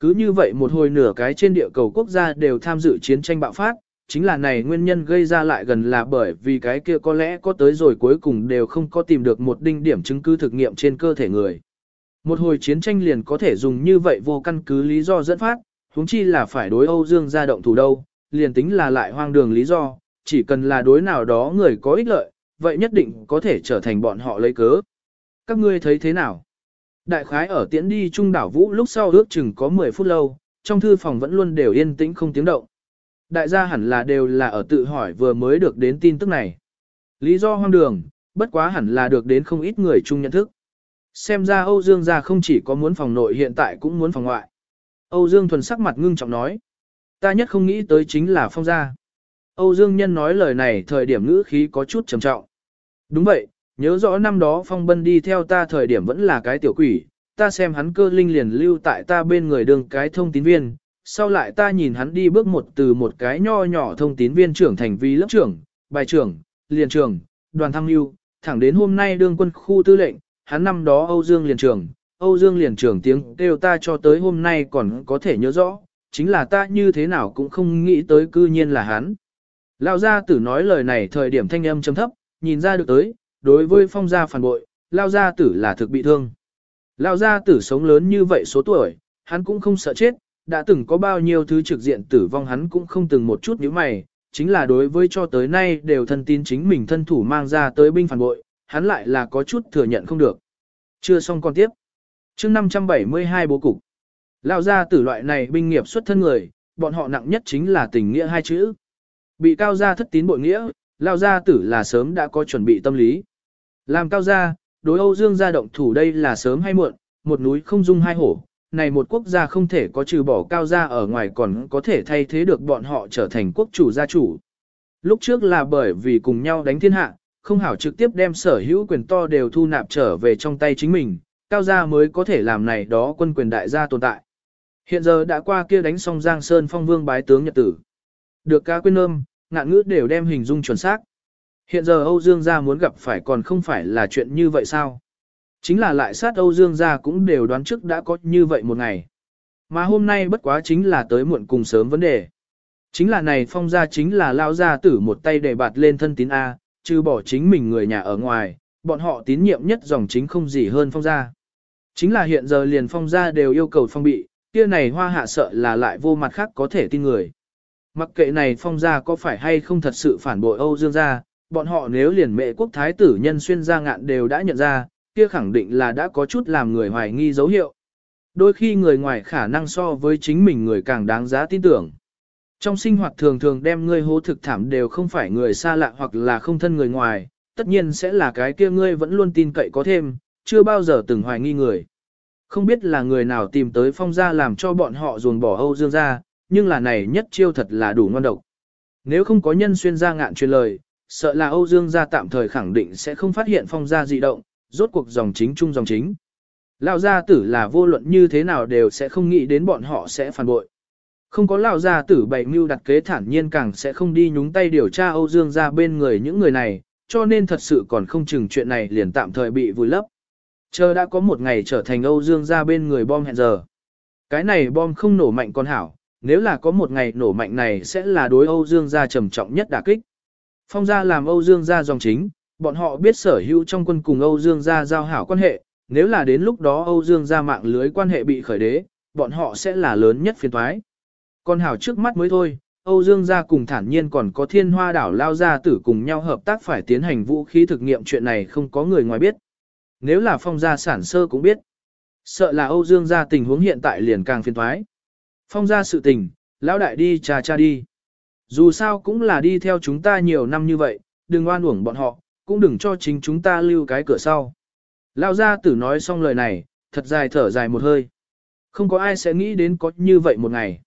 Cứ như vậy một hồi nửa cái trên địa cầu quốc gia đều tham dự chiến tranh bạo phát, chính là này nguyên nhân gây ra lại gần là bởi vì cái kia có lẽ có tới rồi cuối cùng đều không có tìm được một đinh điểm chứng cứ thực nghiệm trên cơ thể người. Một hồi chiến tranh liền có thể dùng như vậy vô căn cứ lý do dẫn phát, huống chi là phải đối Âu Dương gia động thủ đâu, liền tính là lại hoang đường lý do, chỉ cần là đối nào đó người có ích lợi, vậy nhất định có thể trở thành bọn họ lấy cớ. Các ngươi thấy thế nào? Đại khái ở tiễn đi trung đảo vũ lúc sau ước chừng có 10 phút lâu, trong thư phòng vẫn luôn đều yên tĩnh không tiếng động. Đại gia hẳn là đều là ở tự hỏi vừa mới được đến tin tức này. Lý do hoang đường, bất quá hẳn là được đến không ít người chung nhận thức. Xem ra Âu Dương gia không chỉ có muốn phòng nội hiện tại cũng muốn phòng ngoại. Âu Dương thuần sắc mặt ngưng trọng nói. Ta nhất không nghĩ tới chính là phong gia. Âu Dương nhân nói lời này thời điểm ngữ khí có chút trầm trọng. Đúng vậy, nhớ rõ năm đó phong bân đi theo ta thời điểm vẫn là cái tiểu quỷ, ta xem hắn cơ linh liền lưu tại ta bên người đường cái thông tín viên, sau lại ta nhìn hắn đi bước một từ một cái nho nhỏ thông tín viên trưởng thành vi lớp trưởng, bài trưởng, liền trưởng, đoàn tham mưu, thẳng đến hôm nay đương quân khu tư lệnh, hắn năm đó Âu Dương liền trưởng, Âu Dương liền trưởng tiếng kêu ta cho tới hôm nay còn có thể nhớ rõ, chính là ta như thế nào cũng không nghĩ tới cư nhiên là hắn. Lão gia tử nói lời này thời điểm thanh âm trầm thấp, nhìn ra được tới, đối với phong gia phản bội, lao gia tử là thực bị thương. lao gia tử sống lớn như vậy số tuổi, hắn cũng không sợ chết, đã từng có bao nhiêu thứ trực diện tử vong hắn cũng không từng một chút nhíu mày, chính là đối với cho tới nay đều thân tin chính mình thân thủ mang ra tới binh phản bội, hắn lại là có chút thừa nhận không được. Chưa xong còn tiếp. chương 572 bố cục. lao gia tử loại này binh nghiệp xuất thân người, bọn họ nặng nhất chính là tình nghĩa hai chữ. Bị cao gia thất tín bội nghĩa, lao gia tử là sớm đã có chuẩn bị tâm lý. Làm cao gia, đối Âu Dương gia động thủ đây là sớm hay muộn, một núi không dung hai hổ, này một quốc gia không thể có trừ bỏ cao gia ở ngoài còn có thể thay thế được bọn họ trở thành quốc chủ gia chủ. Lúc trước là bởi vì cùng nhau đánh thiên hạ, không hảo trực tiếp đem sở hữu quyền to đều thu nạp trở về trong tay chính mình, cao gia mới có thể làm này đó quân quyền đại gia tồn tại. Hiện giờ đã qua kia đánh xong Giang Sơn phong vương bái tướng nhật tử. Được ca quên ôm, ngạn ngữ đều đem hình dung chuẩn xác. Hiện giờ Âu Dương gia muốn gặp phải còn không phải là chuyện như vậy sao? Chính là lại sát Âu Dương gia cũng đều đoán trước đã có như vậy một ngày. Mà hôm nay bất quá chính là tới muộn cùng sớm vấn đề. Chính là này phong gia chính là lao gia tử một tay để bạt lên thân tín A, trừ bỏ chính mình người nhà ở ngoài, bọn họ tín nhiệm nhất dòng chính không gì hơn phong gia. Chính là hiện giờ liền phong gia đều yêu cầu phong bị, kia này hoa hạ sợ là lại vô mặt khác có thể tin người. Mặc kệ này phong gia có phải hay không thật sự phản bội Âu Dương gia, bọn họ nếu liền mệ quốc thái tử nhân xuyên gia ngạn đều đã nhận ra, kia khẳng định là đã có chút làm người hoài nghi dấu hiệu. Đôi khi người ngoài khả năng so với chính mình người càng đáng giá tin tưởng. Trong sinh hoạt thường thường đem ngươi hố thực thảm đều không phải người xa lạ hoặc là không thân người ngoài, tất nhiên sẽ là cái kia ngươi vẫn luôn tin cậy có thêm, chưa bao giờ từng hoài nghi người. Không biết là người nào tìm tới phong gia làm cho bọn họ ruồn bỏ Âu Dương ra, nhưng là này nhất chiêu thật là đủ ngon độc. Nếu không có nhân xuyên ra ngạn truyền lời, sợ là Âu Dương gia tạm thời khẳng định sẽ không phát hiện phong gia dị động, rốt cuộc dòng chính chung dòng chính. Lão gia tử là vô luận như thế nào đều sẽ không nghĩ đến bọn họ sẽ phản bội. Không có lão gia tử bảy mưu đặt kế thản nhiên càng sẽ không đi nhúng tay điều tra Âu Dương gia bên người những người này, cho nên thật sự còn không chừng chuyện này liền tạm thời bị vùi lấp. Chờ đã có một ngày trở thành Âu Dương gia bên người bom hẹn giờ. Cái này bom không nổ mạnh con hảo, nếu là có một ngày nổ mạnh này sẽ là đối Âu Dương gia trầm trọng nhất đả kích. Phong gia làm Âu Dương gia dòng chính, bọn họ biết sở hữu trong quân cùng Âu Dương gia giao hảo quan hệ, nếu là đến lúc đó Âu Dương gia mạng lưới quan hệ bị khởi đế, bọn họ sẽ là lớn nhất phiền toái. Còn hảo trước mắt mới thôi, Âu Dương gia cùng thản nhiên còn có thiên hoa đảo lao gia tử cùng nhau hợp tác phải tiến hành vũ khí thực nghiệm chuyện này không có người ngoài biết. Nếu là phong gia sản sơ cũng biết. Sợ là Âu Dương gia tình huống hiện tại liền càng phiền toái. Phong gia sự tình, lão đại đi trà cha đi. Dù sao cũng là đi theo chúng ta nhiều năm như vậy, đừng oan uổng bọn họ, cũng đừng cho chính chúng ta lưu cái cửa sau. Lao gia tử nói xong lời này, thật dài thở dài một hơi. Không có ai sẽ nghĩ đến có như vậy một ngày.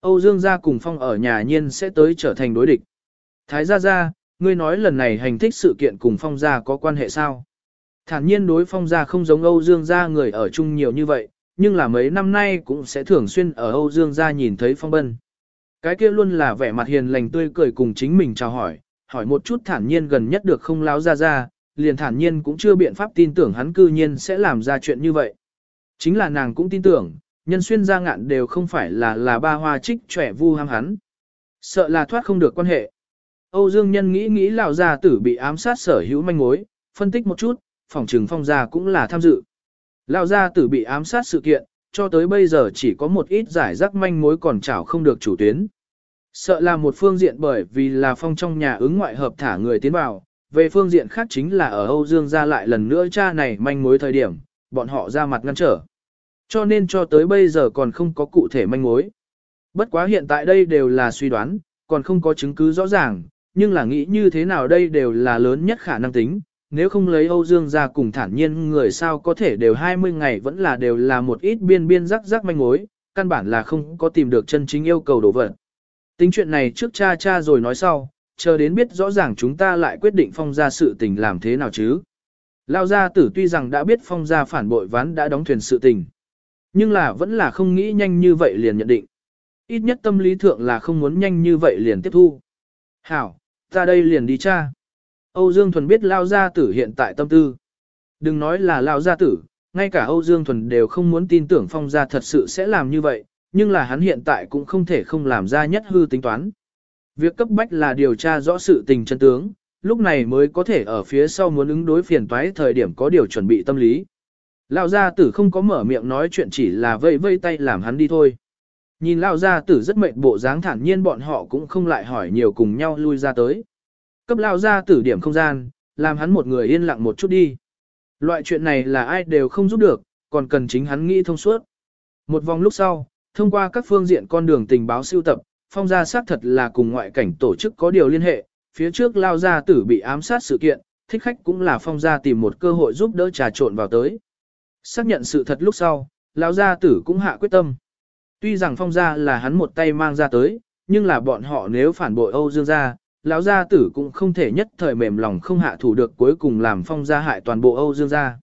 Âu Dương gia cùng Phong ở nhà nhiên sẽ tới trở thành đối địch. Thái gia gia, ngươi nói lần này hành thích sự kiện cùng Phong gia có quan hệ sao? Thản nhiên đối Phong gia không giống Âu Dương gia người ở chung nhiều như vậy, nhưng là mấy năm nay cũng sẽ thường xuyên ở Âu Dương gia nhìn thấy Phong Bân. Cái kia luôn là vẻ mặt hiền lành tươi cười cùng chính mình chào hỏi, hỏi một chút thản nhiên gần nhất được không láo ra ra, liền thản nhiên cũng chưa biện pháp tin tưởng hắn cư nhiên sẽ làm ra chuyện như vậy. Chính là nàng cũng tin tưởng, Nhân xuyên ra ngạn đều không phải là là ba hoa trích trẻ vu ham hắn. Sợ là thoát không được quan hệ. Âu Dương Nhân nghĩ nghĩ lão gia tử bị ám sát sở hữu manh mối, phân tích một chút, phòng trừng phong gia cũng là tham dự. Lão gia tử bị ám sát sự kiện, cho tới bây giờ chỉ có một ít giải rắc manh mối còn chảo không được chủ tuyến. Sợ là một phương diện bởi vì là phong trong nhà ứng ngoại hợp thả người tiến vào, về phương diện khác chính là ở Âu Dương gia lại lần nữa cha này manh mối thời điểm, bọn họ ra mặt ngăn trở. Cho nên cho tới bây giờ còn không có cụ thể manh mối. Bất quá hiện tại đây đều là suy đoán, còn không có chứng cứ rõ ràng, nhưng là nghĩ như thế nào đây đều là lớn nhất khả năng tính. Nếu không lấy Âu Dương ra cùng thản nhiên người sao có thể đều 20 ngày vẫn là đều là một ít biên biên rắc rắc manh mối, căn bản là không có tìm được chân chính yêu cầu đổ vật. Tính chuyện này trước cha cha rồi nói sau, chờ đến biết rõ ràng chúng ta lại quyết định phong ra sự tình làm thế nào chứ. Lao gia tử tuy rằng đã biết phong gia phản bội ván đã đóng thuyền sự tình. Nhưng là vẫn là không nghĩ nhanh như vậy liền nhận định. Ít nhất tâm lý thượng là không muốn nhanh như vậy liền tiếp thu. Hảo, ta đây liền đi cha. Âu Dương Thuần biết Lao gia tử hiện tại tâm tư. Đừng nói là Lao gia tử, ngay cả Âu Dương Thuần đều không muốn tin tưởng phong gia thật sự sẽ làm như vậy, nhưng là hắn hiện tại cũng không thể không làm ra nhất hư tính toán. Việc cấp bách là điều tra rõ sự tình chân tướng, lúc này mới có thể ở phía sau muốn ứng đối phiền toái thời điểm có điều chuẩn bị tâm lý. Lão gia tử không có mở miệng nói chuyện chỉ là vây vây tay làm hắn đi thôi. Nhìn lão gia tử rất mệt bộ dáng thản nhiên bọn họ cũng không lại hỏi nhiều cùng nhau lui ra tới. Cấp lão gia tử điểm không gian, làm hắn một người yên lặng một chút đi. Loại chuyện này là ai đều không giúp được, còn cần chính hắn nghĩ thông suốt. Một vòng lúc sau, thông qua các phương diện con đường tình báo siêu tập, phong gia xác thật là cùng ngoại cảnh tổ chức có điều liên hệ, phía trước lao gia tử bị ám sát sự kiện, thích khách cũng là phong gia tìm một cơ hội giúp đỡ trà trộn vào tới. Xác nhận sự thật lúc sau, lão gia tử cũng hạ quyết tâm. Tuy rằng phong gia là hắn một tay mang ra tới, nhưng là bọn họ nếu phản bội Âu Dương gia, lão gia tử cũng không thể nhất thời mềm lòng không hạ thủ được cuối cùng làm phong gia hại toàn bộ Âu Dương gia.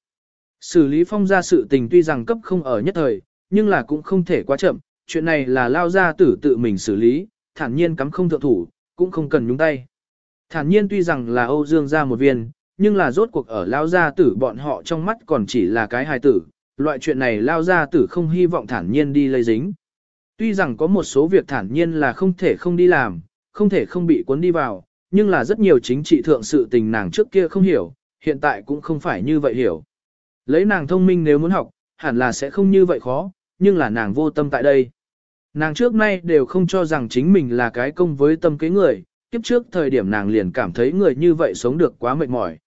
Xử lý phong gia sự tình tuy rằng cấp không ở nhất thời, nhưng là cũng không thể quá chậm, chuyện này là lao gia tử tự mình xử lý, thản nhiên cắm không thượng thủ, cũng không cần nhúng tay. Thản nhiên tuy rằng là Âu Dương gia một viên, nhưng là rốt cuộc ở lao gia tử bọn họ trong mắt còn chỉ là cái hài tử, loại chuyện này lao gia tử không hy vọng thản nhiên đi lây dính. Tuy rằng có một số việc thản nhiên là không thể không đi làm, không thể không bị cuốn đi vào, nhưng là rất nhiều chính trị thượng sự tình nàng trước kia không hiểu, hiện tại cũng không phải như vậy hiểu. Lấy nàng thông minh nếu muốn học, hẳn là sẽ không như vậy khó, nhưng là nàng vô tâm tại đây. Nàng trước nay đều không cho rằng chính mình là cái công với tâm kế người, kiếp trước thời điểm nàng liền cảm thấy người như vậy sống được quá mệt mỏi.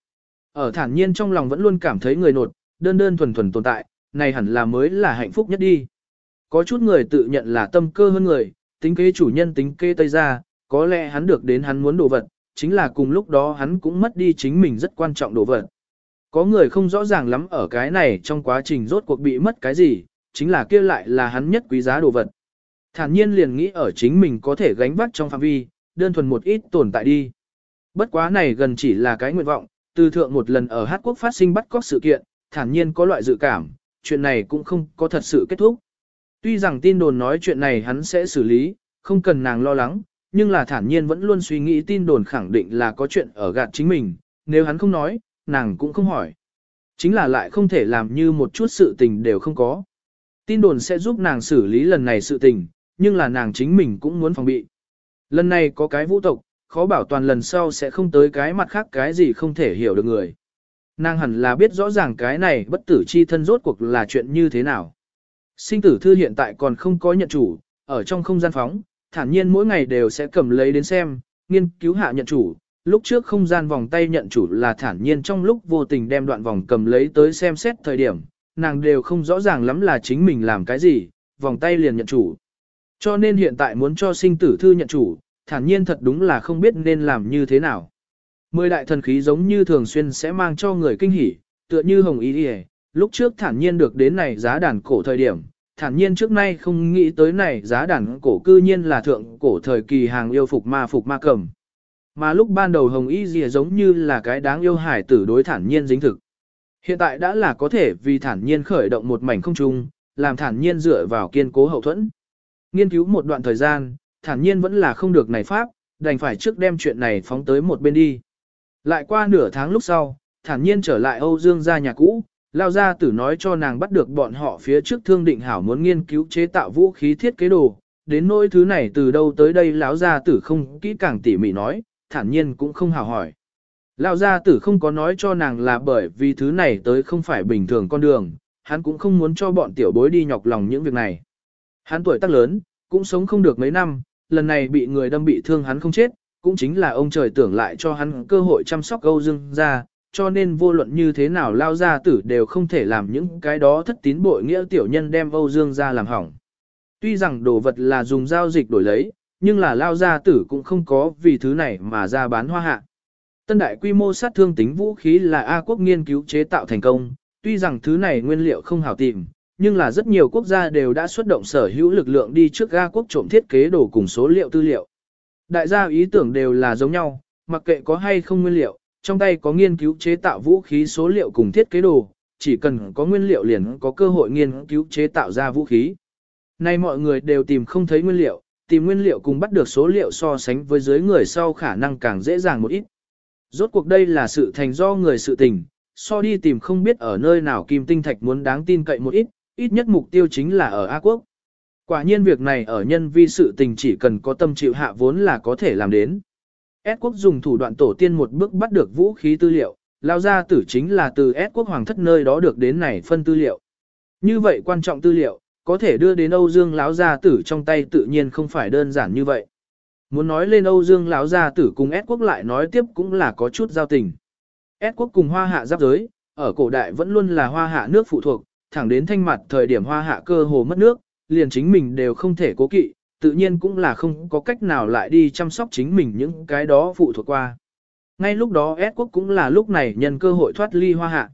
Ở thản nhiên trong lòng vẫn luôn cảm thấy người nột, đơn đơn thuần thuần tồn tại, này hẳn là mới là hạnh phúc nhất đi. Có chút người tự nhận là tâm cơ hơn người, tính kế chủ nhân tính kế tây ra, có lẽ hắn được đến hắn muốn đồ vật, chính là cùng lúc đó hắn cũng mất đi chính mình rất quan trọng đồ vật. Có người không rõ ràng lắm ở cái này trong quá trình rốt cuộc bị mất cái gì, chính là kia lại là hắn nhất quý giá đồ vật. Thản nhiên liền nghĩ ở chính mình có thể gánh vác trong phạm vi, đơn thuần một ít tồn tại đi. Bất quá này gần chỉ là cái nguyện vọng, từ thượng một lần ở Hát Quốc phát sinh bắt cóc sự kiện, thản nhiên có loại dự cảm, chuyện này cũng không có thật sự kết thúc. Tuy rằng tin đồn nói chuyện này hắn sẽ xử lý, không cần nàng lo lắng, nhưng là thản nhiên vẫn luôn suy nghĩ tin đồn khẳng định là có chuyện ở gạt chính mình, nếu hắn không nói, nàng cũng không hỏi. Chính là lại không thể làm như một chút sự tình đều không có. Tin đồn sẽ giúp nàng xử lý lần này sự tình, nhưng là nàng chính mình cũng muốn phòng bị. Lần này có cái vũ tộc, khó bảo toàn lần sau sẽ không tới cái mặt khác cái gì không thể hiểu được người. Nàng hẳn là biết rõ ràng cái này bất tử chi thân rốt cuộc là chuyện như thế nào. Sinh tử thư hiện tại còn không có nhận chủ, ở trong không gian phóng, thản nhiên mỗi ngày đều sẽ cầm lấy đến xem, nghiên cứu hạ nhận chủ. Lúc trước không gian vòng tay nhận chủ là thản nhiên trong lúc vô tình đem đoạn vòng cầm lấy tới xem xét thời điểm, nàng đều không rõ ràng lắm là chính mình làm cái gì, vòng tay liền nhận chủ. Cho nên hiện tại muốn cho sinh tử thư nhận chủ, thản nhiên thật đúng là không biết nên làm như thế nào. Mười đại thần khí giống như thường xuyên sẽ mang cho người kinh hỉ, tựa như hồng ý đi lúc trước thản nhiên được đến này giá đàn cổ thời điểm, thản nhiên trước nay không nghĩ tới này giá đàn cổ cư nhiên là thượng cổ thời kỳ hàng yêu phục ma phục ma cầm. Mà lúc ban đầu hồng y gì giống như là cái đáng yêu hải tử đối thản nhiên dính thực. Hiện tại đã là có thể vì thản nhiên khởi động một mảnh không trung, làm thản nhiên dựa vào kiên cố hậu thuẫn. Nghiên cứu một đoạn thời gian, thản nhiên vẫn là không được này pháp, đành phải trước đem chuyện này phóng tới một bên đi. Lại qua nửa tháng lúc sau, thản nhiên trở lại Âu Dương gia nhà cũ, Lao gia tử nói cho nàng bắt được bọn họ phía trước thương định hảo muốn nghiên cứu chế tạo vũ khí thiết kế đồ, đến nỗi thứ này từ đâu tới đây lão gia tử không kỹ càng tỉ mỉ nói, thản nhiên cũng không hào hỏi. Lão gia tử không có nói cho nàng là bởi vì thứ này tới không phải bình thường con đường, hắn cũng không muốn cho bọn tiểu bối đi nhọc lòng những việc này. Hắn tuổi tác lớn, cũng sống không được mấy năm, lần này bị người đâm bị thương hắn không chết, cũng chính là ông trời tưởng lại cho hắn cơ hội chăm sóc Âu Dương gia, cho nên vô luận như thế nào lao gia tử đều không thể làm những cái đó thất tín bội nghĩa tiểu nhân đem Âu Dương gia làm hỏng. Tuy rằng đồ vật là dùng giao dịch đổi lấy, nhưng là lao gia tử cũng không có vì thứ này mà ra bán hoa hạ. Tân đại quy mô sát thương tính vũ khí là A quốc nghiên cứu chế tạo thành công, tuy rằng thứ này nguyên liệu không hảo tìm, nhưng là rất nhiều quốc gia đều đã xuất động sở hữu lực lượng đi trước A quốc trộm thiết kế đồ cùng số liệu tư liệu. Đại gia ý tưởng đều là giống nhau, mặc kệ có hay không nguyên liệu, trong tay có nghiên cứu chế tạo vũ khí số liệu cùng thiết kế đồ, chỉ cần có nguyên liệu liền có cơ hội nghiên cứu chế tạo ra vũ khí. Nay mọi người đều tìm không thấy nguyên liệu, tìm nguyên liệu cùng bắt được số liệu so sánh với dưới người sau khả năng càng dễ dàng một ít. Rốt cuộc đây là sự thành do người sự tình, so đi tìm không biết ở nơi nào kim tinh thạch muốn đáng tin cậy một ít, ít nhất mục tiêu chính là ở A quốc. Quả nhiên việc này ở nhân vi sự tình chỉ cần có tâm chịu hạ vốn là có thể làm đến. S quốc dùng thủ đoạn tổ tiên một bước bắt được vũ khí tư liệu, lao ra tử chính là từ S quốc hoàng thất nơi đó được đến này phân tư liệu. Như vậy quan trọng tư liệu, có thể đưa đến Âu Dương lão gia tử trong tay tự nhiên không phải đơn giản như vậy. Muốn nói lên Âu Dương lão gia tử cùng S quốc lại nói tiếp cũng là có chút giao tình. S quốc cùng hoa hạ giáp giới, ở cổ đại vẫn luôn là hoa hạ nước phụ thuộc, thẳng đến thanh mặt thời điểm hoa hạ cơ hồ mất nước, liền chính mình đều không thể cố kỵ, tự nhiên cũng là không có cách nào lại đi chăm sóc chính mình những cái đó phụ thuộc qua. Ngay lúc đó S quốc cũng là lúc này nhân cơ hội thoát ly hoa hạ.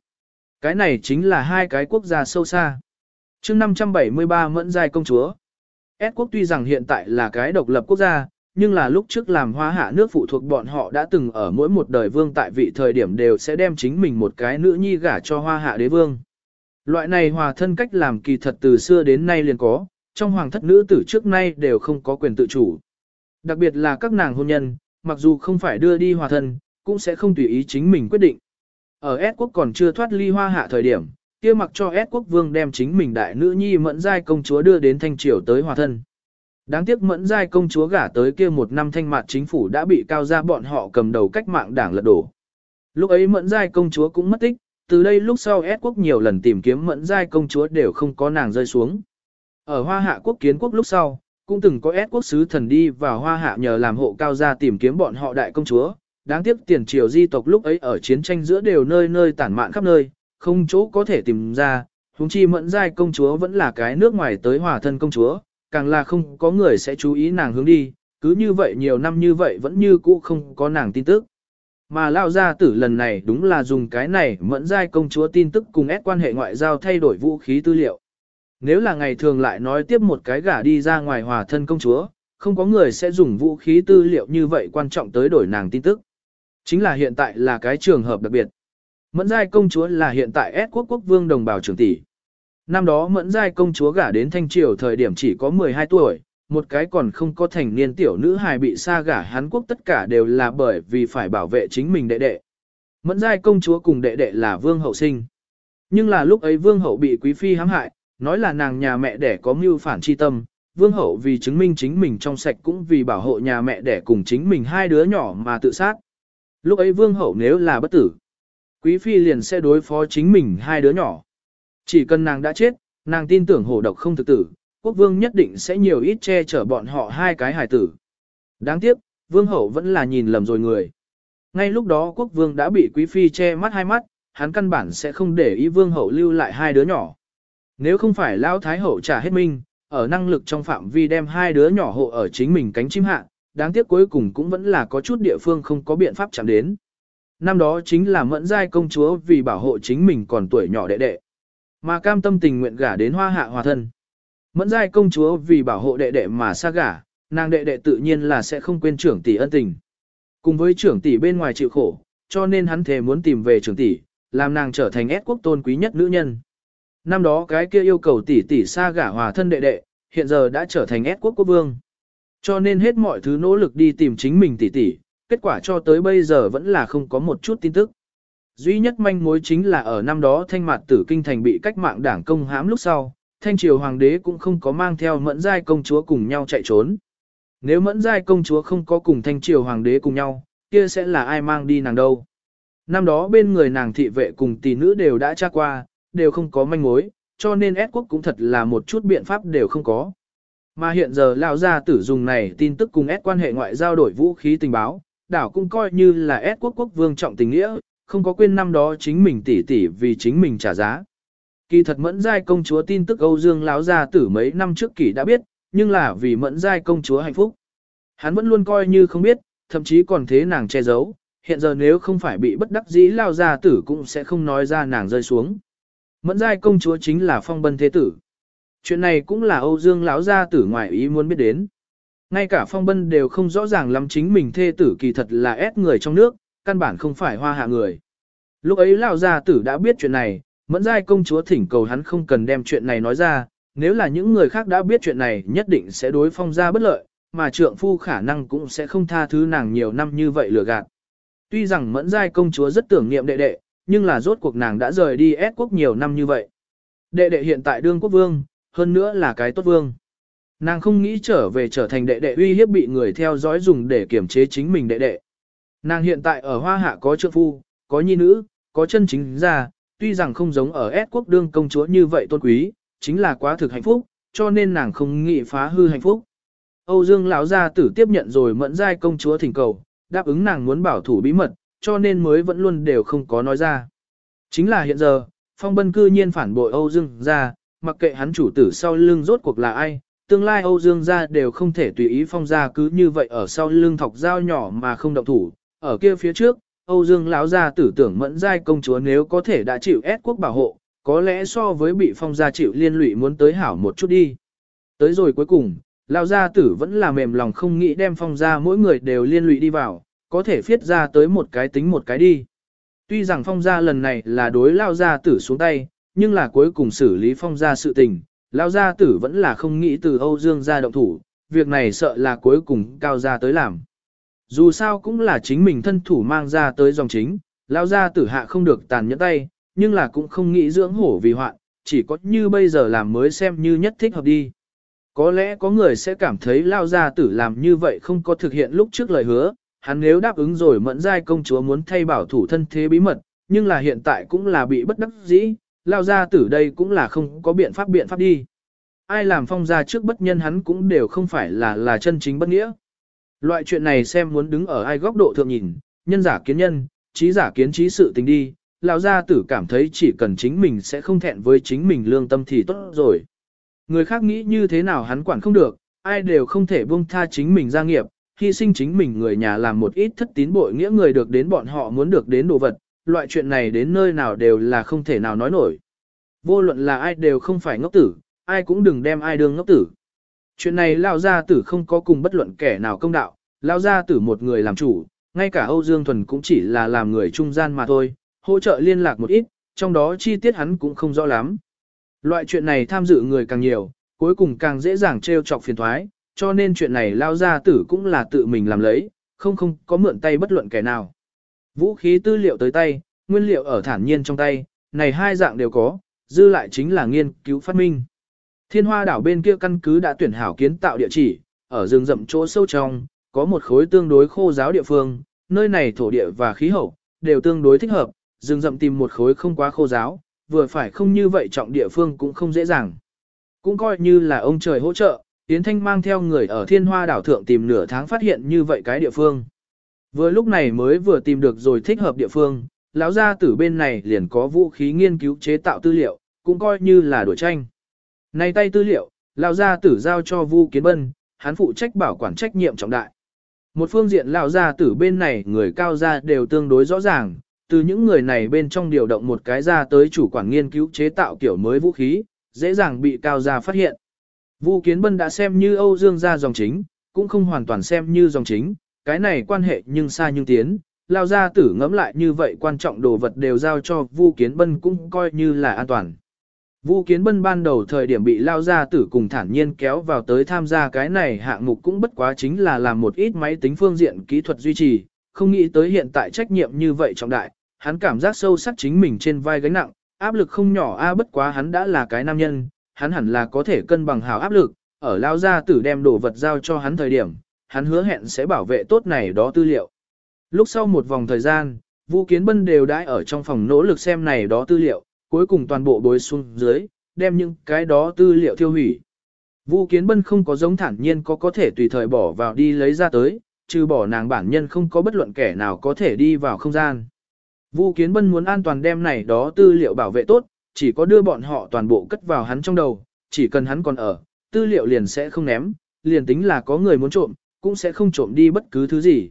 Cái này chính là hai cái quốc gia sâu xa. chương 573 mẫn giai công chúa. S quốc tuy rằng hiện tại là cái độc lập quốc gia, nhưng là lúc trước làm hoa hạ nước phụ thuộc bọn họ đã từng ở mỗi một đời vương tại vị thời điểm đều sẽ đem chính mình một cái nữ nhi gả cho hoa hạ đế vương. Loại này hòa thân cách làm kỳ thật từ xưa đến nay liền có, trong hoàng thất nữ tử trước nay đều không có quyền tự chủ. Đặc biệt là các nàng hôn nhân, mặc dù không phải đưa đi hòa thân, cũng sẽ không tùy ý chính mình quyết định. Ở S quốc còn chưa thoát ly hoa hạ thời điểm, kia mặc cho S quốc vương đem chính mình đại nữ nhi mẫn giai công chúa đưa đến thanh triều tới hòa thân. Đáng tiếc mẫn giai công chúa gả tới kia một năm thanh mạt chính phủ đã bị cao gia bọn họ cầm đầu cách mạng đảng lật đổ. Lúc ấy mẫn giai công chúa cũng mất tích, từ đây lúc sau S quốc nhiều lần tìm kiếm mẫn giai công chúa đều không có nàng rơi xuống. Ở Hoa Hạ quốc kiến quốc lúc sau, cũng từng có S quốc sứ thần đi vào Hoa Hạ nhờ làm hộ cao gia tìm kiếm bọn họ đại công chúa. Đáng tiếc tiền triều di tộc lúc ấy ở chiến tranh giữa đều nơi nơi tản mạn khắp nơi, không chỗ có thể tìm ra. huống chi mẫn giai công chúa vẫn là cái nước ngoài tới hòa thân công chúa, càng là không có người sẽ chú ý nàng hướng đi, cứ như vậy nhiều năm như vậy vẫn như cũ không có nàng tin tức. Mà lao gia tử lần này đúng là dùng cái này mẫn giai công chúa tin tức cùng ép quan hệ ngoại giao thay đổi vũ khí tư liệu. Nếu là ngày thường lại nói tiếp một cái gả đi ra ngoài hòa thân công chúa, không có người sẽ dùng vũ khí tư liệu như vậy quan trọng tới đổi nàng tin tức. Chính là hiện tại là cái trường hợp đặc biệt. Mẫn giai công chúa là hiện tại S quốc quốc vương đồng bào trưởng tỷ. Năm đó mẫn giai công chúa gả đến Thanh Triều thời điểm chỉ có 12 tuổi, một cái còn không có thành niên tiểu nữ hài bị xa gả Hán Quốc tất cả đều là bởi vì phải bảo vệ chính mình đệ đệ. Mẫn giai công chúa cùng đệ đệ là vương hậu sinh. Nhưng là lúc ấy vương hậu bị quý phi hãm hại, nói là nàng nhà mẹ đẻ có mưu phản chi tâm, vương hậu vì chứng minh chính mình trong sạch cũng vì bảo hộ nhà mẹ đẻ cùng chính mình hai đứa nhỏ mà tự sát. Lúc ấy vương hậu nếu là bất tử, quý phi liền sẽ đối phó chính mình hai đứa nhỏ. Chỉ cần nàng đã chết, nàng tin tưởng hổ độc không thực tử, quốc vương nhất định sẽ nhiều ít che chở bọn họ hai cái hài tử. Đáng tiếc, vương hậu vẫn là nhìn lầm rồi người. Ngay lúc đó quốc vương đã bị quý phi che mắt hai mắt, hắn căn bản sẽ không để ý vương hậu lưu lại hai đứa nhỏ. Nếu không phải lão thái hậu trả hết minh, ở năng lực trong phạm vi đem hai đứa nhỏ hộ ở chính mình cánh chim hạ, đáng tiếc cuối cùng cũng vẫn là có chút địa phương không có biện pháp chạm đến. Năm đó chính là mẫn giai công chúa vì bảo hộ chính mình còn tuổi nhỏ đệ đệ. Mà cam tâm tình nguyện gả đến hoa hạ hòa thân. Mẫn giai công chúa vì bảo hộ đệ đệ mà xa gả, nàng đệ đệ tự nhiên là sẽ không quên trưởng tỷ ân tình. Cùng với trưởng tỷ bên ngoài chịu khổ, cho nên hắn thề muốn tìm về trưởng tỷ, làm nàng trở thành ép quốc tôn quý nhất nữ nhân. Năm đó cái kia yêu cầu tỷ tỷ xa gả hòa thân đệ đệ, hiện giờ đã trở thành ép quốc quốc vương. Cho nên hết mọi thứ nỗ lực đi tìm chính mình tỷ tỷ, kết quả cho tới bây giờ vẫn là không có một chút tin tức. Duy nhất manh mối chính là ở năm đó thanh mặt tử kinh thành bị cách mạng đảng công hãm lúc sau, thanh triều hoàng đế cũng không có mang theo mẫn giai công chúa cùng nhau chạy trốn. Nếu mẫn giai công chúa không có cùng thanh triều hoàng đế cùng nhau, kia sẽ là ai mang đi nàng đâu. Năm đó bên người nàng thị vệ cùng tỷ nữ đều đã tra qua, đều không có manh mối, cho nên ép quốc cũng thật là một chút biện pháp đều không có. Mà hiện giờ lão gia tử dùng này tin tức cùng ép quan hệ ngoại giao đổi vũ khí tình báo, đảo cũng coi như là ép quốc quốc vương trọng tình nghĩa, không có quên năm đó chính mình tỉ tỉ vì chính mình trả giá. Kỳ thật mẫn giai công chúa tin tức Âu Dương lão gia tử mấy năm trước kỳ đã biết, nhưng là vì mẫn giai công chúa hạnh phúc. Hắn vẫn luôn coi như không biết, thậm chí còn thế nàng che giấu, hiện giờ nếu không phải bị bất đắc dĩ lao gia tử cũng sẽ không nói ra nàng rơi xuống. Mẫn giai công chúa chính là phong bân thế tử. Chuyện này cũng là Âu Dương lão gia tử ngoài ý muốn biết đến. Ngay cả phong bân đều không rõ ràng lắm chính mình thê tử kỳ thật là ép người trong nước, căn bản không phải hoa hạ người. Lúc ấy lão gia tử đã biết chuyện này, mẫn giai công chúa thỉnh cầu hắn không cần đem chuyện này nói ra, nếu là những người khác đã biết chuyện này nhất định sẽ đối phong gia bất lợi, mà trượng phu khả năng cũng sẽ không tha thứ nàng nhiều năm như vậy lừa gạt. Tuy rằng mẫn giai công chúa rất tưởng niệm đệ đệ, nhưng là rốt cuộc nàng đã rời đi ép quốc nhiều năm như vậy. Đệ đệ hiện tại đương quốc vương, hơn nữa là cái tốt vương. Nàng không nghĩ trở về trở thành đệ đệ uy hiếp bị người theo dõi dùng để kiểm chế chính mình đệ đệ. Nàng hiện tại ở Hoa Hạ có trượng phu, có nhi nữ, có chân chính gia, tuy rằng không giống ở S quốc đương công chúa như vậy tôn quý, chính là quá thực hạnh phúc, cho nên nàng không nghĩ phá hư hạnh phúc. Âu Dương lão gia tử tiếp nhận rồi mẫn giai công chúa thỉnh cầu, đáp ứng nàng muốn bảo thủ bí mật, cho nên mới vẫn luôn đều không có nói ra. Chính là hiện giờ, phong bân cư nhiên phản bội Âu Dương gia, mặc kệ hắn chủ tử sau lưng rốt cuộc là ai, tương lai Âu Dương gia đều không thể tùy ý phong gia cứ như vậy ở sau lưng thọc dao nhỏ mà không động thủ, ở kia phía trước, Âu Dương lão gia tử tưởng mẫn giai công chúa nếu có thể đã chịu ép quốc bảo hộ, có lẽ so với bị phong gia chịu liên lụy muốn tới hảo một chút đi. Tới rồi cuối cùng, lão gia tử vẫn là mềm lòng không nghĩ đem phong gia mỗi người đều liên lụy đi vào, có thể phiết ra tới một cái tính một cái đi. Tuy rằng phong gia lần này là đối lão gia tử xuống tay, nhưng là cuối cùng xử lý phong gia sự tình, lão gia tử vẫn là không nghĩ từ Âu Dương gia động thủ, việc này sợ là cuối cùng cao gia tới làm. Dù sao cũng là chính mình thân thủ mang ra tới dòng chính, lão gia tử hạ không được tàn nhẫn tay, nhưng là cũng không nghĩ dưỡng hổ vì hoạn, chỉ có như bây giờ làm mới xem như nhất thích hợp đi. Có lẽ có người sẽ cảm thấy lao gia tử làm như vậy không có thực hiện lúc trước lời hứa, hắn nếu đáp ứng rồi mẫn giai công chúa muốn thay bảo thủ thân thế bí mật, nhưng là hiện tại cũng là bị bất đắc dĩ, lao gia tử đây cũng là không có biện pháp biện pháp đi. Ai làm phong gia trước bất nhân hắn cũng đều không phải là là chân chính bất nghĩa. Loại chuyện này xem muốn đứng ở ai góc độ thượng nhìn, nhân giả kiến nhân, trí giả kiến trí sự tình đi, lão gia tử cảm thấy chỉ cần chính mình sẽ không thẹn với chính mình lương tâm thì tốt rồi. Người khác nghĩ như thế nào hắn quản không được, ai đều không thể buông tha chính mình gia nghiệp, hy sinh chính mình người nhà làm một ít thất tín bội nghĩa người được đến bọn họ muốn được đến đồ vật, loại chuyện này đến nơi nào đều là không thể nào nói nổi. Vô luận là ai đều không phải ngốc tử, ai cũng đừng đem ai đương ngốc tử. Chuyện này lão gia tử không có cùng bất luận kẻ nào công đạo, lão gia tử một người làm chủ, ngay cả Âu Dương Thuần cũng chỉ là làm người trung gian mà thôi, hỗ trợ liên lạc một ít, trong đó chi tiết hắn cũng không rõ lắm. Loại chuyện này tham dự người càng nhiều, cuối cùng càng dễ dàng trêu chọc phiền thoái, cho nên chuyện này lão gia tử cũng là tự mình làm lấy, không không có mượn tay bất luận kẻ nào. Vũ khí tư liệu tới tay, nguyên liệu ở thản nhiên trong tay, này hai dạng đều có, dư lại chính là nghiên cứu phát minh. Thiên hoa đảo bên kia căn cứ đã tuyển hảo kiến tạo địa chỉ, ở rừng rậm chỗ sâu trong, có một khối tương đối khô giáo địa phương, nơi này thổ địa và khí hậu, đều tương đối thích hợp, rừng rậm tìm một khối không quá khô giáo, vừa phải không như vậy trọng địa phương cũng không dễ dàng. Cũng coi như là ông trời hỗ trợ, Yến Thanh mang theo người ở thiên hoa đảo thượng tìm nửa tháng phát hiện như vậy cái địa phương. Vừa lúc này mới vừa tìm được rồi thích hợp địa phương, lão gia tử bên này liền có vũ khí nghiên cứu chế tạo tư liệu, cũng coi như là đổi tranh. Này tay tư liệu, lão gia tử giao cho Vu Kiến Bân, hắn phụ trách bảo quản trách nhiệm trọng đại. Một phương diện lão gia tử bên này người cao gia đều tương đối rõ ràng, từ những người này bên trong điều động một cái ra tới chủ quản nghiên cứu chế tạo kiểu mới vũ khí, dễ dàng bị cao gia phát hiện. Vu Kiến Bân đã xem như Âu Dương gia dòng chính, cũng không hoàn toàn xem như dòng chính, cái này quan hệ nhưng xa nhưng tiến, lao gia tử ngẫm lại như vậy quan trọng đồ vật đều giao cho Vu Kiến Bân cũng coi như là an toàn. Vu Kiến Bân ban đầu thời điểm bị lao gia tử cùng thản nhiên kéo vào tới tham gia cái này hạng mục cũng bất quá chính là làm một ít máy tính phương diện kỹ thuật duy trì, không nghĩ tới hiện tại trách nhiệm như vậy trọng đại, hắn cảm giác sâu sắc chính mình trên vai gánh nặng, áp lực không nhỏ a bất quá hắn đã là cái nam nhân, hắn hẳn là có thể cân bằng hào áp lực, ở lao gia tử đem đồ vật giao cho hắn thời điểm, hắn hứa hẹn sẽ bảo vệ tốt này đó tư liệu. Lúc sau một vòng thời gian, Vu Kiến Bân đều đã ở trong phòng nỗ lực xem này đó tư liệu, cuối cùng toàn bộ bối xuống dưới, đem những cái đó tư liệu tiêu hủy. Vu Kiến Bân không có giống thản nhiên có có thể tùy thời bỏ vào đi lấy ra tới, trừ bỏ nàng bản nhân không có bất luận kẻ nào có thể đi vào không gian. Vu Kiến Bân muốn an toàn đem này đó tư liệu bảo vệ tốt, chỉ có đưa bọn họ toàn bộ cất vào hắn trong đầu, chỉ cần hắn còn ở, tư liệu liền sẽ không ném, liền tính là có người muốn trộm, cũng sẽ không trộm đi bất cứ thứ gì.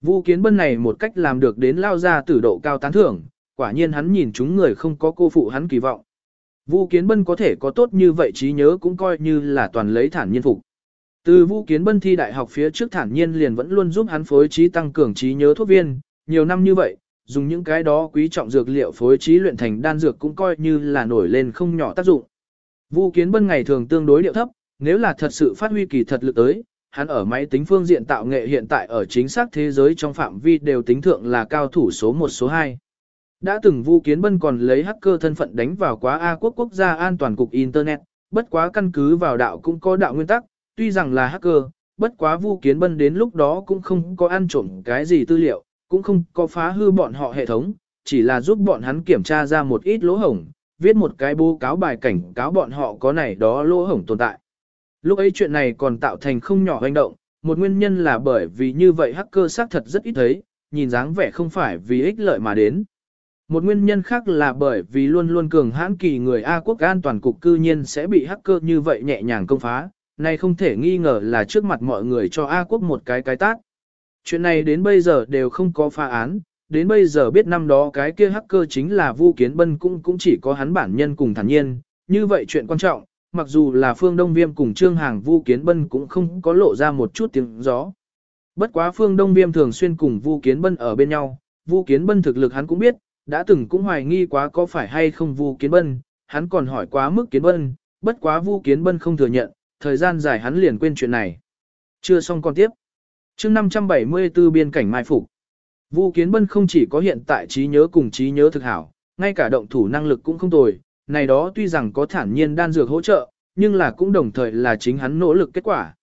Vu Kiến Bân này một cách làm được đến lao ra tử độ cao tán thưởng, quả nhiên hắn nhìn chúng người không có cô phụ hắn kỳ vọng. Vu Kiến Bân có thể có tốt như vậy trí nhớ cũng coi như là toàn lấy thản nhiên phục. Từ Vu Kiến Bân thi đại học phía trước thản nhiên liền vẫn luôn giúp hắn phối trí tăng cường trí nhớ thuốc viên, nhiều năm như vậy, dùng những cái đó quý trọng dược liệu phối trí luyện thành đan dược cũng coi như là nổi lên không nhỏ tác dụng. Vu Kiến Bân ngày thường tương đối điệu thấp, nếu là thật sự phát huy kỳ thật lực tới, hắn ở máy tính phương diện tạo nghệ hiện tại ở chính xác thế giới trong phạm vi đều tính thượng là cao thủ số 1 số 2. Đã từng Vu Kiến Bân còn lấy hacker thân phận đánh vào quá A quốc quốc gia an toàn cục Internet, bất quá căn cứ vào đạo cũng có đạo nguyên tắc, tuy rằng là hacker, bất quá Vu Kiến Bân đến lúc đó cũng không có ăn trộm cái gì tư liệu, cũng không có phá hư bọn họ hệ thống, chỉ là giúp bọn hắn kiểm tra ra một ít lỗ hổng, viết một cái bố cáo bài cảnh cáo bọn họ có này đó lỗ hổng tồn tại. Lúc ấy chuyện này còn tạo thành không nhỏ hành động, một nguyên nhân là bởi vì như vậy hacker xác thật rất ít thấy, nhìn dáng vẻ không phải vì ích lợi mà đến. Một nguyên nhân khác là bởi vì luôn luôn cường hãn kỳ người A quốc an toàn cục cư nhiên sẽ bị hacker như vậy nhẹ nhàng công phá, này không thể nghi ngờ là trước mặt mọi người cho A quốc một cái cái tác. Chuyện này đến bây giờ đều không có phá án, đến bây giờ biết năm đó cái kia hacker chính là Vu Kiến Bân cũng cũng chỉ có hắn bản nhân cùng thản nhiên, như vậy chuyện quan trọng, mặc dù là Phương Đông Viêm cùng Trương Hàng Vu Kiến Bân cũng không có lộ ra một chút tiếng gió. Bất quá Phương Đông Viêm thường xuyên cùng Vu Kiến Bân ở bên nhau, Vu Kiến Bân thực lực hắn cũng biết, đã từng cũng hoài nghi quá có phải hay không Vu Kiến Bân, hắn còn hỏi quá mức Kiến Bân, bất quá Vu Kiến Bân không thừa nhận, thời gian dài hắn liền quên chuyện này. Chưa xong còn tiếp. Chương 574 biên cảnh mai phục. Vu Kiến Bân không chỉ có hiện tại trí nhớ cùng trí nhớ thực hảo, ngay cả động thủ năng lực cũng không tồi, này đó tuy rằng có thản nhiên đan dược hỗ trợ, nhưng là cũng đồng thời là chính hắn nỗ lực kết quả.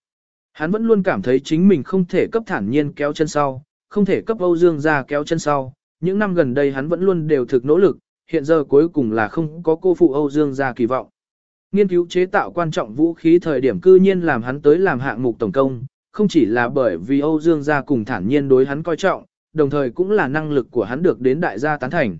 Hắn vẫn luôn cảm thấy chính mình không thể cấp thản nhiên kéo chân sau, không thể cấp Âu Dương ra kéo chân sau, những năm gần đây hắn vẫn luôn đều thực nỗ lực, hiện giờ cuối cùng là không có cô phụ Âu Dương ra kỳ vọng. Nghiên cứu chế tạo quan trọng vũ khí thời điểm cư nhiên làm hắn tới làm hạng mục tổng công, không chỉ là bởi vì Âu Dương gia cùng thản nhiên đối hắn coi trọng, đồng thời cũng là năng lực của hắn được đến đại gia tán thành.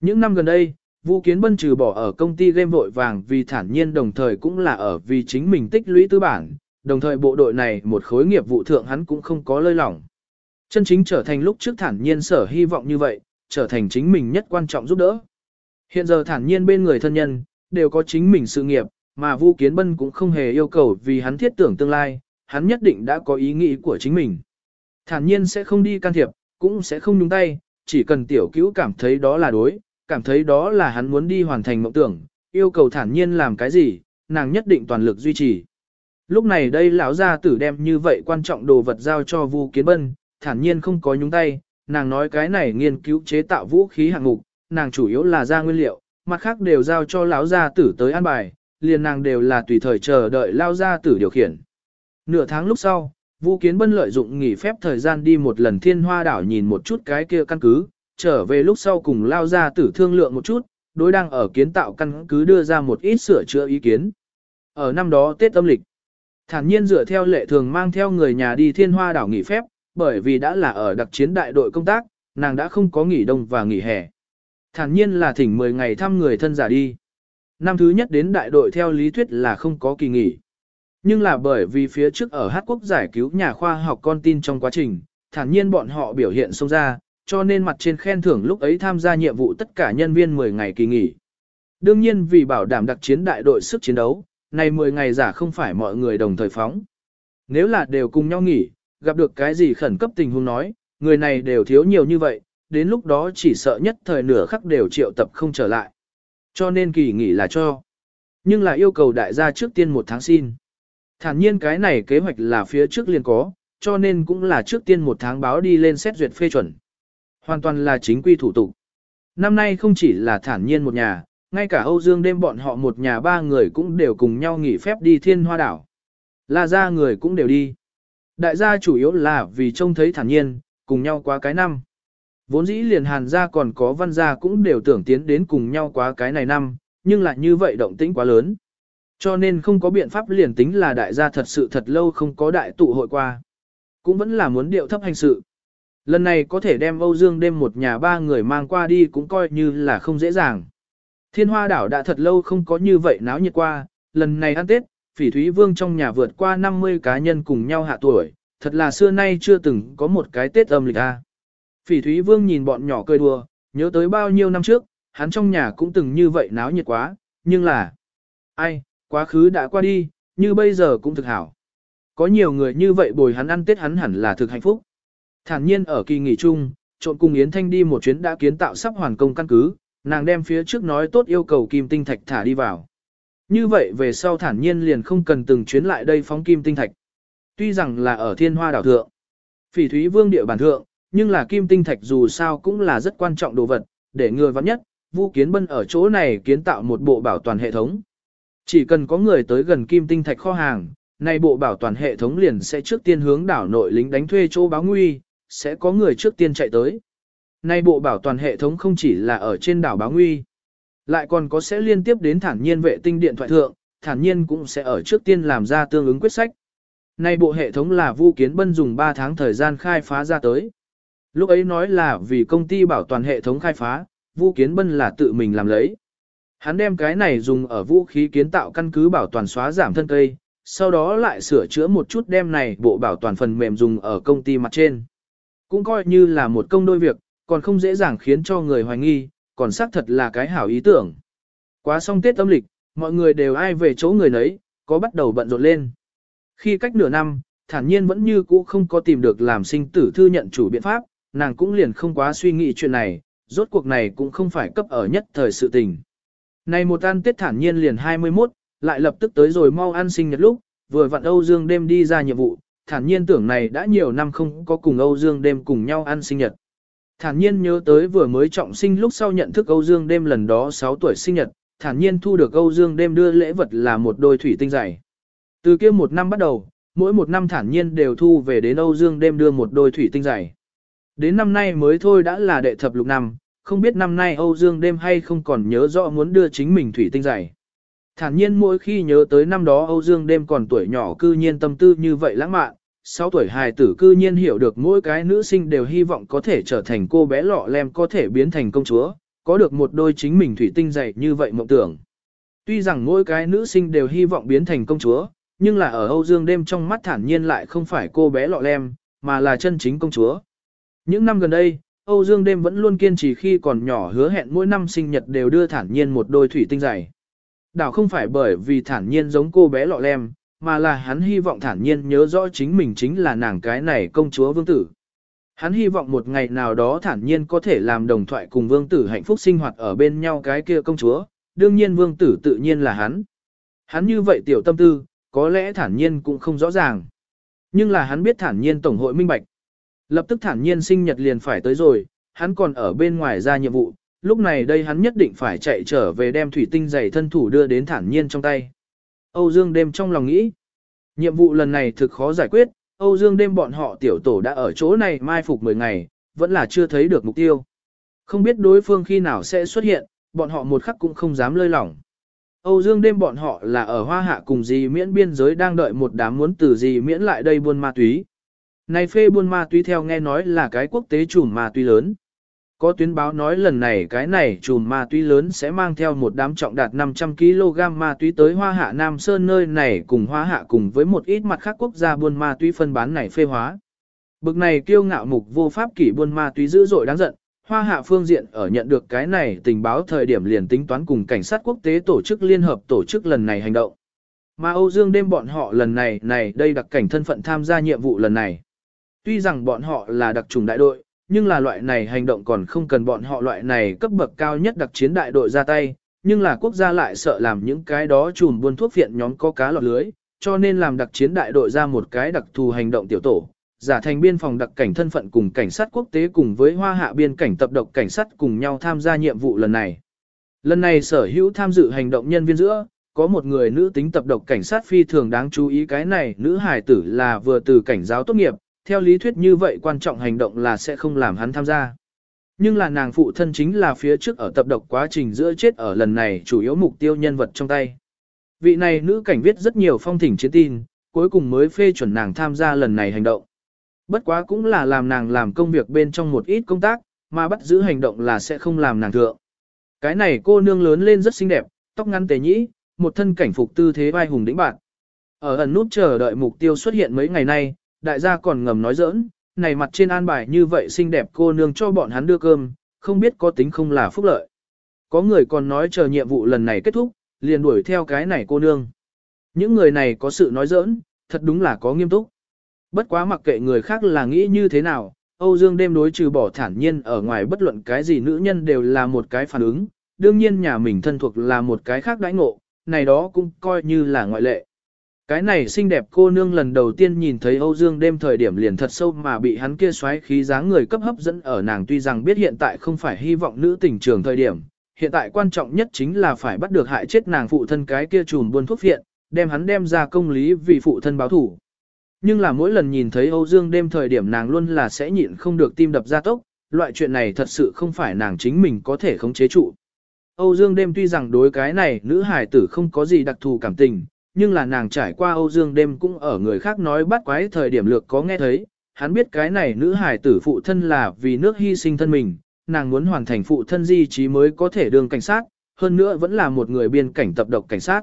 Những năm gần đây, Vũ Kiến Bân trừ bỏ ở công ty game vội vàng vì thản nhiên đồng thời cũng là ở vì chính mình tích lũy tư bản, đồng thời bộ đội này một khối nghiệp vụ thượng hắn cũng không có lơi lỏng. Chân chính trở thành lúc trước thản nhiên sở hy vọng như vậy, trở thành chính mình nhất quan trọng giúp đỡ. Hiện giờ thản nhiên bên người thân nhân, đều có chính mình sự nghiệp, mà Vu Kiến Bân cũng không hề yêu cầu vì hắn thiết tưởng tương lai, hắn nhất định đã có ý nghĩ của chính mình. Thản nhiên sẽ không đi can thiệp, cũng sẽ không nhúng tay, chỉ cần tiểu cứu cảm thấy đó là đối, cảm thấy đó là hắn muốn đi hoàn thành mộng tưởng, yêu cầu thản nhiên làm cái gì, nàng nhất định toàn lực duy trì. Lúc này đây lão gia tử đem như vậy quan trọng đồ vật giao cho Vu Kiến Bân, thản nhiên không có nhúng tay, nàng nói cái này nghiên cứu chế tạo vũ khí hạng mục, nàng chủ yếu là ra nguyên liệu, mặt khác đều giao cho lão gia tử tới an bài, liền nàng đều là tùy thời chờ đợi lão gia tử điều khiển. Nửa tháng lúc sau, vũ Kiến Bân lợi dụng nghỉ phép thời gian đi một lần thiên hoa đảo nhìn một chút cái kia căn cứ, trở về lúc sau cùng lao gia tử thương lượng một chút, đối đang ở kiến tạo căn cứ đưa ra một ít sửa chữa ý kiến. Ở năm đó Tết âm lịch, thản nhiên dựa theo lệ thường mang theo người nhà đi thiên hoa đảo nghỉ phép, bởi vì đã là ở đặc chiến đại đội công tác, nàng đã không có nghỉ đông và nghỉ hè. Thản nhiên là thỉnh 10 ngày thăm người thân giả đi. Năm thứ nhất đến đại đội theo lý thuyết là không có kỳ nghỉ. Nhưng là bởi vì phía trước ở Hát Quốc giải cứu nhà khoa học con tin trong quá trình, thản nhiên bọn họ biểu hiện xông ra, cho nên mặt trên khen thưởng lúc ấy tham gia nhiệm vụ tất cả nhân viên 10 ngày kỳ nghỉ. Đương nhiên vì bảo đảm đặc chiến đại đội sức chiến đấu, này 10 ngày giả không phải mọi người đồng thời phóng. Nếu là đều cùng nhau nghỉ, gặp được cái gì khẩn cấp tình huống nói, người này đều thiếu nhiều như vậy, đến lúc đó chỉ sợ nhất thời nửa khắc đều triệu tập không trở lại. Cho nên kỳ nghỉ là cho. Nhưng là yêu cầu đại gia trước tiên một tháng xin. Thản nhiên cái này kế hoạch là phía trước liền có, cho nên cũng là trước tiên một tháng báo đi lên xét duyệt phê chuẩn. Hoàn toàn là chính quy thủ tục. năm nay không chỉ là thản nhiên một nhà, ngay cả Âu Dương đêm bọn họ một nhà ba người cũng đều cùng nhau nghỉ phép đi thiên hoa đảo. La gia người cũng đều đi. Đại gia chủ yếu là vì trông thấy thản nhiên, cùng nhau qua cái năm. Vốn dĩ liền hàn gia còn có văn gia cũng đều tưởng tiến đến cùng nhau qua cái này năm, nhưng lại như vậy động tĩnh quá lớn. Cho nên không có biện pháp liền tính là đại gia thật sự thật lâu không có đại tụ hội qua. Cũng vẫn là muốn điệu thấp hành sự. Lần này có thể đem Âu Dương đêm một nhà ba người mang qua đi cũng coi như là không dễ dàng. Thiên hoa đảo đã thật lâu không có như vậy náo nhiệt qua, lần này ăn Tết, phỉ thúy vương trong nhà vượt qua 50 cá nhân cùng nhau hạ tuổi, thật là xưa nay chưa từng có một cái Tết âm lịch a. Phỉ thúy vương nhìn bọn nhỏ cười đùa, nhớ tới bao nhiêu năm trước, hắn trong nhà cũng từng như vậy náo nhiệt quá, nhưng là... Ai, quá khứ đã qua đi, như bây giờ cũng thực hảo. Có nhiều người như vậy bồi hắn ăn Tết hắn hẳn là thực hạnh phúc. Thản nhiên ở kỳ nghỉ chung, trộn cùng Yến Thanh đi một chuyến đã kiến tạo sắp hoàn công căn cứ, nàng đem phía trước nói tốt yêu cầu kim tinh thạch thả đi vào. Như vậy về sau thản nhiên liền không cần từng chuyến lại đây phóng kim tinh thạch. Tuy rằng là ở thiên hoa đảo thượng, phỉ thúy vương địa bàn thượng, nhưng là kim tinh thạch dù sao cũng là rất quan trọng đồ vật, để người vắng nhất, Vu Kiến Bân ở chỗ này kiến tạo một bộ bảo toàn hệ thống. Chỉ cần có người tới gần kim tinh thạch kho hàng, nay bộ bảo toàn hệ thống liền sẽ trước tiên hướng đảo nội lính đánh thuê chỗ báo nguy, sẽ có người trước tiên chạy tới. Nay bộ bảo toàn hệ thống không chỉ là ở trên đảo báo nguy, lại còn có sẽ liên tiếp đến thản nhiên vệ tinh điện thoại thượng, thản nhiên cũng sẽ ở trước tiên làm ra tương ứng quyết sách. Nay bộ hệ thống là Vu Kiến Bân dùng 3 tháng thời gian khai phá ra tới. Lúc ấy nói là vì công ty bảo toàn hệ thống khai phá, Vu Kiến Bân là tự mình làm lấy. Hắn đem cái này dùng ở vũ khí kiến tạo căn cứ bảo toàn xóa giảm thân cây, sau đó lại sửa chữa một chút đem này bộ bảo toàn phần mềm dùng ở công ty mặt trên. Cũng coi như là một công đôi việc, còn không dễ dàng khiến cho người hoài nghi, còn xác thật là cái hảo ý tưởng. Quá xong Tết âm lịch, mọi người đều ai về chỗ người nấy, có bắt đầu bận rộn lên. Khi cách nửa năm, thản nhiên vẫn như cũ không có tìm được làm sinh tử thư nhận chủ biện pháp, nàng cũng liền không quá suy nghĩ chuyện này, rốt cuộc này cũng không phải cấp ở nhất thời sự tình. Này một ăn Tết thản nhiên liền 21, lại lập tức tới rồi mau ăn sinh nhật lúc, vừa vặn Âu Dương đêm đi ra nhiệm vụ, thản nhiên tưởng này đã nhiều năm không có cùng Âu Dương đêm cùng nhau ăn sinh nhật. Thản nhiên nhớ tới vừa mới trọng sinh lúc sau nhận thức Âu Dương đêm lần đó 6 tuổi sinh nhật, thản nhiên thu được Âu Dương đêm đưa lễ vật là một đôi thủy tinh giày. Từ kia một năm bắt đầu, mỗi một năm thản nhiên đều thu về đến Âu Dương đêm đưa một đôi thủy tinh giày. Đến năm nay mới thôi đã là đệ thập lục năm, không biết năm nay Âu Dương đêm hay không còn nhớ rõ muốn đưa chính mình thủy tinh giày. Thản nhiên mỗi khi nhớ tới năm đó Âu Dương đêm còn tuổi nhỏ cư nhiên tâm tư như vậy lãng mạn, 6 tuổi hài tử cư nhiên hiểu được mỗi cái nữ sinh đều hy vọng có thể trở thành cô bé lọ lem có thể biến thành công chúa, có được một đôi chính mình thủy tinh dày như vậy mộng tưởng. Tuy rằng mỗi cái nữ sinh đều hy vọng biến thành công chúa, nhưng là ở Âu Dương đêm trong mắt thản nhiên lại không phải cô bé lọ lem, mà là chân chính công chúa. Những năm gần đây, Âu Dương đêm vẫn luôn kiên trì khi còn nhỏ hứa hẹn mỗi năm sinh nhật đều đưa thản nhiên một đôi thủy tinh dày. Đảo không phải bởi vì thản nhiên giống cô bé lọ lem, mà là hắn hy vọng thản nhiên nhớ rõ chính mình chính là nàng cái này công chúa vương tử. Hắn hy vọng một ngày nào đó thản nhiên có thể làm đồng thoại cùng vương tử hạnh phúc sinh hoạt ở bên nhau cái kia công chúa, đương nhiên vương tử tự nhiên là hắn. Hắn như vậy tiểu tâm tư, có lẽ thản nhiên cũng không rõ ràng. Nhưng là hắn biết thản nhiên tổng hội minh bạch. Lập tức thản nhiên sinh nhật liền phải tới rồi, hắn còn ở bên ngoài ra nhiệm vụ, lúc này đây hắn nhất định phải chạy trở về đem thủy tinh giày thân thủ đưa đến thản nhiên trong tay. Âu Dương đêm trong lòng nghĩ, nhiệm vụ lần này thực khó giải quyết, Âu Dương đêm bọn họ tiểu tổ đã ở chỗ này mai phục 10 ngày, vẫn là chưa thấy được mục tiêu. Không biết đối phương khi nào sẽ xuất hiện, bọn họ một khắc cũng không dám lơi lỏng. Âu Dương đêm bọn họ là ở hoa hạ cùng dì miễn biên giới đang đợi một đám muốn từ dì miễn lại đây buôn ma túy. Này phê buôn ma túy theo nghe nói là cái quốc tế chùm ma túy lớn. Có tuyến báo nói lần này cái này chùm ma túy lớn sẽ mang theo một đám trọng đạt 500kg ma túy tới Hoa Hạ Nam Sơn nơi này cùng Hoa Hạ cùng với một ít mặt khác quốc gia buôn ma túy phân bán này phê hóa. Bực này kiêu ngạo mục vô pháp kỷ buôn ma túy dữ dội đáng giận, Hoa Hạ phương diện ở nhận được cái này tình báo thời điểm liền tính toán cùng cảnh sát quốc tế tổ chức liên hợp tổ chức lần này hành động. Mà Âu Dương đêm bọn họ lần này này đây đặc cảnh thân phận tham gia nhiệm vụ lần này. Tuy rằng bọn họ là đặc trùng đại đội, nhưng là loại này hành động còn không cần bọn họ loại này cấp bậc cao nhất đặc chiến đại đội ra tay, nhưng là quốc gia lại sợ làm những cái đó chùm buôn thuốc viện nhóm có cá lọt lưới, cho nên làm đặc chiến đại đội ra một cái đặc thù hành động tiểu tổ, giả thành biên phòng đặc cảnh thân phận cùng cảnh sát quốc tế cùng với hoa hạ biên cảnh tập độc cảnh sát cùng nhau tham gia nhiệm vụ lần này. Lần này sở hữu tham dự hành động nhân viên giữa, có một người nữ tính tập độc cảnh sát phi thường đáng chú ý cái này nữ hài tử là vừa từ cảnh giáo tốt nghiệp, theo lý thuyết như vậy quan trọng hành động là sẽ không làm hắn tham gia. Nhưng là nàng phụ thân chính là phía trước ở tập độc quá trình giữa chết ở lần này chủ yếu mục tiêu nhân vật trong tay. Vị này nữ cảnh viết rất nhiều phong thỉnh chiến tin, cuối cùng mới phê chuẩn nàng tham gia lần này hành động. Bất quá cũng là làm nàng làm công việc bên trong một ít công tác, mà bắt giữ hành động là sẽ không làm nàng thượng. Cái này cô nương lớn lên rất xinh đẹp, tóc ngắn tề nhĩ, một thân cảnh phục tư thế vai hùng đĩnh bạn. Ở ẩn nút chờ đợi mục tiêu xuất hiện mấy ngày nay, đại gia còn ngầm nói giỡn, này mặt trên an bài như vậy xinh đẹp cô nương cho bọn hắn đưa cơm, không biết có tính không là phúc lợi. Có người còn nói chờ nhiệm vụ lần này kết thúc, liền đuổi theo cái này cô nương. Những người này có sự nói giỡn, thật đúng là có nghiêm túc. Bất quá mặc kệ người khác là nghĩ như thế nào, Âu Dương đêm đối trừ bỏ thản nhiên ở ngoài bất luận cái gì nữ nhân đều là một cái phản ứng, đương nhiên nhà mình thân thuộc là một cái khác đãi ngộ, này đó cũng coi như là ngoại lệ. Cái này xinh đẹp cô nương lần đầu tiên nhìn thấy Âu Dương đêm thời điểm liền thật sâu mà bị hắn kia xoáy khí dáng người cấp hấp dẫn ở nàng tuy rằng biết hiện tại không phải hy vọng nữ tình trường thời điểm, hiện tại quan trọng nhất chính là phải bắt được hại chết nàng phụ thân cái kia trùm buôn thuốc viện, đem hắn đem ra công lý vì phụ thân báo thủ. Nhưng là mỗi lần nhìn thấy Âu Dương đêm thời điểm nàng luôn là sẽ nhịn không được tim đập ra tốc, loại chuyện này thật sự không phải nàng chính mình có thể khống chế trụ. Âu Dương đêm tuy rằng đối cái này nữ hải tử không có gì đặc thù cảm tình, nhưng là nàng trải qua Âu Dương đêm cũng ở người khác nói bắt quái thời điểm lược có nghe thấy, hắn biết cái này nữ hải tử phụ thân là vì nước hy sinh thân mình, nàng muốn hoàn thành phụ thân di trí mới có thể đương cảnh sát, hơn nữa vẫn là một người biên cảnh tập độc cảnh sát.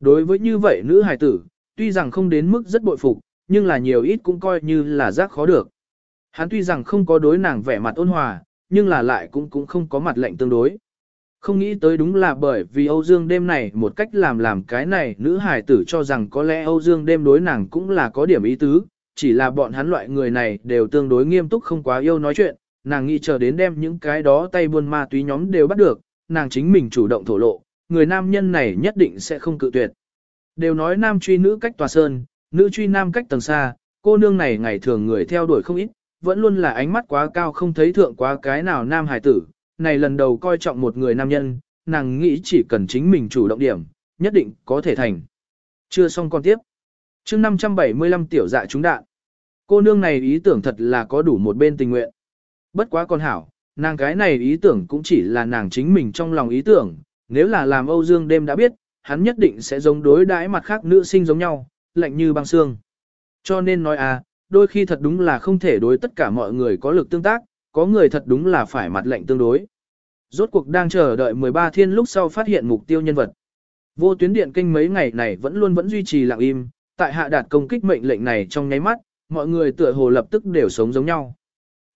Đối với như vậy nữ hải tử, tuy rằng không đến mức rất bội phục, nhưng là nhiều ít cũng coi như là giác khó được. Hắn tuy rằng không có đối nàng vẻ mặt ôn hòa, nhưng là lại cũng cũng không có mặt lệnh tương đối. Không nghĩ tới đúng là bởi vì Âu Dương đêm này một cách làm làm cái này nữ hài tử cho rằng có lẽ Âu Dương đêm đối nàng cũng là có điểm ý tứ, chỉ là bọn hắn loại người này đều tương đối nghiêm túc không quá yêu nói chuyện, nàng nghĩ chờ đến đem những cái đó tay buôn ma túy nhóm đều bắt được, nàng chính mình chủ động thổ lộ, người nam nhân này nhất định sẽ không cự tuyệt. Đều nói nam truy nữ cách tòa sơn, nữ truy nam cách tầng xa, cô nương này ngày thường người theo đuổi không ít, vẫn luôn là ánh mắt quá cao không thấy thượng quá cái nào nam hài tử, này lần đầu coi trọng một người nam nhân, nàng nghĩ chỉ cần chính mình chủ động điểm, nhất định có thể thành. Chưa xong con tiếp. chương 575 tiểu dạ chúng đạn. Cô nương này ý tưởng thật là có đủ một bên tình nguyện. Bất quá con hảo, nàng cái này ý tưởng cũng chỉ là nàng chính mình trong lòng ý tưởng, nếu là làm Âu Dương đêm đã biết, hắn nhất định sẽ giống đối đãi mặt khác nữ sinh giống nhau, lạnh như băng xương. Cho nên nói à, đôi khi thật đúng là không thể đối tất cả mọi người có lực tương tác, có người thật đúng là phải mặt lệnh tương đối. Rốt cuộc đang chờ đợi 13 thiên lúc sau phát hiện mục tiêu nhân vật. Vô tuyến điện kinh mấy ngày này vẫn luôn vẫn duy trì lặng im, tại hạ đạt công kích mệnh lệnh này trong nháy mắt, mọi người tựa hồ lập tức đều sống giống nhau.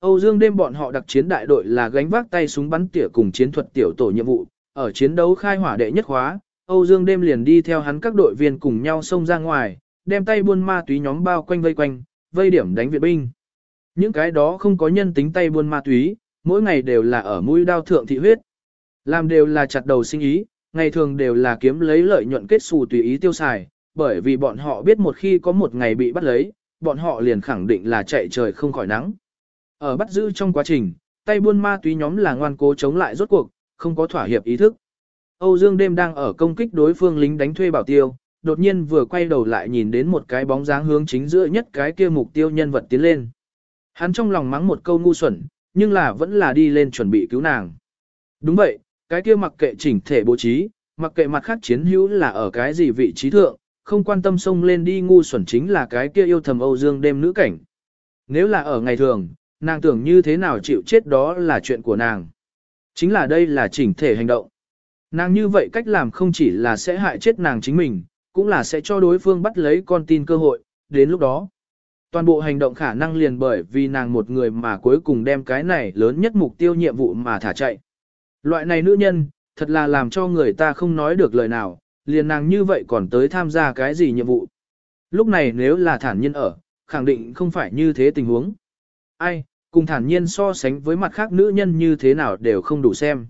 Âu Dương đêm bọn họ đặc chiến đại đội là gánh vác tay súng bắn tỉa cùng chiến thuật tiểu tổ nhiệm vụ, ở chiến đấu khai hỏa đệ nhất khóa, Âu Dương đêm liền đi theo hắn các đội viên cùng nhau xông ra ngoài, đem tay buôn ma túy nhóm bao quanh vây quanh, vây điểm đánh viện binh. Những cái đó không có nhân tính tay buôn ma túy, mỗi ngày đều là ở mũi đao thượng thị huyết. Làm đều là chặt đầu sinh ý, ngày thường đều là kiếm lấy lợi nhuận kết xù tùy ý tiêu xài, bởi vì bọn họ biết một khi có một ngày bị bắt lấy, bọn họ liền khẳng định là chạy trời không khỏi nắng. Ở bắt giữ trong quá trình, tay buôn ma túy nhóm là ngoan cố chống lại rốt cuộc, không có thỏa hiệp ý thức. Âu Dương đêm đang ở công kích đối phương lính đánh thuê bảo tiêu, đột nhiên vừa quay đầu lại nhìn đến một cái bóng dáng hướng chính giữa nhất cái kia mục tiêu nhân vật tiến lên. Hắn trong lòng mắng một câu ngu xuẩn, nhưng là vẫn là đi lên chuẩn bị cứu nàng. Đúng vậy, cái kia mặc kệ chỉnh thể bố trí, mặc kệ mặt khác chiến hữu là ở cái gì vị trí thượng, không quan tâm xông lên đi ngu xuẩn chính là cái kia yêu thầm Âu Dương đêm nữ cảnh. Nếu là ở ngày thường, nàng tưởng như thế nào chịu chết đó là chuyện của nàng. Chính là đây là chỉnh thể hành động. Nàng như vậy cách làm không chỉ là sẽ hại chết nàng chính mình, cũng là sẽ cho đối phương bắt lấy con tin cơ hội, đến lúc đó. Toàn bộ hành động khả năng liền bởi vì nàng một người mà cuối cùng đem cái này lớn nhất mục tiêu nhiệm vụ mà thả chạy. Loại này nữ nhân, thật là làm cho người ta không nói được lời nào, liền nàng như vậy còn tới tham gia cái gì nhiệm vụ. Lúc này nếu là thản nhiên ở, khẳng định không phải như thế tình huống. Ai, cùng thản nhiên so sánh với mặt khác nữ nhân như thế nào đều không đủ xem.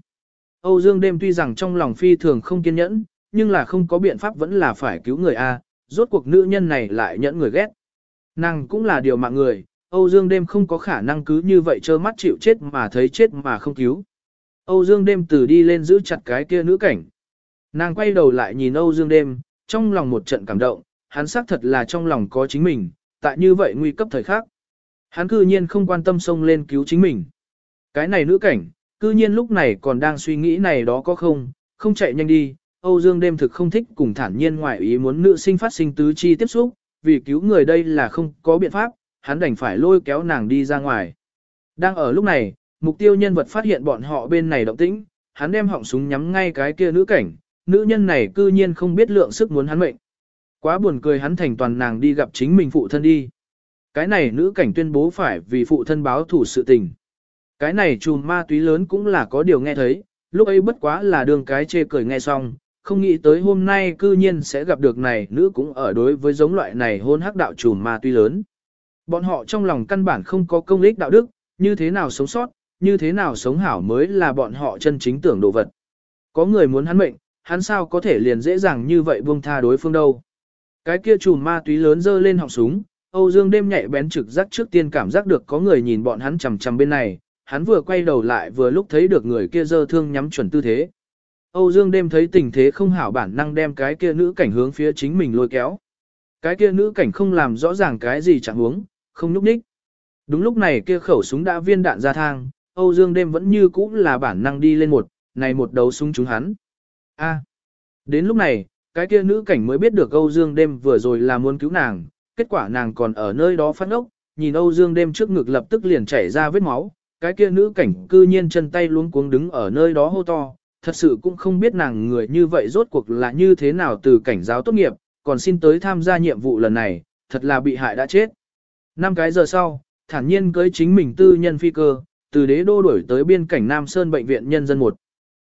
Âu Dương đêm tuy rằng trong lòng phi thường không kiên nhẫn, nhưng là không có biện pháp vẫn là phải cứu người A, rốt cuộc nữ nhân này lại nhẫn người ghét. Nàng cũng là điều mạng người, Âu Dương đêm không có khả năng cứ như vậy trơ mắt chịu chết mà thấy chết mà không cứu. Âu Dương đêm từ đi lên giữ chặt cái kia nữ cảnh. Nàng quay đầu lại nhìn Âu Dương đêm, trong lòng một trận cảm động, hắn xác thật là trong lòng có chính mình, tại như vậy nguy cấp thời khắc. Hắn cư nhiên không quan tâm xông lên cứu chính mình. Cái này nữ cảnh, cư nhiên lúc này còn đang suy nghĩ này đó có không, không chạy nhanh đi. Âu Dương đêm thực không thích cùng thản nhiên ngoại ý muốn nữ sinh phát sinh tứ chi tiếp xúc, vì cứu người đây là không có biện pháp, hắn đành phải lôi kéo nàng đi ra ngoài. Đang ở lúc này, mục tiêu nhân vật phát hiện bọn họ bên này động tĩnh, hắn đem họng súng nhắm ngay cái kia nữ cảnh, nữ nhân này cư nhiên không biết lượng sức muốn hắn mệnh. Quá buồn cười hắn thành toàn nàng đi gặp chính mình phụ thân đi. Cái này nữ cảnh tuyên bố phải vì phụ thân báo thủ sự tình. Cái này chùm ma túy lớn cũng là có điều nghe thấy, lúc ấy bất quá là đường cái chê cười nghe xong, không nghĩ tới hôm nay cư nhiên sẽ gặp được này nữ cũng ở đối với giống loại này hôn hắc đạo trùm ma túy lớn. Bọn họ trong lòng căn bản không có công lích đạo đức, như thế nào sống sót, như thế nào sống hảo mới là bọn họ chân chính tưởng đồ vật. Có người muốn hắn mệnh, hắn sao có thể liền dễ dàng như vậy buông tha đối phương đâu. Cái kia trùm ma túy lớn dơ lên họng súng, Âu Dương đêm nhạy bén trực giác trước tiên cảm giác được có người nhìn bọn hắn chằm chằm bên này, hắn vừa quay đầu lại vừa lúc thấy được người kia dơ thương nhắm chuẩn tư thế. Âu Dương đêm thấy tình thế không hảo bản năng đem cái kia nữ cảnh hướng phía chính mình lôi kéo. Cái kia nữ cảnh không làm rõ ràng cái gì chẳng huống, không núp ních. Đúng lúc này kia khẩu súng đã viên đạn ra thang, Âu Dương đêm vẫn như cũ là bản năng đi lên một, này một đấu súng trúng hắn. A. Đến lúc này, cái kia nữ cảnh mới biết được Âu Dương đêm vừa rồi là muốn cứu nàng, kết quả nàng còn ở nơi đó phát ốc, nhìn Âu Dương đêm trước ngực lập tức liền chảy ra vết máu, cái kia nữ cảnh cư nhiên chân tay luống cuống đứng ở nơi đó hô to, thật sự cũng không biết nàng người như vậy rốt cuộc là như thế nào từ cảnh giáo tốt nghiệp, còn xin tới tham gia nhiệm vụ lần này, thật là bị hại đã chết. Năm cái giờ sau, thản nhiên cưới chính mình tư nhân phi cơ, từ đế đô đuổi tới biên cảnh Nam Sơn Bệnh viện Nhân dân 1.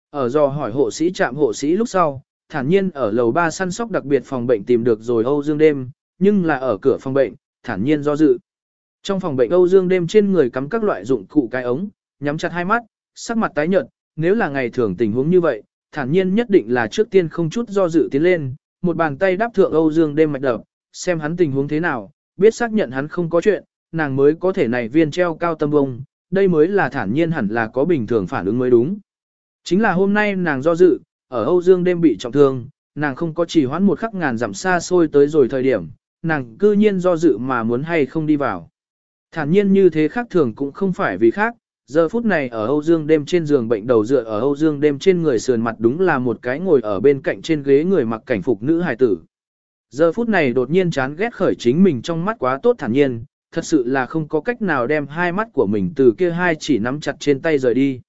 Ở do hỏi hộ sĩ trạm hộ sĩ lúc sau, thản nhiên ở lầu 3 săn sóc đặc biệt phòng bệnh tìm được rồi Âu Dương đêm, nhưng là ở cửa phòng bệnh, thản nhiên do dự. Trong phòng bệnh Âu Dương đêm trên người cắm các loại dụng cụ cái ống, nhắm chặt hai mắt, sắc mặt tái nhợt, nếu là ngày thường tình huống như vậy, thản nhiên nhất định là trước tiên không chút do dự tiến lên, một bàn tay đáp thượng Âu Dương đêm mạch đập, xem hắn tình huống thế nào, biết xác nhận hắn không có chuyện, nàng mới có thể này viên treo cao tâm bông, đây mới là thản nhiên hẳn là có bình thường phản ứng mới đúng. Chính là hôm nay nàng do dự, ở Âu Dương đêm bị trọng thương, nàng không có chỉ hoãn một khắc ngàn dặm xa xôi tới rồi thời điểm, nàng cư nhiên do dự mà muốn hay không đi vào. Thản nhiên như thế khác thường cũng không phải vì khác, giờ phút này ở Âu Dương đêm trên giường bệnh đầu dựa ở Âu Dương đêm trên người sườn mặt đúng là một cái ngồi ở bên cạnh trên ghế người mặc cảnh phục nữ hài tử. Giờ phút này đột nhiên chán ghét khởi chính mình trong mắt quá tốt thản nhiên, thật sự là không có cách nào đem hai mắt của mình từ kia hai chỉ nắm chặt trên tay rời đi.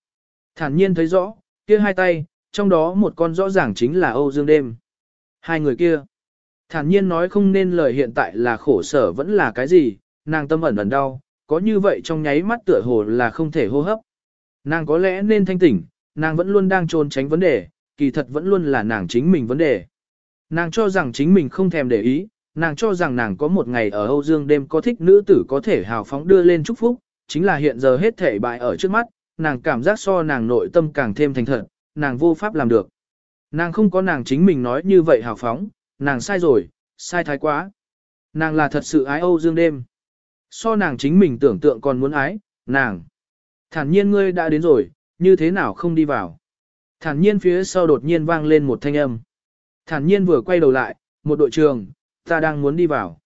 Thản nhiên thấy rõ, kia hai tay, trong đó một con rõ ràng chính là Âu Dương đêm. Hai người kia. Thản nhiên nói không nên lời hiện tại là khổ sở vẫn là cái gì, nàng tâm ẩn ẩn đau, có như vậy trong nháy mắt tựa hồ là không thể hô hấp. Nàng có lẽ nên thanh tỉnh, nàng vẫn luôn đang trốn tránh vấn đề, kỳ thật vẫn luôn là nàng chính mình vấn đề. Nàng cho rằng chính mình không thèm để ý, nàng cho rằng nàng có một ngày ở Âu Dương đêm có thích nữ tử có thể hào phóng đưa lên chúc phúc, chính là hiện giờ hết thể bại ở trước mắt, nàng cảm giác so nàng nội tâm càng thêm thành thật, nàng vô pháp làm được. Nàng không có nàng chính mình nói như vậy hào phóng, nàng sai rồi, sai thái quá. Nàng là thật sự ái Âu Dương đêm. So nàng chính mình tưởng tượng còn muốn ái, nàng. Thản nhiên ngươi đã đến rồi, như thế nào không đi vào. Thản nhiên phía sau đột nhiên vang lên một thanh âm. Thản nhiên vừa quay đầu lại, một đội trường, ta đang muốn đi vào.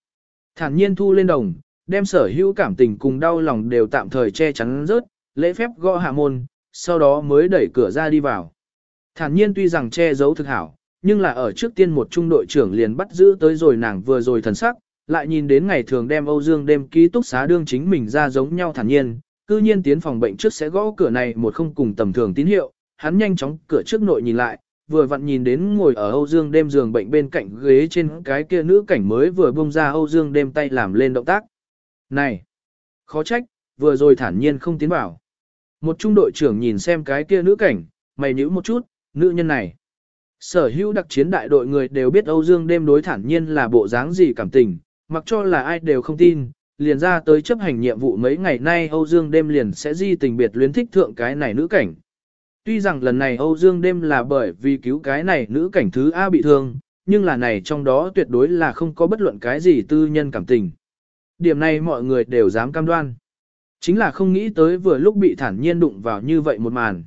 Thản nhiên thu lên đồng, đem sở hữu cảm tình cùng đau lòng đều tạm thời che chắn rớt, lễ phép gõ hạ môn, sau đó mới đẩy cửa ra đi vào. Thản nhiên tuy rằng che giấu thực hảo, nhưng là ở trước tiên một trung đội trưởng liền bắt giữ tới rồi nàng vừa rồi thần sắc, lại nhìn đến ngày thường đem Âu Dương đêm ký túc xá đương chính mình ra giống nhau thản nhiên, cư nhiên tiến phòng bệnh trước sẽ gõ cửa này một không cùng tầm thường tín hiệu, hắn nhanh chóng cửa trước nội nhìn lại, vừa vặn nhìn đến ngồi ở Âu Dương đêm giường bệnh bên cạnh ghế trên cái kia nữ cảnh mới vừa bông ra Âu Dương đêm tay làm lên động tác. Này! Khó trách, vừa rồi thản nhiên không tiến vào. Một trung đội trưởng nhìn xem cái kia nữ cảnh, mày nhíu một chút, nữ nhân này. Sở hữu đặc chiến đại đội người đều biết Âu Dương đêm đối thản nhiên là bộ dáng gì cảm tình, mặc cho là ai đều không tin, liền ra tới chấp hành nhiệm vụ mấy ngày nay Âu Dương đêm liền sẽ di tình biệt luyến thích thượng cái này nữ cảnh. Tuy rằng lần này Âu Dương đêm là bởi vì cứu cái này nữ cảnh thứ A bị thương, nhưng là này trong đó tuyệt đối là không có bất luận cái gì tư nhân cảm tình. điểm này mọi người đều dám cam đoan. Chính là không nghĩ tới vừa lúc bị thản nhiên đụng vào như vậy một màn.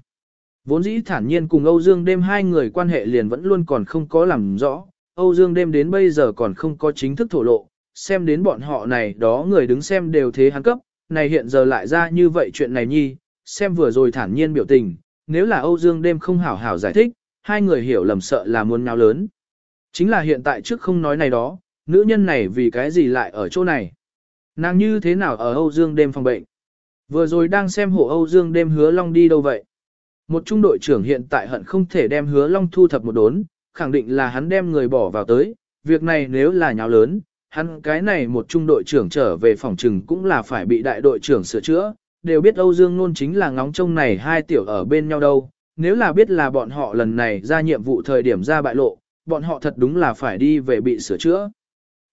Vốn dĩ thản nhiên cùng Âu Dương đêm hai người quan hệ liền vẫn luôn còn không có làm rõ, Âu Dương đêm đến bây giờ còn không có chính thức thổ lộ, xem đến bọn họ này đó người đứng xem đều thế hắn cấp, này hiện giờ lại ra như vậy chuyện này nhi, xem vừa rồi thản nhiên biểu tình, nếu là Âu Dương đêm không hảo hảo giải thích, hai người hiểu lầm sợ là muốn nhau lớn. Chính là hiện tại trước không nói này đó, nữ nhân này vì cái gì lại ở chỗ này. Nàng như thế nào ở Âu Dương đêm phòng bệnh. Vừa rồi đang xem hộ Âu Dương đêm hứa long đi đâu vậy. Một trung đội trưởng hiện tại hận không thể đem hứa long thu thập một đốn, khẳng định là hắn đem người bỏ vào tới, việc này nếu là nháo lớn, hắn cái này một trung đội trưởng trở về phòng trừng cũng là phải bị đại đội trưởng sửa chữa, đều biết Âu Dương Nôn chính là ngóng trông này hai tiểu ở bên nhau đâu, nếu là biết là bọn họ lần này ra nhiệm vụ thời điểm ra bại lộ, bọn họ thật đúng là phải đi về bị sửa chữa.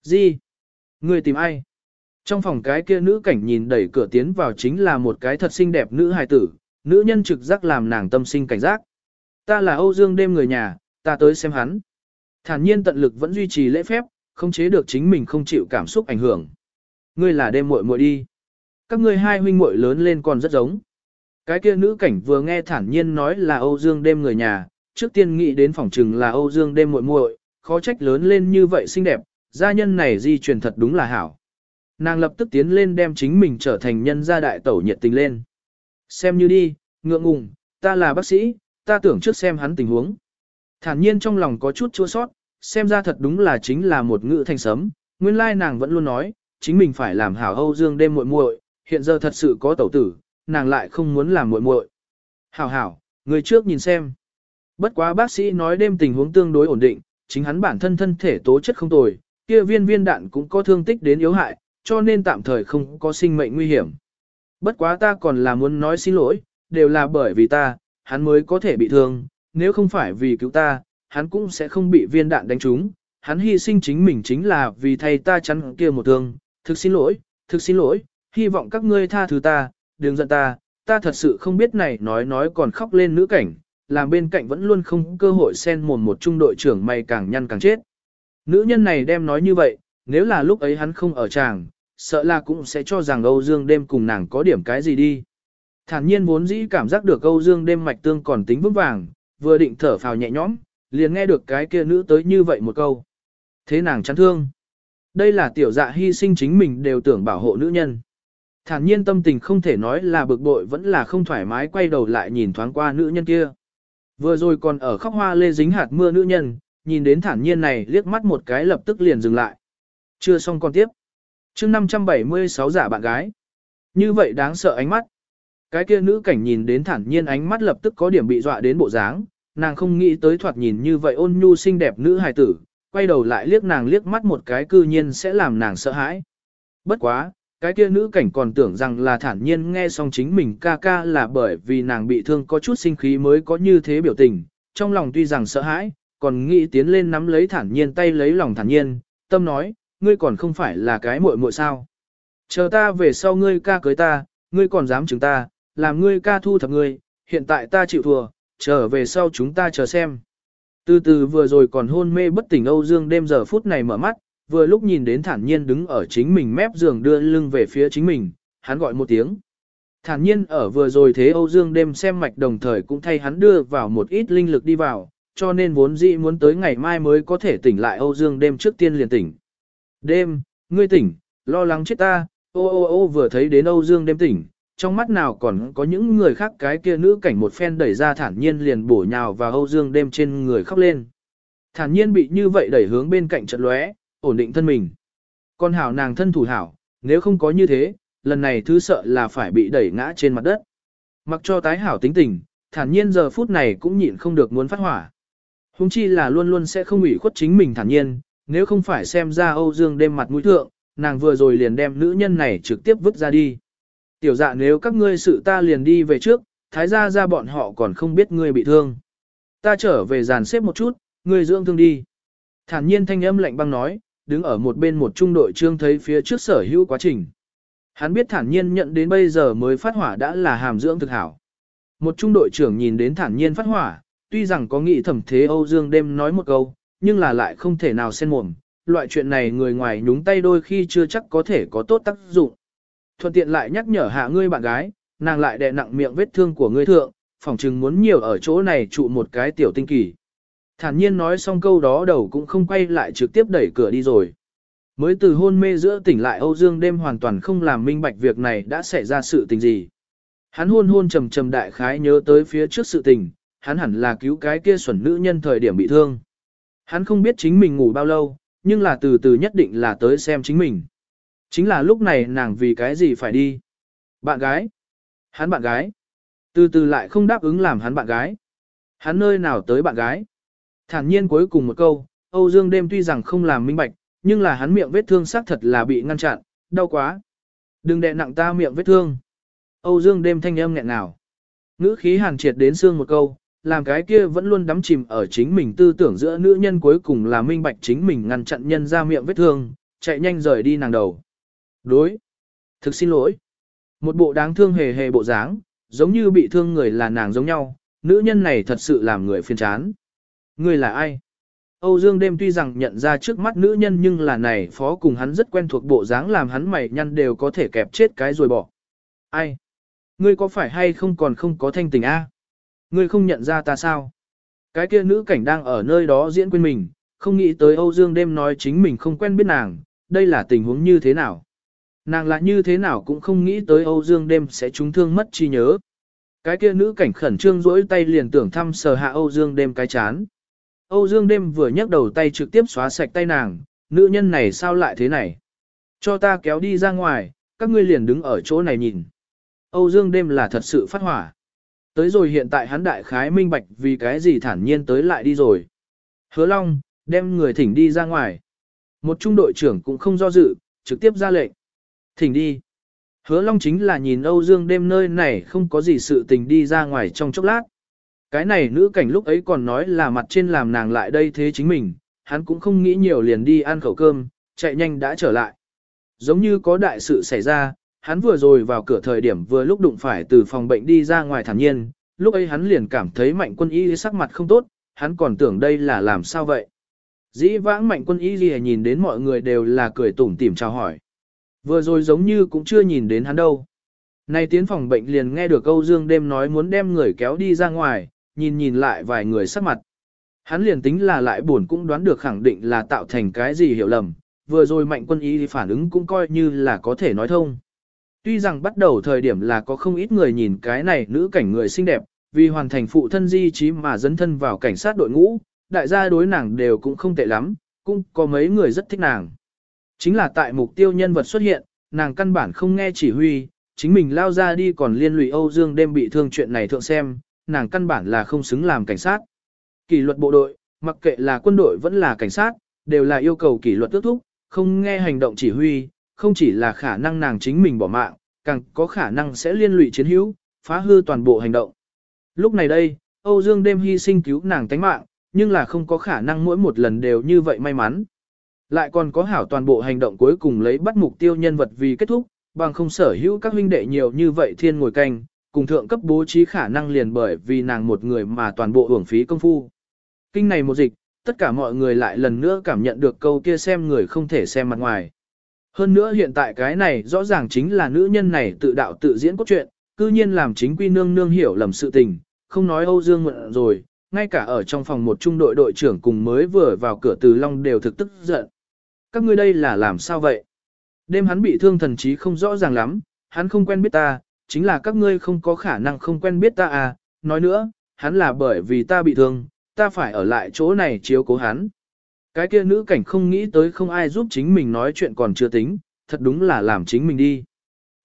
Gì? Người tìm ai? Trong phòng cái kia nữ cảnh nhìn đẩy cửa tiến vào chính là một cái thật xinh đẹp nữ hài tử, nữ nhân trực giác làm nàng tâm sinh cảnh giác. Ta là Âu Dương đêm người nhà, ta tới xem hắn. Thản nhiên tận lực vẫn duy trì lễ phép, không chế được chính mình không chịu cảm xúc ảnh hưởng. Ngươi là đêm muội muội đi. Các ngươi hai huynh muội lớn lên còn rất giống. Cái kia nữ cảnh vừa nghe thản nhiên nói là Âu Dương đêm người nhà, trước tiên nghĩ đến phòng trừng là Âu Dương đêm muội muội, khó trách lớn lên như vậy xinh đẹp, gia nhân này di truyền thật đúng là hảo. Nàng lập tức tiến lên đem chính mình trở thành nhân gia đại tẩu nhiệt tình lên. Xem như đi, ngượng ngùng, ta là bác sĩ, ta tưởng trước xem hắn tình huống. Thản nhiên trong lòng có chút chua sót, xem ra thật đúng là chính là một ngữ thành sấm, nguyên lai nàng vẫn luôn nói, chính mình phải làm hảo Âu Dương đêm muội muội, hiện giờ thật sự có tẩu tử, nàng lại không muốn làm muội muội. Hảo hảo, người trước nhìn xem. Bất quá bác sĩ nói đêm tình huống tương đối ổn định, chính hắn bản thân thân thể tố chất không tồi, kia viên viên đạn cũng có thương tích đến yếu hại, cho nên tạm thời không có sinh mệnh nguy hiểm. Bất quá ta còn là muốn nói xin lỗi, đều là bởi vì ta, hắn mới có thể bị thương, nếu không phải vì cứu ta, hắn cũng sẽ không bị viên đạn đánh trúng. Hắn hy sinh chính mình chính là vì thay ta chắn kia một thương, thực xin lỗi, thực xin lỗi, hy vọng các ngươi tha thứ ta, đừng giận ta, ta thật sự không biết này nói nói còn khóc lên nữ cảnh, làm bên cạnh vẫn luôn không cơ hội xen mồm một trung đội trưởng mày càng nhăn càng chết. Nữ nhân này đem nói như vậy, nếu là lúc ấy hắn không ở tràng, sợ là cũng sẽ cho rằng Âu Dương đêm cùng nàng có điểm cái gì đi. Thản nhiên vốn dĩ cảm giác được Âu Dương đêm mạch tương còn tính vững vàng, vừa định thở phào nhẹ nhõm, liền nghe được cái kia nữ tới như vậy một câu. Thế nàng chán thương. Đây là tiểu dạ hy sinh chính mình đều tưởng bảo hộ nữ nhân. Thản nhiên tâm tình không thể nói là bực bội vẫn là không thoải mái quay đầu lại nhìn thoáng qua nữ nhân kia. Vừa rồi còn ở khóc hoa lê dính hạt mưa nữ nhân, nhìn đến thản nhiên này liếc mắt một cái lập tức liền dừng lại. Chưa xong con tiếp. chương 576 giả bạn gái. Như vậy đáng sợ ánh mắt. Cái kia nữ cảnh nhìn đến thản nhiên ánh mắt lập tức có điểm bị dọa đến bộ dáng, nàng không nghĩ tới thoạt nhìn như vậy ôn nhu xinh đẹp nữ hài tử, quay đầu lại liếc nàng liếc mắt một cái cư nhiên sẽ làm nàng sợ hãi. Bất quá, cái kia nữ cảnh còn tưởng rằng là thản nhiên nghe xong chính mình ca ca là bởi vì nàng bị thương có chút sinh khí mới có như thế biểu tình, trong lòng tuy rằng sợ hãi, còn nghĩ tiến lên nắm lấy thản nhiên tay lấy lòng thản nhiên, tâm nói, ngươi còn không phải là cái muội muội sao. Chờ ta về sau ngươi ca cưới ta, ngươi còn dám chứng ta, làm ngươi ca thu thập ngươi, hiện tại ta chịu thua, trở về sau chúng ta chờ xem. Từ từ vừa rồi còn hôn mê bất tỉnh Âu Dương đêm giờ phút này mở mắt, vừa lúc nhìn đến thản nhiên đứng ở chính mình mép giường đưa lưng về phía chính mình, hắn gọi một tiếng. Thản nhiên ở vừa rồi thế Âu Dương đêm xem mạch đồng thời cũng thay hắn đưa vào một ít linh lực đi vào, cho nên vốn dĩ muốn tới ngày mai mới có thể tỉnh lại Âu Dương đêm trước tiên liền tỉnh. Đêm, ngươi tỉnh, lo lắng chết ta, ô ô ô vừa thấy đến Âu Dương đêm tỉnh, trong mắt nào còn có những người khác cái kia nữ cảnh một phen đẩy ra thản nhiên liền bổ nhào và Âu Dương đêm trên người khóc lên. Thản nhiên bị như vậy đẩy hướng bên cạnh trận lóe, ổn định thân mình. Con hảo nàng thân thủ hảo, nếu không có như thế, lần này thứ sợ là phải bị đẩy ngã trên mặt đất. Mặc cho tái hảo tính tình, thản nhiên giờ phút này cũng nhịn không được muốn phát hỏa. Hùng chi là luôn luôn sẽ không ủy khuất chính mình thản nhiên, nếu không phải xem ra Âu Dương đêm mặt mũi thượng, nàng vừa rồi liền đem nữ nhân này trực tiếp vứt ra đi. Tiểu dạ nếu các ngươi sự ta liền đi về trước, thái gia ra bọn họ còn không biết ngươi bị thương. Ta trở về dàn xếp một chút, ngươi dưỡng thương đi. Thản nhiên thanh âm lạnh băng nói, đứng ở một bên một trung đội trương thấy phía trước sở hữu quá trình. Hắn biết thản nhiên nhận đến bây giờ mới phát hỏa đã là hàm dưỡng thực hảo. Một trung đội trưởng nhìn đến thản nhiên phát hỏa, tuy rằng có nghĩ thẩm thế Âu Dương đêm nói một câu, nhưng là lại không thể nào xen mồm, loại chuyện này người ngoài nhúng tay đôi khi chưa chắc có thể có tốt tác dụng. Thuận tiện lại nhắc nhở hạ ngươi bạn gái, nàng lại đè nặng miệng vết thương của ngươi thượng, phỏng chừng muốn nhiều ở chỗ này trụ một cái tiểu tinh kỳ. Thản nhiên nói xong câu đó đầu cũng không quay lại trực tiếp đẩy cửa đi rồi. Mới từ hôn mê giữa tỉnh lại Âu Dương đêm hoàn toàn không làm minh bạch việc này đã xảy ra sự tình gì. Hắn hôn hôn trầm trầm đại khái nhớ tới phía trước sự tình, hắn hẳn là cứu cái kia xuẩn nữ nhân thời điểm bị thương. Hắn không biết chính mình ngủ bao lâu, nhưng là từ từ nhất định là tới xem chính mình. Chính là lúc này nàng vì cái gì phải đi. Bạn gái. Hắn bạn gái. Từ từ lại không đáp ứng làm hắn bạn gái. Hắn nơi nào tới bạn gái. Thản nhiên cuối cùng một câu, Âu Dương đêm tuy rằng không làm minh bạch, nhưng là hắn miệng vết thương xác thật là bị ngăn chặn, đau quá. Đừng đè nặng ta miệng vết thương. Âu Dương đêm thanh âm nghẹn nào. Ngữ khí hàn triệt đến xương một câu, làm cái kia vẫn luôn đắm chìm ở chính mình tư tưởng giữa nữ nhân cuối cùng là minh bạch chính mình ngăn chặn nhân ra miệng vết thương, chạy nhanh rời đi nàng đầu. Đối. Thực xin lỗi. Một bộ đáng thương hề hề bộ dáng, giống như bị thương người là nàng giống nhau, nữ nhân này thật sự làm người phiền chán. Người là ai? Âu Dương đêm tuy rằng nhận ra trước mắt nữ nhân nhưng là này phó cùng hắn rất quen thuộc bộ dáng làm hắn mày nhăn đều có thể kẹp chết cái rồi bỏ. Ai? Ngươi có phải hay không còn không có thanh tình a? Ngươi không nhận ra ta sao? Cái kia nữ cảnh đang ở nơi đó diễn quên mình, không nghĩ tới Âu Dương đêm nói chính mình không quen biết nàng, đây là tình huống như thế nào? Nàng lại như thế nào cũng không nghĩ tới Âu Dương đêm sẽ trúng thương mất trí nhớ. Cái kia nữ cảnh khẩn trương rỗi tay liền tưởng thăm sờ hạ Âu Dương đêm cái chán. Âu Dương đêm vừa nhấc đầu tay trực tiếp xóa sạch tay nàng, nữ nhân này sao lại thế này? Cho ta kéo đi ra ngoài, các ngươi liền đứng ở chỗ này nhìn. Âu Dương đêm là thật sự phát hỏa. Tới rồi hiện tại hắn đại khái minh bạch vì cái gì thản nhiên tới lại đi rồi. Hứa Long, đem người thỉnh đi ra ngoài. Một trung đội trưởng cũng không do dự, trực tiếp ra lệnh. Thỉnh đi. Hứa Long chính là nhìn Âu Dương đêm nơi này không có gì sự tình đi ra ngoài trong chốc lát. Cái này nữ cảnh lúc ấy còn nói là mặt trên làm nàng lại đây thế chính mình, hắn cũng không nghĩ nhiều liền đi ăn khẩu cơm, chạy nhanh đã trở lại. Giống như có đại sự xảy ra, hắn vừa rồi vào cửa thời điểm vừa lúc đụng phải từ phòng bệnh đi ra ngoài thản nhiên, lúc ấy hắn liền cảm thấy mạnh quân y sắc mặt không tốt, hắn còn tưởng đây là làm sao vậy. Dĩ vãng mạnh quân y gì nhìn đến mọi người đều là cười tủm tỉm chào hỏi. Vừa rồi giống như cũng chưa nhìn đến hắn đâu. Nay tiến phòng bệnh liền nghe được Âu Dương đêm nói muốn đem người kéo đi ra ngoài, nhìn nhìn lại vài người sắc mặt. Hắn liền tính là lại buồn cũng đoán được khẳng định là tạo thành cái gì hiểu lầm, vừa rồi mạnh quân y phản ứng cũng coi như là có thể nói thông. Tuy rằng bắt đầu thời điểm là có không ít người nhìn cái này nữ cảnh người xinh đẹp, vì hoàn thành phụ thân di trí mà dấn thân vào cảnh sát đội ngũ, đại gia đối nàng đều cũng không tệ lắm, cũng có mấy người rất thích nàng. Chính là tại mục tiêu nhân vật xuất hiện, nàng căn bản không nghe chỉ huy, chính mình lao ra đi còn liên lụy Âu Dương đêm bị thương chuyện này thượng xem, nàng căn bản là không xứng làm cảnh sát. Kỷ luật bộ đội, mặc kệ là quân đội vẫn là cảnh sát, đều là yêu cầu kỷ luật tước thúc, không nghe hành động chỉ huy, không chỉ là khả năng nàng chính mình bỏ mạng, càng có khả năng sẽ liên lụy chiến hữu, phá hư toàn bộ hành động. Lúc này đây, Âu Dương đêm hy sinh cứu nàng tánh mạng, nhưng là không có khả năng mỗi một lần đều như vậy may mắn. Lại còn có hảo toàn bộ hành động cuối cùng lấy bắt mục tiêu nhân vật vì kết thúc, bằng không sở hữu các huynh đệ nhiều như vậy thiên ngồi canh, cùng thượng cấp bố trí khả năng liền bởi vì nàng một người mà toàn bộ hưởng phí công phu. Kinh này một dịch, tất cả mọi người lại lần nữa cảm nhận được câu kia xem người không thể xem mặt ngoài. Hơn nữa hiện tại cái này rõ ràng chính là nữ nhân này tự đạo tự diễn cốt truyện, cư nhiên làm chính quy nương nương hiểu lầm sự tình, không nói Âu Dương Mượn rồi, ngay cả ở trong phòng một trung đội đội trưởng cùng mới vừa vào cửa từ Long đều thực tức giận. Các ngươi đây là làm sao vậy? Đêm hắn bị thương thần trí không rõ ràng lắm, hắn không quen biết ta, chính là các ngươi không có khả năng không quen biết ta à, nói nữa, hắn là bởi vì ta bị thương, ta phải ở lại chỗ này chiếu cố hắn. Cái kia nữ cảnh không nghĩ tới không ai giúp chính mình nói chuyện còn chưa tính, thật đúng là làm chính mình đi.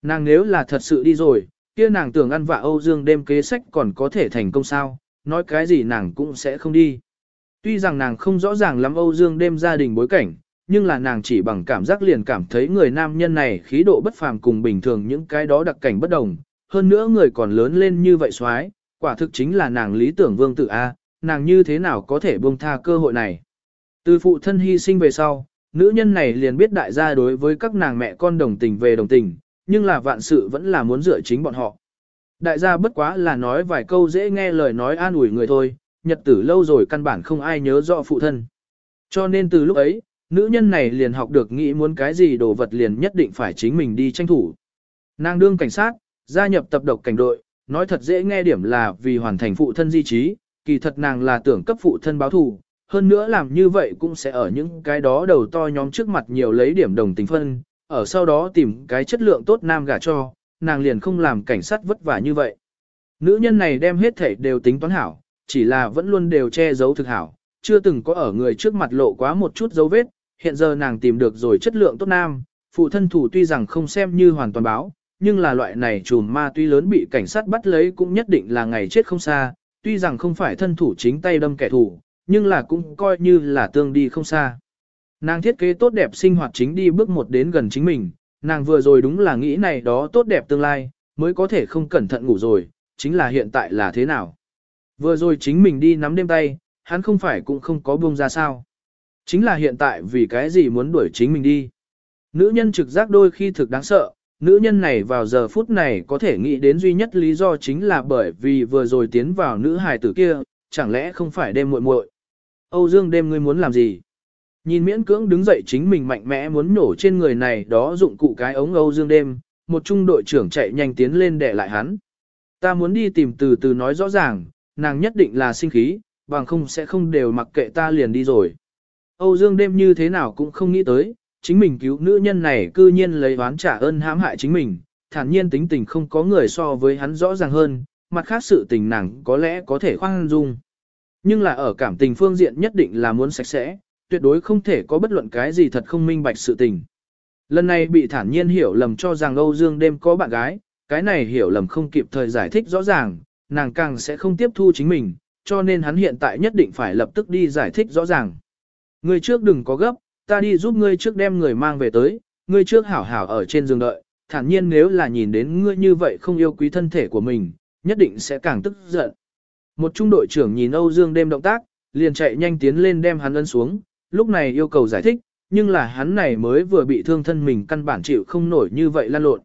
Nàng nếu là thật sự đi rồi, kia nàng tưởng ăn vạ Âu Dương đêm kế sách còn có thể thành công sao, nói cái gì nàng cũng sẽ không đi. Tuy rằng nàng không rõ ràng lắm Âu Dương đêm gia đình bối cảnh, nhưng là nàng chỉ bằng cảm giác liền cảm thấy người nam nhân này khí độ bất phàm cùng bình thường những cái đó đặc cảnh bất đồng, hơn nữa người còn lớn lên như vậy xoái, quả thực chính là nàng lý tưởng vương tử A, nàng như thế nào có thể buông tha cơ hội này. Từ phụ thân hy sinh về sau, nữ nhân này liền biết đại gia đối với các nàng mẹ con đồng tình về đồng tình, nhưng là vạn sự vẫn là muốn dựa chính bọn họ. Đại gia bất quá là nói vài câu dễ nghe lời nói an ủi người thôi, nhật tử lâu rồi căn bản không ai nhớ rõ phụ thân. Cho nên từ lúc ấy, nữ nhân này liền học được nghĩ muốn cái gì đồ vật liền nhất định phải chính mình đi tranh thủ. Nàng đương cảnh sát, gia nhập tập độc cảnh đội, nói thật dễ nghe điểm là vì hoàn thành phụ thân di trí, kỳ thật nàng là tưởng cấp phụ thân báo thù, hơn nữa làm như vậy cũng sẽ ở những cái đó đầu to nhóm trước mặt nhiều lấy điểm đồng tình phân, ở sau đó tìm cái chất lượng tốt nam gả cho, nàng liền không làm cảnh sát vất vả như vậy. Nữ nhân này đem hết thể đều tính toán hảo, chỉ là vẫn luôn đều che giấu thực hảo, chưa từng có ở người trước mặt lộ quá một chút dấu vết, hiện giờ nàng tìm được rồi chất lượng tốt nam, phụ thân thủ tuy rằng không xem như hoàn toàn báo, nhưng là loại này trùm ma tuy lớn bị cảnh sát bắt lấy cũng nhất định là ngày chết không xa, tuy rằng không phải thân thủ chính tay đâm kẻ thù, nhưng là cũng coi như là tương đi không xa. Nàng thiết kế tốt đẹp sinh hoạt chính đi bước một đến gần chính mình, nàng vừa rồi đúng là nghĩ này đó tốt đẹp tương lai, mới có thể không cẩn thận ngủ rồi, chính là hiện tại là thế nào. Vừa rồi chính mình đi nắm đêm tay, hắn không phải cũng không có buông ra sao. Chính là hiện tại vì cái gì muốn đuổi chính mình đi. Nữ nhân trực giác đôi khi thực đáng sợ, nữ nhân này vào giờ phút này có thể nghĩ đến duy nhất lý do chính là bởi vì vừa rồi tiến vào nữ hài tử kia, chẳng lẽ không phải đêm muội muội. Âu Dương đêm ngươi muốn làm gì? Nhìn miễn cưỡng đứng dậy chính mình mạnh mẽ muốn nổ trên người này đó dụng cụ cái ống Âu Dương đêm, một trung đội trưởng chạy nhanh tiến lên để lại hắn. Ta muốn đi tìm từ từ nói rõ ràng, nàng nhất định là sinh khí, bằng không sẽ không đều mặc kệ ta liền đi rồi. Âu Dương đêm như thế nào cũng không nghĩ tới, chính mình cứu nữ nhân này cư nhiên lấy oán trả ơn hãm hại chính mình, thản nhiên tính tình không có người so với hắn rõ ràng hơn, mặt khác sự tình nàng có lẽ có thể khoan dung. Nhưng là ở cảm tình phương diện nhất định là muốn sạch sẽ, tuyệt đối không thể có bất luận cái gì thật không minh bạch sự tình. Lần này bị thản nhiên hiểu lầm cho rằng Âu Dương đêm có bạn gái, cái này hiểu lầm không kịp thời giải thích rõ ràng, nàng càng sẽ không tiếp thu chính mình, cho nên hắn hiện tại nhất định phải lập tức đi giải thích rõ ràng. Ngươi trước đừng có gấp, ta đi giúp ngươi trước đem người mang về tới, ngươi trước hảo hảo ở trên giường đợi, thản nhiên nếu là nhìn đến ngươi như vậy không yêu quý thân thể của mình, nhất định sẽ càng tức giận. Một trung đội trưởng nhìn Âu Dương đêm động tác, liền chạy nhanh tiến lên đem hắn ấn xuống, lúc này yêu cầu giải thích, nhưng là hắn này mới vừa bị thương thân mình căn bản chịu không nổi như vậy lan lộn.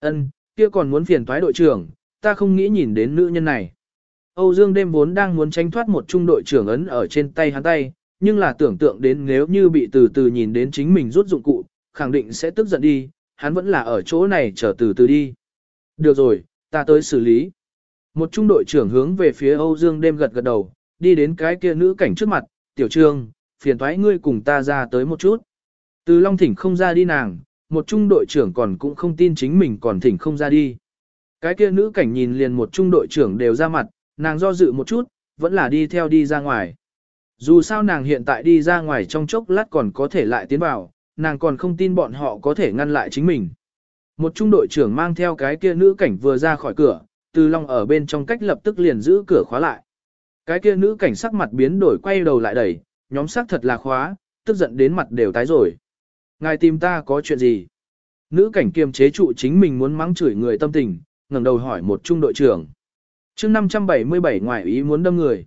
Ân, kia còn muốn phiền toái đội trưởng, ta không nghĩ nhìn đến nữ nhân này. Âu Dương đêm vốn đang muốn tránh thoát một trung đội trưởng ấn ở trên tay hắn tay, nhưng là tưởng tượng đến nếu như bị từ từ nhìn đến chính mình rút dụng cụ, khẳng định sẽ tức giận đi, hắn vẫn là ở chỗ này chờ từ từ đi. Được rồi, ta tới xử lý. Một trung đội trưởng hướng về phía Âu Dương đêm gật gật đầu, đi đến cái kia nữ cảnh trước mặt, tiểu trương, phiền thoái ngươi cùng ta ra tới một chút. Từ Long Thỉnh không ra đi nàng, một trung đội trưởng còn cũng không tin chính mình còn thỉnh không ra đi. Cái kia nữ cảnh nhìn liền một trung đội trưởng đều ra mặt, nàng do dự một chút, vẫn là đi theo đi ra ngoài. Dù sao nàng hiện tại đi ra ngoài trong chốc lát còn có thể lại tiến vào, nàng còn không tin bọn họ có thể ngăn lại chính mình. Một trung đội trưởng mang theo cái kia nữ cảnh vừa ra khỏi cửa, từ long ở bên trong cách lập tức liền giữ cửa khóa lại. Cái kia nữ cảnh sắc mặt biến đổi quay đầu lại đẩy, nhóm sắc thật là khóa, tức giận đến mặt đều tái rồi. Ngài tìm ta có chuyện gì? Nữ cảnh kiềm chế trụ chính mình muốn mắng chửi người tâm tình, ngẩng đầu hỏi một trung đội trưởng. chương 577 ngoại ý muốn đâm người.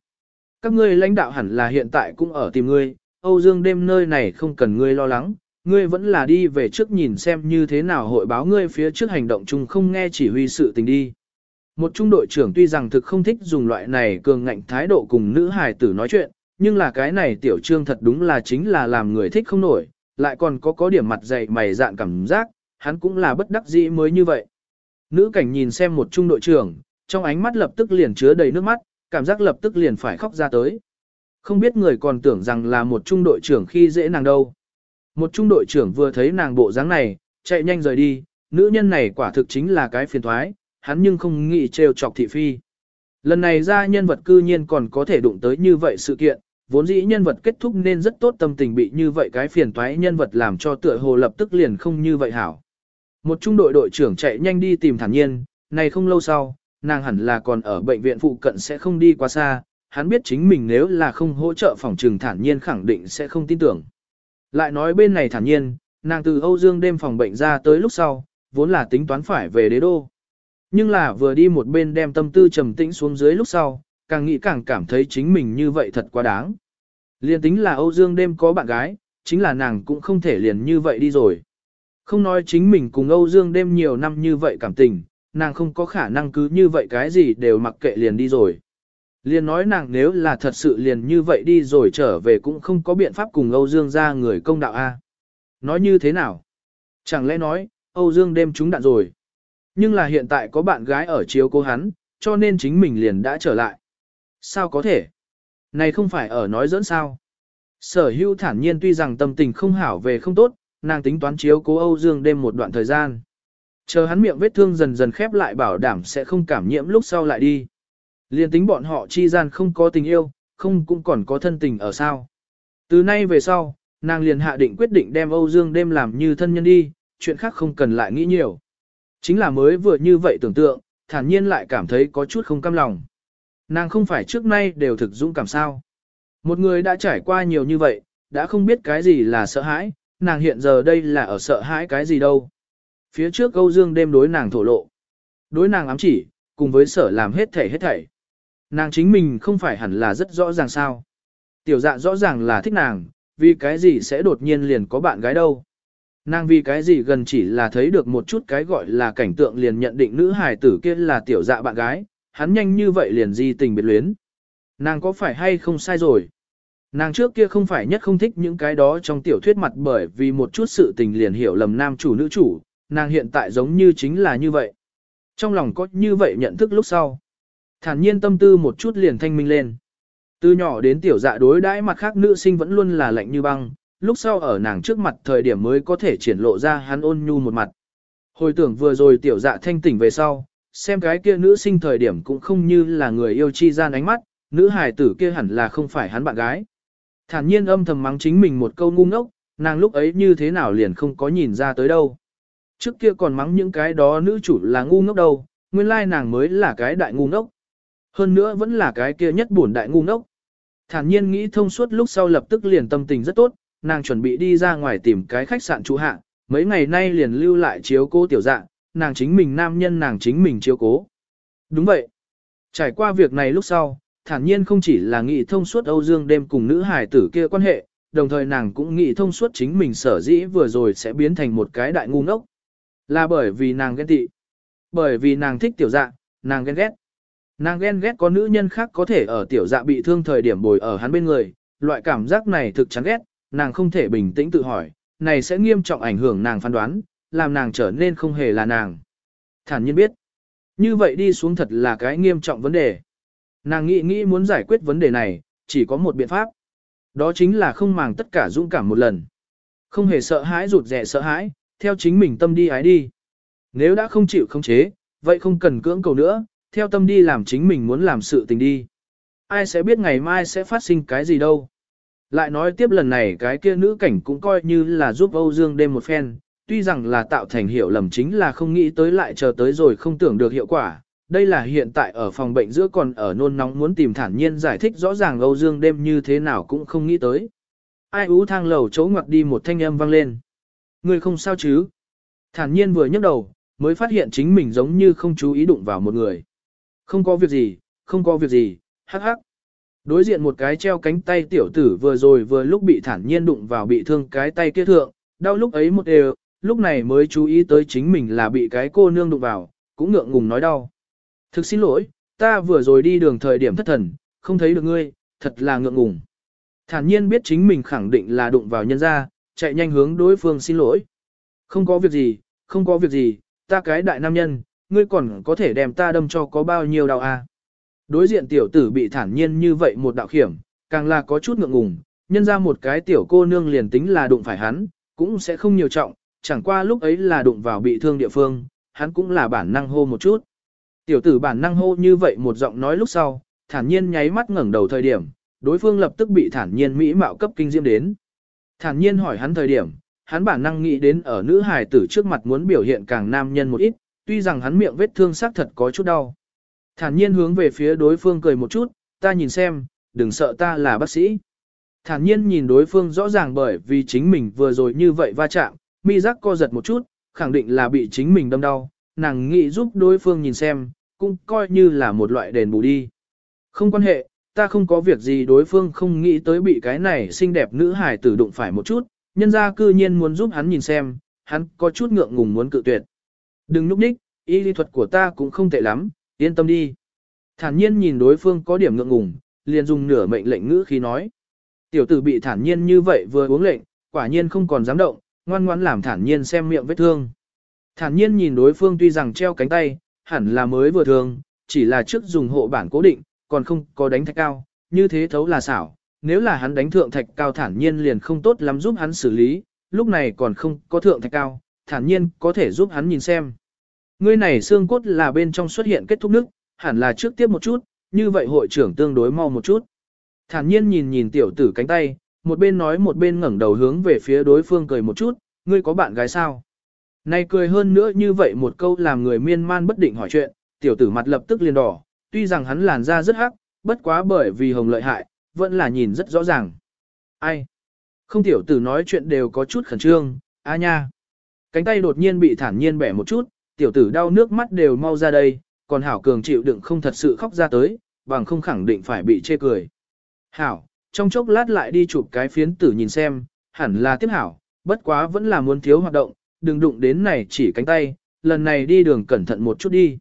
Các ngươi lãnh đạo hẳn là hiện tại cũng ở tìm ngươi, Âu Dương đêm nơi này không cần ngươi lo lắng, ngươi vẫn là đi về trước nhìn xem như thế nào hội báo ngươi phía trước hành động chung không nghe chỉ huy sự tình đi. Một trung đội trưởng tuy rằng thực không thích dùng loại này cường ngạnh thái độ cùng nữ hài tử nói chuyện, nhưng là cái này tiểu trương thật đúng là chính là làm người thích không nổi, lại còn có có điểm mặt dày mày dạn cảm giác, hắn cũng là bất đắc dĩ mới như vậy. Nữ cảnh nhìn xem một trung đội trưởng, trong ánh mắt lập tức liền chứa đầy nước mắt, cảm giác lập tức liền phải khóc ra tới. Không biết người còn tưởng rằng là một trung đội trưởng khi dễ nàng đâu. Một trung đội trưởng vừa thấy nàng bộ dáng này, chạy nhanh rời đi, nữ nhân này quả thực chính là cái phiền thoái, hắn nhưng không nghĩ trêu chọc thị phi. Lần này ra nhân vật cư nhiên còn có thể đụng tới như vậy sự kiện, vốn dĩ nhân vật kết thúc nên rất tốt tâm tình bị như vậy cái phiền toái nhân vật làm cho tựa hồ lập tức liền không như vậy hảo. Một trung đội đội trưởng chạy nhanh đi tìm thản nhiên, này không lâu sau, nàng hẳn là còn ở bệnh viện phụ cận sẽ không đi quá xa, hắn biết chính mình nếu là không hỗ trợ phòng trừng thản nhiên khẳng định sẽ không tin tưởng. Lại nói bên này thản nhiên, nàng từ Âu Dương đêm phòng bệnh ra tới lúc sau, vốn là tính toán phải về đế đô. Nhưng là vừa đi một bên đem tâm tư trầm tĩnh xuống dưới lúc sau, càng nghĩ càng cảm thấy chính mình như vậy thật quá đáng. Liên tính là Âu Dương đêm có bạn gái, chính là nàng cũng không thể liền như vậy đi rồi. Không nói chính mình cùng Âu Dương đêm nhiều năm như vậy cảm tình, nàng không có khả năng cứ như vậy cái gì đều mặc kệ liền đi rồi. Liền nói nàng nếu là thật sự liền như vậy đi rồi trở về cũng không có biện pháp cùng Âu Dương ra người công đạo A. Nói như thế nào? Chẳng lẽ nói, Âu Dương đêm trúng đạn rồi. Nhưng là hiện tại có bạn gái ở chiếu cố hắn, cho nên chính mình liền đã trở lại. Sao có thể? Này không phải ở nói dẫn sao? Sở hữu thản nhiên tuy rằng tâm tình không hảo về không tốt, nàng tính toán chiếu cố Âu Dương đêm một đoạn thời gian. Chờ hắn miệng vết thương dần dần khép lại bảo đảm sẽ không cảm nhiễm lúc sau lại đi. Liên tính bọn họ chi gian không có tình yêu, không cũng còn có thân tình ở sao. Từ nay về sau, nàng liền hạ định quyết định đem Âu Dương đêm làm như thân nhân đi, chuyện khác không cần lại nghĩ nhiều. Chính là mới vừa như vậy tưởng tượng, thản nhiên lại cảm thấy có chút không cam lòng. Nàng không phải trước nay đều thực dũng cảm sao. Một người đã trải qua nhiều như vậy, đã không biết cái gì là sợ hãi, nàng hiện giờ đây là ở sợ hãi cái gì đâu. Phía trước Âu Dương đêm đối nàng thổ lộ. Đối nàng ám chỉ, cùng với sở làm hết thảy hết thảy. Nàng chính mình không phải hẳn là rất rõ ràng sao. Tiểu dạ rõ ràng là thích nàng, vì cái gì sẽ đột nhiên liền có bạn gái đâu. Nàng vì cái gì gần chỉ là thấy được một chút cái gọi là cảnh tượng liền nhận định nữ hài tử kia là tiểu dạ bạn gái, hắn nhanh như vậy liền di tình biệt luyến. Nàng có phải hay không sai rồi? Nàng trước kia không phải nhất không thích những cái đó trong tiểu thuyết mặt bởi vì một chút sự tình liền hiểu lầm nam chủ nữ chủ, nàng hiện tại giống như chính là như vậy. Trong lòng có như vậy nhận thức lúc sau. Thản nhiên tâm tư một chút liền thanh minh lên. Từ nhỏ đến tiểu dạ đối đãi mặt khác nữ sinh vẫn luôn là lạnh như băng, lúc sau ở nàng trước mặt thời điểm mới có thể triển lộ ra hắn ôn nhu một mặt. Hồi tưởng vừa rồi tiểu dạ thanh tỉnh về sau, xem cái kia nữ sinh thời điểm cũng không như là người yêu chi gian ánh mắt, nữ hài tử kia hẳn là không phải hắn bạn gái. Thản nhiên âm thầm mắng chính mình một câu ngu ngốc, nàng lúc ấy như thế nào liền không có nhìn ra tới đâu. Trước kia còn mắng những cái đó nữ chủ là ngu ngốc đâu, nguyên lai nàng mới là cái đại ngu ngốc. Hơn nữa vẫn là cái kia nhất buồn đại ngu ngốc. Thản nhiên nghĩ thông suốt lúc sau lập tức liền tâm tình rất tốt, nàng chuẩn bị đi ra ngoài tìm cái khách sạn trụ hạ, mấy ngày nay liền lưu lại chiếu cố tiểu dạng, nàng chính mình nam nhân nàng chính mình chiếu cố. Đúng vậy. Trải qua việc này lúc sau, thản nhiên không chỉ là nghĩ thông suốt Âu Dương đêm cùng nữ hải tử kia quan hệ, đồng thời nàng cũng nghĩ thông suốt chính mình sở dĩ vừa rồi sẽ biến thành một cái đại ngu ngốc. Là bởi vì nàng ghen tị. Bởi vì nàng thích tiểu dạ, nàng ghen ghét. Nàng ghen ghét có nữ nhân khác có thể ở tiểu dạ bị thương thời điểm bồi ở hắn bên người, loại cảm giác này thực chán ghét, nàng không thể bình tĩnh tự hỏi, này sẽ nghiêm trọng ảnh hưởng nàng phán đoán, làm nàng trở nên không hề là nàng. Thản nhiên biết, như vậy đi xuống thật là cái nghiêm trọng vấn đề. Nàng nghĩ nghĩ muốn giải quyết vấn đề này, chỉ có một biện pháp. Đó chính là không màng tất cả dũng cảm một lần. Không hề sợ hãi rụt rè sợ hãi, theo chính mình tâm đi ái đi. Nếu đã không chịu không chế, vậy không cần cưỡng cầu nữa, theo tâm đi làm chính mình muốn làm sự tình đi. Ai sẽ biết ngày mai sẽ phát sinh cái gì đâu. Lại nói tiếp lần này cái kia nữ cảnh cũng coi như là giúp Âu Dương đêm một phen, tuy rằng là tạo thành hiểu lầm chính là không nghĩ tới lại chờ tới rồi không tưởng được hiệu quả. Đây là hiện tại ở phòng bệnh giữa còn ở nôn nóng muốn tìm thản nhiên giải thích rõ ràng Âu Dương đêm như thế nào cũng không nghĩ tới. Ai ú thang lầu chỗ ngoặt đi một thanh âm vang lên. Ngươi không sao chứ? Thản nhiên vừa nhấc đầu, mới phát hiện chính mình giống như không chú ý đụng vào một người. Không có việc gì, không có việc gì, hắc hắc. Đối diện một cái treo cánh tay tiểu tử vừa rồi vừa lúc bị thản nhiên đụng vào bị thương cái tay kia thượng, đau lúc ấy một đều, lúc này mới chú ý tới chính mình là bị cái cô nương đụng vào, cũng ngượng ngùng nói đau. Thực xin lỗi, ta vừa rồi đi đường thời điểm thất thần, không thấy được ngươi, thật là ngượng ngùng. Thản nhiên biết chính mình khẳng định là đụng vào nhân gia chạy nhanh hướng đối phương xin lỗi. Không có việc gì, không có việc gì, ta cái đại nam nhân, ngươi còn có thể đem ta đâm cho có bao nhiêu đau à. Đối diện tiểu tử bị thản nhiên như vậy một đạo khiểm, càng là có chút ngượng ngùng, nhân ra một cái tiểu cô nương liền tính là đụng phải hắn, cũng sẽ không nhiều trọng, chẳng qua lúc ấy là đụng vào bị thương địa phương, hắn cũng là bản năng hô một chút. Tiểu tử bản năng hô như vậy một giọng nói lúc sau, thản nhiên nháy mắt ngẩng đầu thời điểm, đối phương lập tức bị thản nhiên mỹ mạo cấp kinh diễm đến. Thản nhiên hỏi hắn thời điểm, hắn bản năng nghĩ đến ở nữ hài tử trước mặt muốn biểu hiện càng nam nhân một ít, tuy rằng hắn miệng vết thương xác thật có chút đau. Thản nhiên hướng về phía đối phương cười một chút, ta nhìn xem, đừng sợ ta là bác sĩ. Thản nhiên nhìn đối phương rõ ràng bởi vì chính mình vừa rồi như vậy va chạm, mi giác co giật một chút, khẳng định là bị chính mình đâm đau, nàng nghĩ giúp đối phương nhìn xem, cũng coi như là một loại đền bù đi. Không quan hệ, ta không có việc gì đối phương không nghĩ tới bị cái này xinh đẹp nữ hài tử đụng phải một chút, nhân ra cư nhiên muốn giúp hắn nhìn xem, hắn có chút ngượng ngùng muốn cự tuyệt. Đừng núp đích, y lý thuật của ta cũng không tệ lắm, yên tâm đi. Thản nhiên nhìn đối phương có điểm ngượng ngùng, liền dùng nửa mệnh lệnh ngữ khi nói. Tiểu tử bị thản nhiên như vậy vừa uống lệnh, quả nhiên không còn dám động, ngoan ngoãn làm thản nhiên xem miệng vết thương. Thản nhiên nhìn đối phương tuy rằng treo cánh tay, hẳn là mới vừa thương, chỉ là trước dùng hộ bản cố định, còn không có đánh thạch cao, như thế thấu là xảo. Nếu là hắn đánh thượng thạch cao thản nhiên liền không tốt lắm giúp hắn xử lý, lúc này còn không có thượng thạch cao, thản nhiên có thể giúp hắn nhìn xem. Ngươi này xương cốt là bên trong xuất hiện kết thúc nước, hẳn là trước tiếp một chút, như vậy hội trưởng tương đối mau một chút. Thản nhiên nhìn nhìn tiểu tử cánh tay, một bên nói một bên ngẩng đầu hướng về phía đối phương cười một chút, ngươi có bạn gái sao? Này cười hơn nữa như vậy một câu làm người miên man bất định hỏi chuyện, tiểu tử mặt lập tức liền đỏ, tuy rằng hắn làn da rất hắc, bất quá bởi vì hồng lợi hại, vẫn là nhìn rất rõ ràng. Ai? Không tiểu tử nói chuyện đều có chút khẩn trương, a nha. Cánh tay đột nhiên bị thản nhiên bẻ một chút, tiểu tử đau nước mắt đều mau ra đây, còn Hảo Cường chịu đựng không thật sự khóc ra tới, bằng không khẳng định phải bị chê cười. Hảo, trong chốc lát lại đi chụp cái phiến tử nhìn xem, hẳn là tiếp hảo, bất quá vẫn là muốn thiếu hoạt động, đừng đụng đến này chỉ cánh tay, lần này đi đường cẩn thận một chút đi.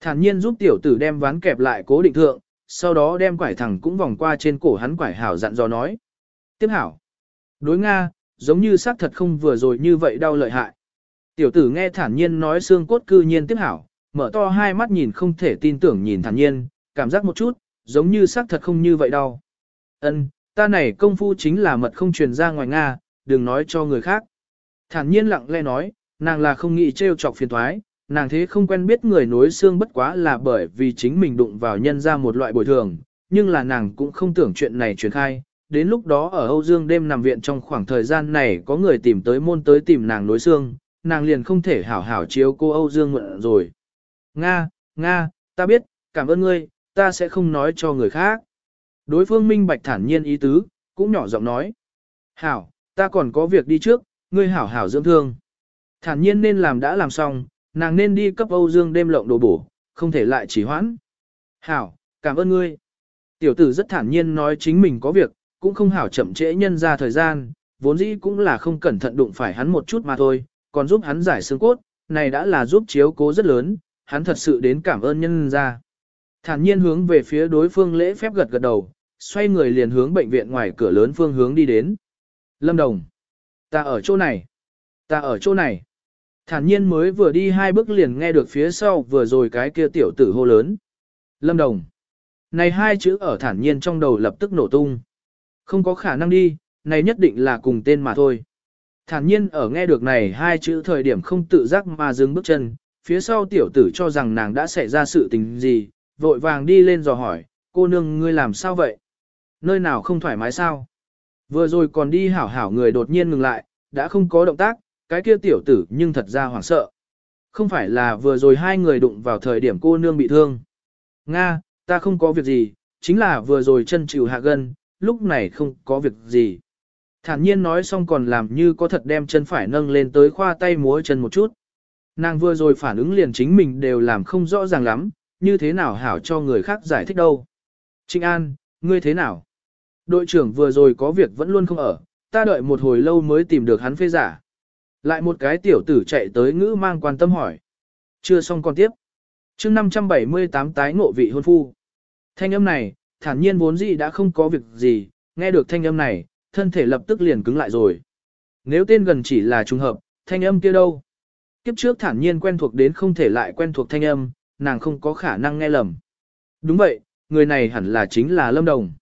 Thản nhiên giúp tiểu tử đem ván kẹp lại cố định thượng, sau đó đem quải thẳng cũng vòng qua trên cổ hắn quải hảo dặn dò nói. Tiếp hảo. Đối Nga, giống như xác thật không vừa rồi như vậy đau lợi hại. Tiểu tử nghe thản nhiên nói xương cốt cư nhiên tiếp hảo, mở to hai mắt nhìn không thể tin tưởng nhìn thản nhiên, cảm giác một chút, giống như xác thật không như vậy đau. Ân, ta này công phu chính là mật không truyền ra ngoài Nga, đừng nói cho người khác. Thản nhiên lặng lẽ nói, nàng là không nghĩ trêu chọc phiền toái nàng thế không quen biết người nối xương bất quá là bởi vì chính mình đụng vào nhân ra một loại bồi thường, nhưng là nàng cũng không tưởng chuyện này truyền khai. Đến lúc đó ở Âu Dương đêm nằm viện trong khoảng thời gian này có người tìm tới môn tới tìm nàng nối xương, nàng liền không thể hảo hảo chiếu cô Âu Dương mượn rồi. Nga, Nga, ta biết, cảm ơn ngươi, ta sẽ không nói cho người khác. Đối phương minh bạch thản nhiên ý tứ, cũng nhỏ giọng nói. Hảo, ta còn có việc đi trước, ngươi hảo hảo dưỡng thương. Thản nhiên nên làm đã làm xong, nàng nên đi cấp Âu Dương đêm lộng đồ bổ, không thể lại chỉ hoãn. Hảo, cảm ơn ngươi. Tiểu tử rất thản nhiên nói chính mình có việc, cũng không hảo chậm trễ nhân ra thời gian, vốn dĩ cũng là không cẩn thận đụng phải hắn một chút mà thôi, còn giúp hắn giải xương cốt, này đã là giúp chiếu cố rất lớn, hắn thật sự đến cảm ơn nhân ra. Thản nhiên hướng về phía đối phương lễ phép gật gật đầu, xoay người liền hướng bệnh viện ngoài cửa lớn phương hướng đi đến. Lâm Đồng. Ta ở chỗ này. Ta ở chỗ này. Thản nhiên mới vừa đi hai bước liền nghe được phía sau vừa rồi cái kia tiểu tử hô lớn. Lâm Đồng. Này hai chữ ở thản nhiên trong đầu lập tức nổ tung. Không có khả năng đi, này nhất định là cùng tên mà thôi. Thản nhiên ở nghe được này hai chữ thời điểm không tự giác mà dừng bước chân, phía sau tiểu tử cho rằng nàng đã xảy ra sự tình gì, vội vàng đi lên dò hỏi, cô nương ngươi làm sao vậy? Nơi nào không thoải mái sao? Vừa rồi còn đi hảo hảo người đột nhiên ngừng lại, đã không có động tác, cái kia tiểu tử nhưng thật ra hoảng sợ. Không phải là vừa rồi hai người đụng vào thời điểm cô nương bị thương. Nga, ta không có việc gì, chính là vừa rồi chân chịu hạ gân, lúc này không có việc gì. Thản nhiên nói xong còn làm như có thật đem chân phải nâng lên tới khoa tay múa chân một chút. Nàng vừa rồi phản ứng liền chính mình đều làm không rõ ràng lắm, như thế nào hảo cho người khác giải thích đâu. Trịnh An, ngươi thế nào? Đội trưởng vừa rồi có việc vẫn luôn không ở, ta đợi một hồi lâu mới tìm được hắn phê giả. Lại một cái tiểu tử chạy tới ngữ mang quan tâm hỏi. Chưa xong còn tiếp. chương 578 tái ngộ vị hôn phu. Thanh âm này, thản nhiên vốn dĩ đã không có việc gì, nghe được thanh âm này, thân thể lập tức liền cứng lại rồi. Nếu tên gần chỉ là trùng hợp, thanh âm kia đâu? Kiếp trước thản nhiên quen thuộc đến không thể lại quen thuộc thanh âm, nàng không có khả năng nghe lầm. Đúng vậy, người này hẳn là chính là Lâm Đồng.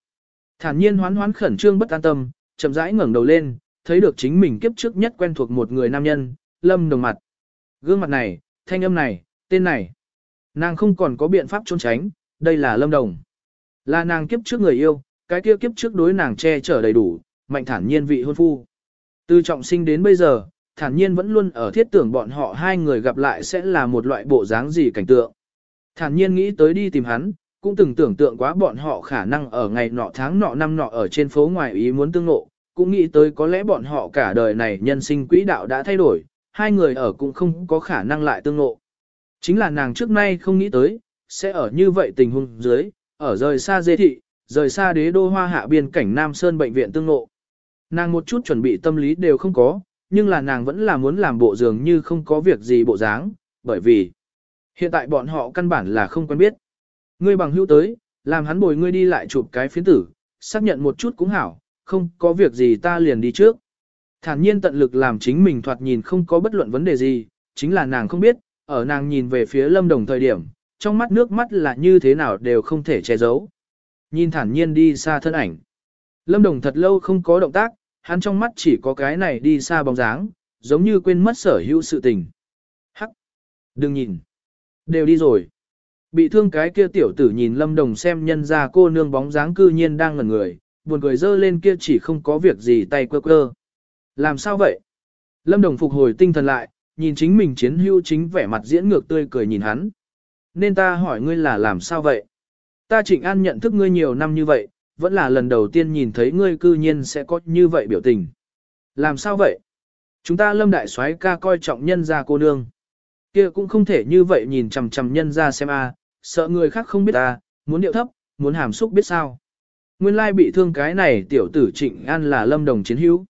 Thản nhiên hoán hoán khẩn trương bất an tâm, chậm rãi ngẩng đầu lên, thấy được chính mình kiếp trước nhất quen thuộc một người nam nhân, Lâm Đồng mặt. Gương mặt này, thanh âm này, tên này. Nàng không còn có biện pháp trốn tránh, đây là Lâm Đồng. Là nàng kiếp trước người yêu, cái kia kiếp trước đối nàng che chở đầy đủ, mạnh thản nhiên vị hôn phu. Từ trọng sinh đến bây giờ, thản nhiên vẫn luôn ở thiết tưởng bọn họ hai người gặp lại sẽ là một loại bộ dáng gì cảnh tượng. Thản nhiên nghĩ tới đi tìm hắn, cũng từng tưởng tượng quá bọn họ khả năng ở ngày nọ tháng nọ năm nọ ở trên phố ngoài ý muốn tương ngộ, cũng nghĩ tới có lẽ bọn họ cả đời này nhân sinh quỹ đạo đã thay đổi, hai người ở cũng không có khả năng lại tương ngộ. Chính là nàng trước nay không nghĩ tới, sẽ ở như vậy tình huống dưới, ở rời xa dê thị, rời xa đế đô hoa hạ biên cảnh Nam Sơn bệnh viện tương ngộ. Nàng một chút chuẩn bị tâm lý đều không có, nhưng là nàng vẫn là muốn làm bộ dường như không có việc gì bộ dáng, bởi vì hiện tại bọn họ căn bản là không quen biết. Ngươi bằng hữu tới, làm hắn bồi ngươi đi lại chụp cái phiến tử, xác nhận một chút cũng hảo, không có việc gì ta liền đi trước. Thản nhiên tận lực làm chính mình thoạt nhìn không có bất luận vấn đề gì, chính là nàng không biết, ở nàng nhìn về phía lâm đồng thời điểm, trong mắt nước mắt là như thế nào đều không thể che giấu. Nhìn thản nhiên đi xa thân ảnh. Lâm đồng thật lâu không có động tác, hắn trong mắt chỉ có cái này đi xa bóng dáng, giống như quên mất sở hữu sự tình. Hắc! Đừng nhìn! Đều đi rồi. Bị thương cái kia tiểu tử nhìn lâm đồng xem nhân ra cô nương bóng dáng cư nhiên đang ngẩn người, buồn cười dơ lên kia chỉ không có việc gì tay quơ quơ. Làm sao vậy? Lâm đồng phục hồi tinh thần lại, nhìn chính mình chiến hữu chính vẻ mặt diễn ngược tươi cười nhìn hắn. Nên ta hỏi ngươi là làm sao vậy? Ta trịnh an nhận thức ngươi nhiều năm như vậy, vẫn là lần đầu tiên nhìn thấy ngươi cư nhiên sẽ có như vậy biểu tình. Làm sao vậy? Chúng ta lâm đại soái ca coi trọng nhân gia cô nương. kia cũng không thể như vậy nhìn chằm chằm nhân gia xem a, sợ người khác không biết ta, muốn điệu thấp, muốn hàm xúc biết sao. Nguyên lai bị thương cái này tiểu tử trịnh an là lâm đồng chiến hữu.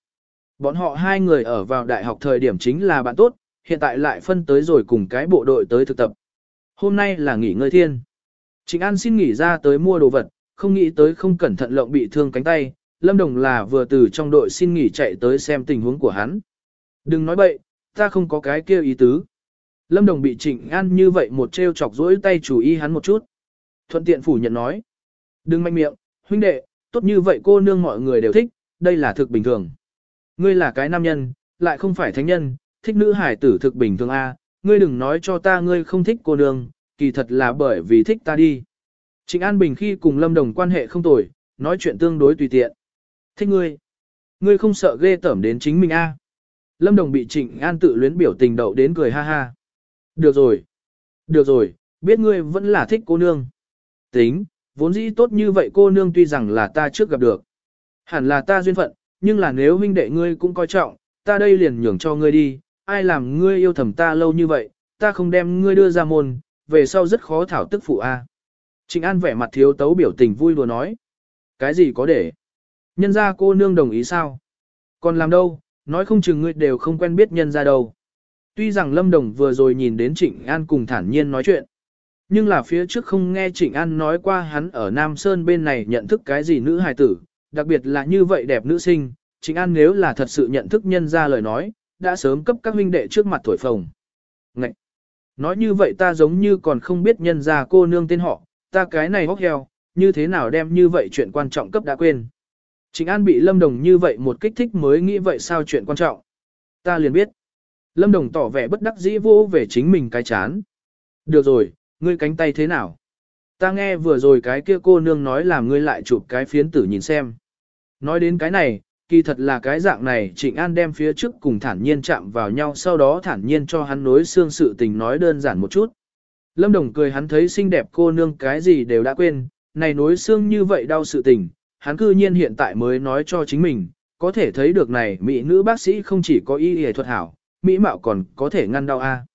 Bọn họ hai người ở vào đại học thời điểm chính là bạn tốt, hiện tại lại phân tới rồi cùng cái bộ đội tới thực tập. Hôm nay là nghỉ ngơi thiên. Trịnh An xin nghỉ ra tới mua đồ vật, không nghĩ tới không cẩn thận lộng bị thương cánh tay, Lâm Đồng là vừa từ trong đội xin nghỉ chạy tới xem tình huống của hắn. Đừng nói bậy, ta không có cái kêu ý tứ. Lâm Đồng bị Trịnh An như vậy một trêu chọc dỗi tay chủ ý hắn một chút. Thuận tiện phủ nhận nói. Đừng mạnh miệng, huynh đệ, tốt như vậy cô nương mọi người đều thích, đây là thực bình thường. Ngươi là cái nam nhân, lại không phải thánh nhân, thích nữ hải tử thực bình thường a, ngươi đừng nói cho ta ngươi không thích cô nương, kỳ thật là bởi vì thích ta đi. Trịnh An Bình khi cùng Lâm Đồng quan hệ không tồi, nói chuyện tương đối tùy tiện. Thích ngươi. Ngươi không sợ ghê tởm đến chính mình a? Lâm Đồng bị Trịnh An tự luyến biểu tình đậu đến cười ha ha. Được rồi. Được rồi, biết ngươi vẫn là thích cô nương. Tính, vốn dĩ tốt như vậy cô nương tuy rằng là ta trước gặp được. Hẳn là ta duyên phận, nhưng là nếu huynh đệ ngươi cũng coi trọng, ta đây liền nhường cho ngươi đi, ai làm ngươi yêu thầm ta lâu như vậy, ta không đem ngươi đưa ra môn, về sau rất khó thảo tức phụ a. Trịnh An vẻ mặt thiếu tấu biểu tình vui đùa nói. Cái gì có để? Nhân ra cô nương đồng ý sao? Còn làm đâu, nói không chừng ngươi đều không quen biết nhân ra đâu. Tuy rằng Lâm Đồng vừa rồi nhìn đến Trịnh An cùng thản nhiên nói chuyện, nhưng là phía trước không nghe Trịnh An nói qua hắn ở Nam Sơn bên này nhận thức cái gì nữ hài tử, đặc biệt là như vậy đẹp nữ sinh, Trịnh An nếu là thật sự nhận thức nhân ra lời nói, đã sớm cấp các huynh đệ trước mặt thổi phồng. Ngậy! Nói như vậy ta giống như còn không biết nhân ra cô nương tên họ, ta cái này hóc heo, như thế nào đem như vậy chuyện quan trọng cấp đã quên. Trịnh An bị Lâm Đồng như vậy một kích thích mới nghĩ vậy sao chuyện quan trọng. Ta liền biết. Lâm Đồng tỏ vẻ bất đắc dĩ vô về chính mình cái chán. Được rồi, ngươi cánh tay thế nào? Ta nghe vừa rồi cái kia cô nương nói là ngươi lại chụp cái phiến tử nhìn xem. Nói đến cái này, kỳ thật là cái dạng này Trịnh An đem phía trước cùng thản nhiên chạm vào nhau sau đó thản nhiên cho hắn nối xương sự tình nói đơn giản một chút. Lâm Đồng cười hắn thấy xinh đẹp cô nương cái gì đều đã quên, này nối xương như vậy đau sự tình, hắn cư nhiên hiện tại mới nói cho chính mình, có thể thấy được này mỹ nữ bác sĩ không chỉ có y y thuật hảo, mỹ mạo còn có thể ngăn đau a.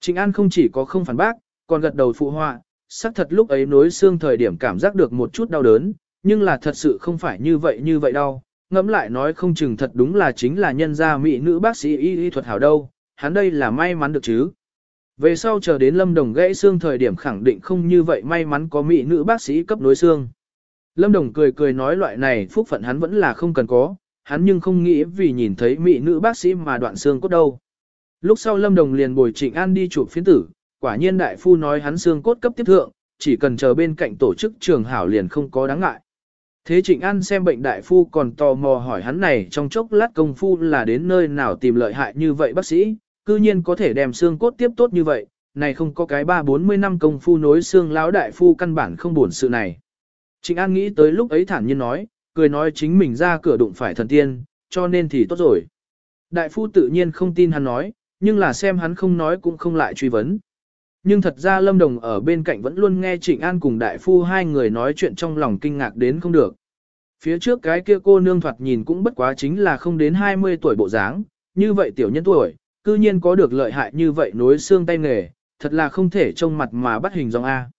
Trịnh An không chỉ có không phản bác, còn gật đầu phụ họa, xác thật lúc ấy nối xương thời điểm cảm giác được một chút đau đớn, nhưng là thật sự không phải như vậy như vậy đâu, ngẫm lại nói không chừng thật đúng là chính là nhân gia mỹ nữ bác sĩ y y thuật hảo đâu, hắn đây là may mắn được chứ. Về sau chờ đến Lâm Đồng gãy xương thời điểm khẳng định không như vậy may mắn có mỹ nữ bác sĩ cấp nối xương. Lâm Đồng cười cười nói loại này phúc phận hắn vẫn là không cần có, hắn nhưng không nghĩ vì nhìn thấy mỹ nữ bác sĩ mà đoạn xương cốt đâu. Lúc sau Lâm Đồng liền bồi Trịnh An đi chụp phiến tử, quả nhiên đại phu nói hắn xương cốt cấp tiếp thượng, chỉ cần chờ bên cạnh tổ chức trường hảo liền không có đáng ngại. Thế Trịnh An xem bệnh đại phu còn tò mò hỏi hắn này trong chốc lát công phu là đến nơi nào tìm lợi hại như vậy bác sĩ, cư nhiên có thể đem xương cốt tiếp tốt như vậy, này không có cái ba bốn mươi năm công phu nối xương lão đại phu căn bản không buồn sự này. Trịnh An nghĩ tới lúc ấy thản nhiên nói, cười nói chính mình ra cửa đụng phải thần tiên, cho nên thì tốt rồi. Đại phu tự nhiên không tin hắn nói, nhưng là xem hắn không nói cũng không lại truy vấn. Nhưng thật ra Lâm Đồng ở bên cạnh vẫn luôn nghe Trịnh An cùng đại phu hai người nói chuyện trong lòng kinh ngạc đến không được. Phía trước cái kia cô nương thoạt nhìn cũng bất quá chính là không đến 20 tuổi bộ dáng, như vậy tiểu nhân tuổi, cư nhiên có được lợi hại như vậy nối xương tay nghề, thật là không thể trông mặt mà bắt hình dòng A.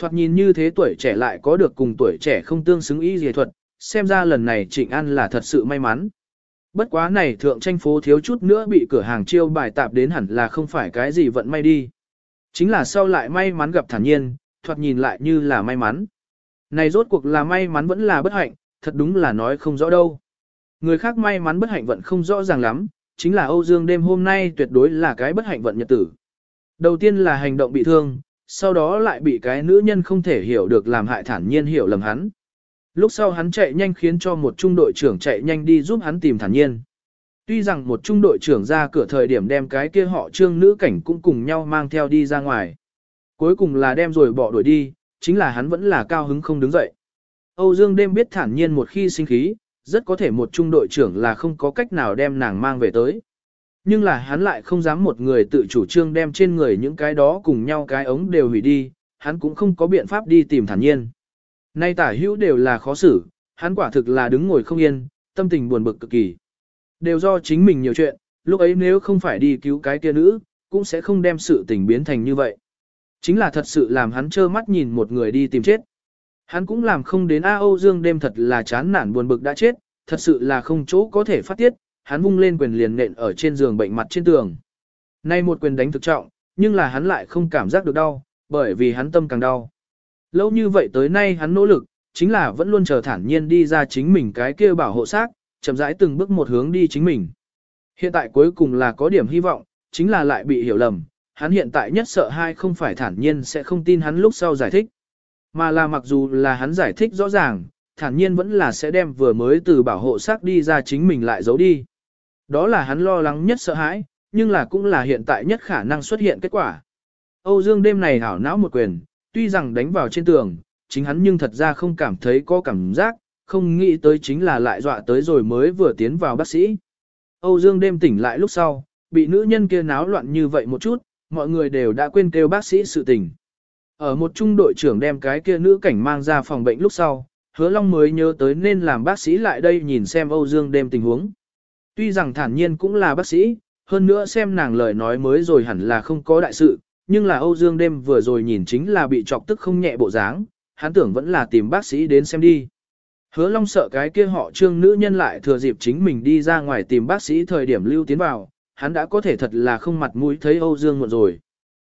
Thoạt nhìn như thế tuổi trẻ lại có được cùng tuổi trẻ không tương xứng y gì thuật, xem ra lần này Trịnh An là thật sự may mắn. Bất quá này thượng tranh phố thiếu chút nữa bị cửa hàng chiêu bài tạp đến hẳn là không phải cái gì vận may đi. Chính là sau lại may mắn gặp thản nhiên, thoạt nhìn lại như là may mắn. Này rốt cuộc là may mắn vẫn là bất hạnh, thật đúng là nói không rõ đâu. Người khác may mắn bất hạnh vận không rõ ràng lắm, chính là Âu Dương đêm hôm nay tuyệt đối là cái bất hạnh vận nhật tử. Đầu tiên là hành động bị thương, sau đó lại bị cái nữ nhân không thể hiểu được làm hại thản nhiên hiểu lầm hắn. Lúc sau hắn chạy nhanh khiến cho một trung đội trưởng chạy nhanh đi giúp hắn tìm thản nhiên. Tuy rằng một trung đội trưởng ra cửa thời điểm đem cái kia họ trương nữ cảnh cũng cùng nhau mang theo đi ra ngoài. Cuối cùng là đem rồi bỏ đuổi đi, chính là hắn vẫn là cao hứng không đứng dậy. Âu Dương đêm biết thản nhiên một khi sinh khí, rất có thể một trung đội trưởng là không có cách nào đem nàng mang về tới. Nhưng là hắn lại không dám một người tự chủ trương đem trên người những cái đó cùng nhau cái ống đều hủy đi, hắn cũng không có biện pháp đi tìm thản nhiên. Nay tả hữu đều là khó xử, hắn quả thực là đứng ngồi không yên, tâm tình buồn bực cực kỳ. Đều do chính mình nhiều chuyện, lúc ấy nếu không phải đi cứu cái kia nữ, cũng sẽ không đem sự tình biến thành như vậy. Chính là thật sự làm hắn trơ mắt nhìn một người đi tìm chết. Hắn cũng làm không đến A Âu Dương đêm thật là chán nản buồn bực đã chết, thật sự là không chỗ có thể phát tiết, hắn vung lên quyền liền nện ở trên giường bệnh mặt trên tường. Nay một quyền đánh thực trọng, nhưng là hắn lại không cảm giác được đau, bởi vì hắn tâm càng đau. Lâu như vậy tới nay hắn nỗ lực, chính là vẫn luôn chờ thản nhiên đi ra chính mình cái kia bảo hộ xác, chậm rãi từng bước một hướng đi chính mình. Hiện tại cuối cùng là có điểm hy vọng, chính là lại bị hiểu lầm, hắn hiện tại nhất sợ hai không phải thản nhiên sẽ không tin hắn lúc sau giải thích. Mà là mặc dù là hắn giải thích rõ ràng, thản nhiên vẫn là sẽ đem vừa mới từ bảo hộ xác đi ra chính mình lại giấu đi. Đó là hắn lo lắng nhất sợ hãi, nhưng là cũng là hiện tại nhất khả năng xuất hiện kết quả. Âu Dương đêm này hảo não một quyền, tuy rằng đánh vào trên tường, chính hắn nhưng thật ra không cảm thấy có cảm giác, không nghĩ tới chính là lại dọa tới rồi mới vừa tiến vào bác sĩ. Âu Dương đêm tỉnh lại lúc sau, bị nữ nhân kia náo loạn như vậy một chút, mọi người đều đã quên kêu bác sĩ sự tình. Ở một trung đội trưởng đem cái kia nữ cảnh mang ra phòng bệnh lúc sau, hứa long mới nhớ tới nên làm bác sĩ lại đây nhìn xem Âu Dương đêm tình huống. Tuy rằng thản nhiên cũng là bác sĩ, hơn nữa xem nàng lời nói mới rồi hẳn là không có đại sự, nhưng là Âu Dương đêm vừa rồi nhìn chính là bị chọc tức không nhẹ bộ dáng, hắn tưởng vẫn là tìm bác sĩ đến xem đi. Hứa Long sợ cái kia họ trương nữ nhân lại thừa dịp chính mình đi ra ngoài tìm bác sĩ thời điểm lưu tiến vào, hắn đã có thể thật là không mặt mũi thấy Âu Dương một rồi.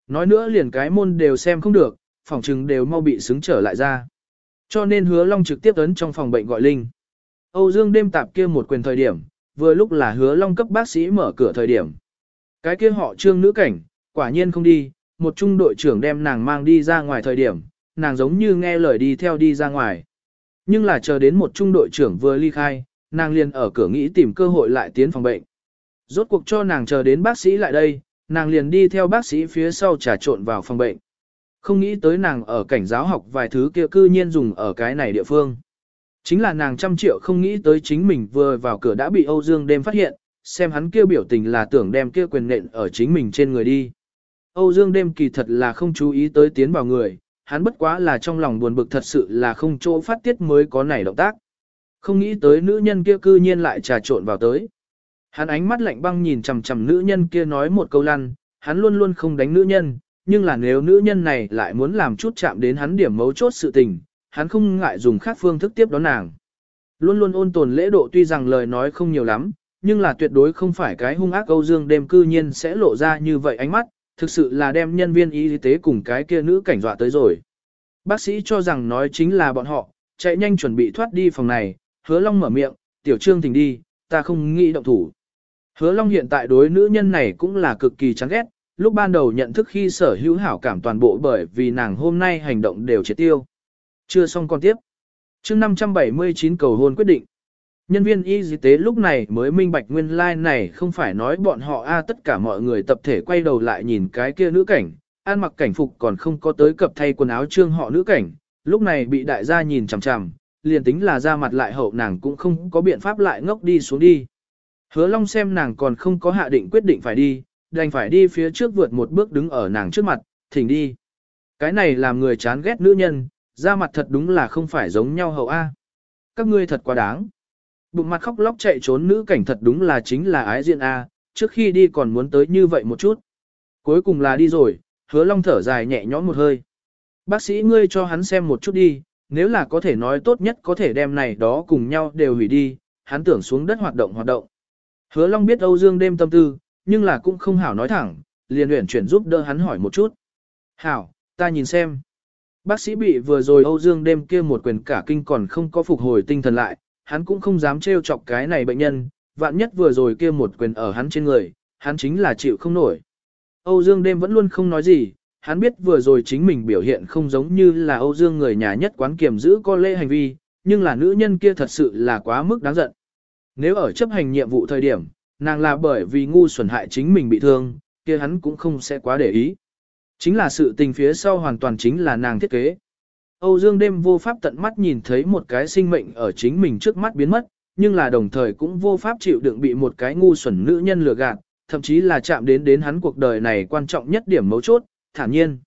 Nói nữa liền cái môn đều xem không được, phòng trừng đều mau bị xứng trở lại ra. Cho nên hứa Long trực tiếp ấn trong phòng bệnh gọi Linh. Âu Dương đêm tạp kia một quyền thời điểm, vừa lúc là hứa Long cấp bác sĩ mở cửa thời điểm. Cái kia họ trương nữ cảnh, quả nhiên không đi, một trung đội trưởng đem nàng mang đi ra ngoài thời điểm, nàng giống như nghe lời đi theo đi ra ngoài. Nhưng là chờ đến một trung đội trưởng vừa ly khai, nàng liền ở cửa nghĩ tìm cơ hội lại tiến phòng bệnh. Rốt cuộc cho nàng chờ đến bác sĩ lại đây, nàng liền đi theo bác sĩ phía sau trà trộn vào phòng bệnh. Không nghĩ tới nàng ở cảnh giáo học vài thứ kia cư nhiên dùng ở cái này địa phương. Chính là nàng trăm triệu không nghĩ tới chính mình vừa vào cửa đã bị Âu Dương đêm phát hiện, xem hắn kêu biểu tình là tưởng đem kia quyền nện ở chính mình trên người đi. Âu Dương đêm kỳ thật là không chú ý tới tiến vào người, hắn bất quá là trong lòng buồn bực thật sự là không chỗ phát tiết mới có nảy động tác. Không nghĩ tới nữ nhân kia cư nhiên lại trà trộn vào tới. Hắn ánh mắt lạnh băng nhìn chằm chằm nữ nhân kia nói một câu lăn, hắn luôn luôn không đánh nữ nhân, nhưng là nếu nữ nhân này lại muốn làm chút chạm đến hắn điểm mấu chốt sự tình, hắn không ngại dùng khác phương thức tiếp đón nàng. Luôn luôn ôn tồn lễ độ tuy rằng lời nói không nhiều lắm, nhưng là tuyệt đối không phải cái hung ác câu dương đêm cư nhiên sẽ lộ ra như vậy ánh mắt, thực sự là đem nhân viên y tế cùng cái kia nữ cảnh dọa tới rồi. Bác sĩ cho rằng nói chính là bọn họ, chạy nhanh chuẩn bị thoát đi phòng này, hứa long mở miệng, tiểu trương thỉnh đi, ta không nghĩ động thủ. Hứa long hiện tại đối nữ nhân này cũng là cực kỳ chán ghét, lúc ban đầu nhận thức khi sở hữu hảo cảm toàn bộ bởi vì nàng hôm nay hành động đều triệt tiêu. Chưa xong còn tiếp. chương 579 cầu hôn quyết định. Nhân viên y tế lúc này mới minh bạch nguyên lai like này không phải nói bọn họ a tất cả mọi người tập thể quay đầu lại nhìn cái kia nữ cảnh, an mặc cảnh phục còn không có tới cập thay quần áo trương họ nữ cảnh, lúc này bị đại gia nhìn chằm chằm, liền tính là ra mặt lại hậu nàng cũng không có biện pháp lại ngốc đi xuống đi. Hứa Long xem nàng còn không có hạ định quyết định phải đi, đành phải đi phía trước vượt một bước đứng ở nàng trước mặt, thỉnh đi. Cái này làm người chán ghét nữ nhân, ra mặt thật đúng là không phải giống nhau hậu A. Các ngươi thật quá đáng. Bụng mặt khóc lóc chạy trốn nữ cảnh thật đúng là chính là ái diện A, trước khi đi còn muốn tới như vậy một chút. Cuối cùng là đi rồi, hứa long thở dài nhẹ nhõm một hơi. Bác sĩ ngươi cho hắn xem một chút đi, nếu là có thể nói tốt nhất có thể đem này đó cùng nhau đều hủy đi, hắn tưởng xuống đất hoạt động hoạt động. Hứa long biết Âu Dương đêm tâm tư, nhưng là cũng không hảo nói thẳng, liền luyện chuyển giúp đỡ hắn hỏi một chút. Hảo, ta nhìn xem. Bác sĩ bị vừa rồi Âu Dương đêm kia một quyền cả kinh còn không có phục hồi tinh thần lại, hắn cũng không dám trêu chọc cái này bệnh nhân, vạn nhất vừa rồi kia một quyền ở hắn trên người, hắn chính là chịu không nổi. Âu Dương đêm vẫn luôn không nói gì, hắn biết vừa rồi chính mình biểu hiện không giống như là Âu Dương người nhà nhất quán kiểm giữ con lê hành vi, nhưng là nữ nhân kia thật sự là quá mức đáng giận. Nếu ở chấp hành nhiệm vụ thời điểm, nàng là bởi vì ngu xuẩn hại chính mình bị thương, kia hắn cũng không sẽ quá để ý. Chính là sự tình phía sau hoàn toàn chính là nàng thiết kế. Âu Dương đêm vô pháp tận mắt nhìn thấy một cái sinh mệnh ở chính mình trước mắt biến mất, nhưng là đồng thời cũng vô pháp chịu đựng bị một cái ngu xuẩn nữ nhân lừa gạt, thậm chí là chạm đến đến hắn cuộc đời này quan trọng nhất điểm mấu chốt, thản nhiên.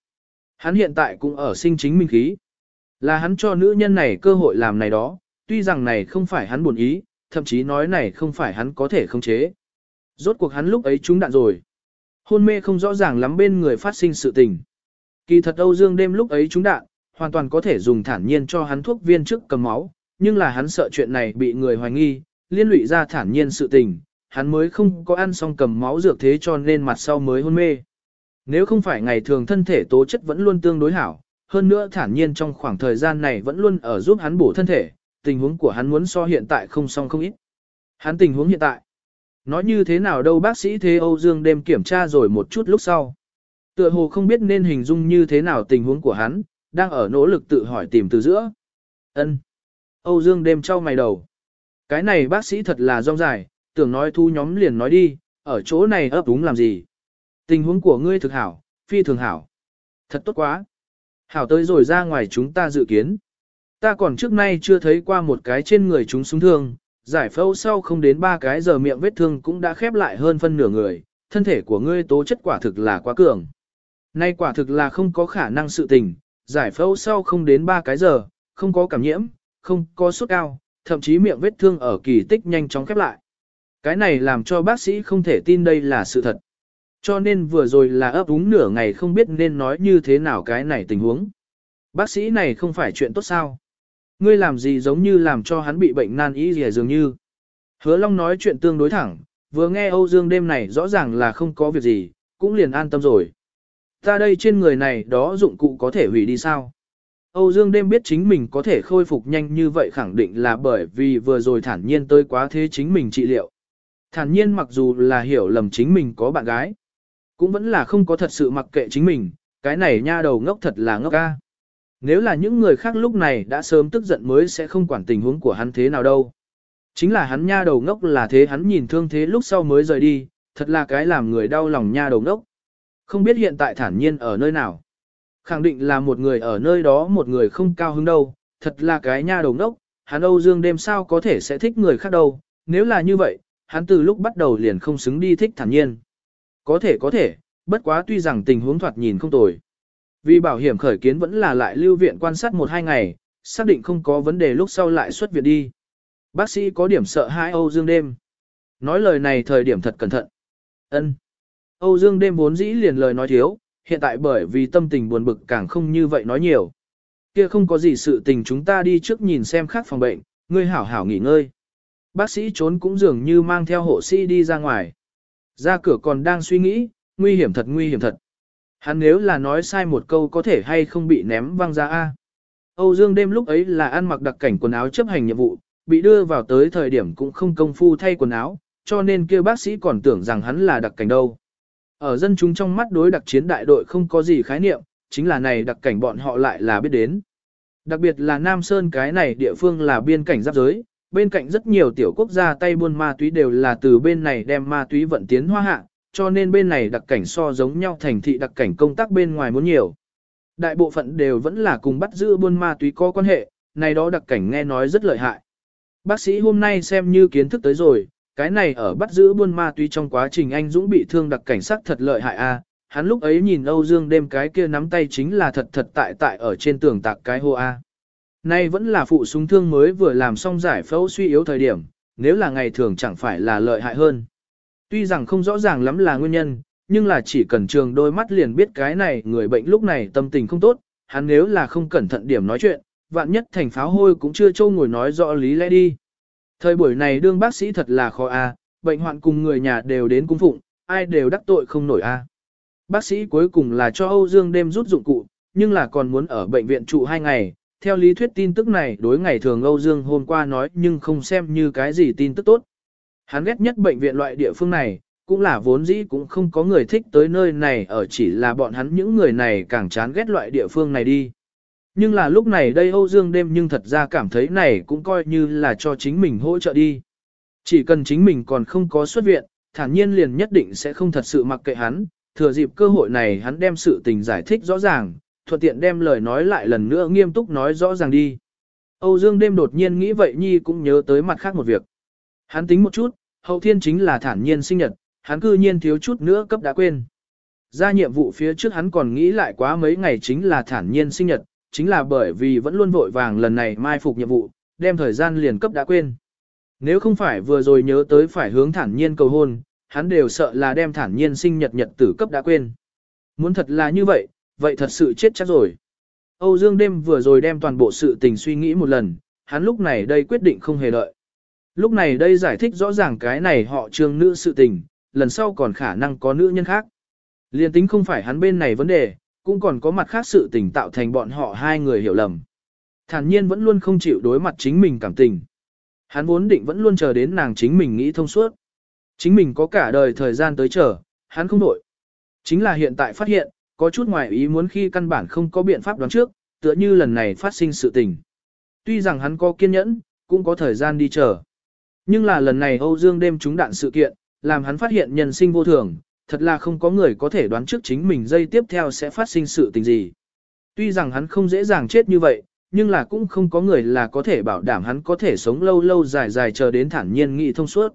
Hắn hiện tại cũng ở sinh chính mình khí. Là hắn cho nữ nhân này cơ hội làm này đó, tuy rằng này không phải hắn buồn ý, thậm chí nói này không phải hắn có thể khống chế. Rốt cuộc hắn lúc ấy trúng đạn rồi. Hôn mê không rõ ràng lắm bên người phát sinh sự tình. Kỳ thật Âu Dương đêm lúc ấy trúng đạn, hoàn toàn có thể dùng thản nhiên cho hắn thuốc viên trước cầm máu, nhưng là hắn sợ chuyện này bị người hoài nghi, liên lụy ra thản nhiên sự tình, hắn mới không có ăn xong cầm máu dược thế cho nên mặt sau mới hôn mê. Nếu không phải ngày thường thân thể tố chất vẫn luôn tương đối hảo, hơn nữa thản nhiên trong khoảng thời gian này vẫn luôn ở giúp hắn bổ thân thể, tình huống của hắn muốn so hiện tại không xong không ít. Hắn tình huống hiện tại. Nói như thế nào đâu bác sĩ Thế Âu Dương đêm kiểm tra rồi một chút lúc sau. Tựa hồ không biết nên hình dung như thế nào tình huống của hắn, đang ở nỗ lực tự hỏi tìm từ giữa. ân Âu Dương đêm trao mày đầu. Cái này bác sĩ thật là rong dài, tưởng nói thu nhóm liền nói đi, ở chỗ này ấp đúng làm gì. Tình huống của ngươi thực hảo, phi thường hảo. Thật tốt quá. Hảo tới rồi ra ngoài chúng ta dự kiến. Ta còn trước nay chưa thấy qua một cái trên người chúng súng thương, giải phẫu sau không đến ba cái giờ miệng vết thương cũng đã khép lại hơn phân nửa người, thân thể của ngươi tố chất quả thực là quá cường. Nay quả thực là không có khả năng sự tình, giải phẫu sau không đến ba cái giờ, không có cảm nhiễm, không có sốt cao, thậm chí miệng vết thương ở kỳ tích nhanh chóng khép lại. Cái này làm cho bác sĩ không thể tin đây là sự thật. Cho nên vừa rồi là ấp úng nửa ngày không biết nên nói như thế nào cái này tình huống. Bác sĩ này không phải chuyện tốt sao. Ngươi làm gì giống như làm cho hắn bị bệnh nan y gì dường như. Hứa Long nói chuyện tương đối thẳng, vừa nghe Âu Dương đêm này rõ ràng là không có việc gì, cũng liền an tâm rồi. Ta đây trên người này đó dụng cụ có thể hủy đi sao? Âu Dương đêm biết chính mình có thể khôi phục nhanh như vậy khẳng định là bởi vì vừa rồi thản nhiên tới quá thế chính mình trị liệu. Thản nhiên mặc dù là hiểu lầm chính mình có bạn gái, cũng vẫn là không có thật sự mặc kệ chính mình, cái này nha đầu ngốc thật là ngốc ca. Nếu là những người khác lúc này đã sớm tức giận mới sẽ không quản tình huống của hắn thế nào đâu. Chính là hắn nha đầu ngốc là thế hắn nhìn thương thế lúc sau mới rời đi, thật là cái làm người đau lòng nha đầu ngốc. Không biết hiện tại thản nhiên ở nơi nào. Khẳng định là một người ở nơi đó một người không cao hứng đâu, thật là cái nha đầu đốc, hắn Âu Dương đêm sao có thể sẽ thích người khác đâu, nếu là như vậy, hắn từ lúc bắt đầu liền không xứng đi thích thản nhiên. Có thể có thể, bất quá tuy rằng tình huống thoạt nhìn không tồi. Vì bảo hiểm khởi kiến vẫn là lại lưu viện quan sát một hai ngày, xác định không có vấn đề lúc sau lại xuất viện đi. Bác sĩ có điểm sợ hãi Âu Dương đêm. Nói lời này thời điểm thật cẩn thận. Ân. Âu Dương đêm vốn dĩ liền lời nói thiếu, hiện tại bởi vì tâm tình buồn bực càng không như vậy nói nhiều. Kia không có gì sự tình chúng ta đi trước nhìn xem khác phòng bệnh, ngươi hảo hảo nghỉ ngơi. Bác sĩ trốn cũng dường như mang theo hộ sĩ đi ra ngoài. Ra cửa còn đang suy nghĩ, nguy hiểm thật nguy hiểm thật. Hắn nếu là nói sai một câu có thể hay không bị ném văng ra A. Âu Dương đêm lúc ấy là ăn mặc đặc cảnh quần áo chấp hành nhiệm vụ, bị đưa vào tới thời điểm cũng không công phu thay quần áo, cho nên kia bác sĩ còn tưởng rằng hắn là đặc cảnh đâu. Ở dân chúng trong mắt đối đặc chiến đại đội không có gì khái niệm, chính là này đặc cảnh bọn họ lại là biết đến. Đặc biệt là Nam Sơn cái này địa phương là biên cảnh giáp giới, bên cạnh rất nhiều tiểu quốc gia tay buôn ma túy đều là từ bên này đem ma túy vận tiến hoa hạ, cho nên bên này đặc cảnh so giống nhau thành thị đặc cảnh công tác bên ngoài muốn nhiều. Đại bộ phận đều vẫn là cùng bắt giữ buôn ma túy có quan hệ, này đó đặc cảnh nghe nói rất lợi hại. Bác sĩ hôm nay xem như kiến thức tới rồi, cái này ở bắt giữ buôn ma túy trong quá trình anh Dũng bị thương đặc cảnh sát thật lợi hại a. Hắn lúc ấy nhìn Âu Dương đêm cái kia nắm tay chính là thật thật tại tại ở trên tường tạc cái hô A. Nay vẫn là phụ súng thương mới vừa làm xong giải phẫu suy yếu thời điểm, nếu là ngày thường chẳng phải là lợi hại hơn. Tuy rằng không rõ ràng lắm là nguyên nhân, nhưng là chỉ cần trường đôi mắt liền biết cái này người bệnh lúc này tâm tình không tốt, hắn nếu là không cẩn thận điểm nói chuyện, vạn nhất thành pháo hôi cũng chưa trâu ngồi nói rõ lý lẽ đi. Thời buổi này đương bác sĩ thật là khó a, bệnh hoạn cùng người nhà đều đến cung phụng, ai đều đắc tội không nổi a. Bác sĩ cuối cùng là cho Âu Dương đêm rút dụng cụ, nhưng là còn muốn ở bệnh viện trụ hai ngày. Theo lý thuyết tin tức này đối ngày thường Âu Dương hôm qua nói nhưng không xem như cái gì tin tức tốt. Hắn ghét nhất bệnh viện loại địa phương này, cũng là vốn dĩ cũng không có người thích tới nơi này ở chỉ là bọn hắn những người này càng chán ghét loại địa phương này đi. Nhưng là lúc này đây Âu Dương đêm nhưng thật ra cảm thấy này cũng coi như là cho chính mình hỗ trợ đi. Chỉ cần chính mình còn không có xuất viện, thản nhiên liền nhất định sẽ không thật sự mặc kệ hắn, thừa dịp cơ hội này hắn đem sự tình giải thích rõ ràng, thuận tiện đem lời nói lại lần nữa nghiêm túc nói rõ ràng đi. Âu Dương đêm đột nhiên nghĩ vậy Nhi cũng nhớ tới mặt khác một việc. Hắn tính một chút, hậu thiên chính là thản nhiên sinh nhật, hắn cư nhiên thiếu chút nữa cấp đã quên. Ra nhiệm vụ phía trước hắn còn nghĩ lại quá mấy ngày chính là thản nhiên sinh nhật, chính là bởi vì vẫn luôn vội vàng lần này mai phục nhiệm vụ, đem thời gian liền cấp đã quên. Nếu không phải vừa rồi nhớ tới phải hướng thản nhiên cầu hôn, hắn đều sợ là đem thản nhiên sinh nhật nhật tử cấp đã quên. Muốn thật là như vậy, vậy thật sự chết chắc rồi. Âu Dương đêm vừa rồi đem toàn bộ sự tình suy nghĩ một lần, hắn lúc này đây quyết định không hề đợi. Lúc này đây giải thích rõ ràng cái này họ trương nữ sự tình, lần sau còn khả năng có nữ nhân khác. Liên tính không phải hắn bên này vấn đề, cũng còn có mặt khác sự tình tạo thành bọn họ hai người hiểu lầm. Thản nhiên vẫn luôn không chịu đối mặt chính mình cảm tình. Hắn vốn định vẫn luôn chờ đến nàng chính mình nghĩ thông suốt. Chính mình có cả đời thời gian tới chờ, hắn không đổi. Chính là hiện tại phát hiện, có chút ngoài ý muốn khi căn bản không có biện pháp đoán trước, tựa như lần này phát sinh sự tình. Tuy rằng hắn có kiên nhẫn, cũng có thời gian đi chờ. Nhưng là lần này Âu Dương đêm trúng đạn sự kiện, làm hắn phát hiện nhân sinh vô thường, thật là không có người có thể đoán trước chính mình dây tiếp theo sẽ phát sinh sự tình gì. Tuy rằng hắn không dễ dàng chết như vậy, nhưng là cũng không có người là có thể bảo đảm hắn có thể sống lâu lâu dài dài chờ đến thản nhiên nghị thông suốt.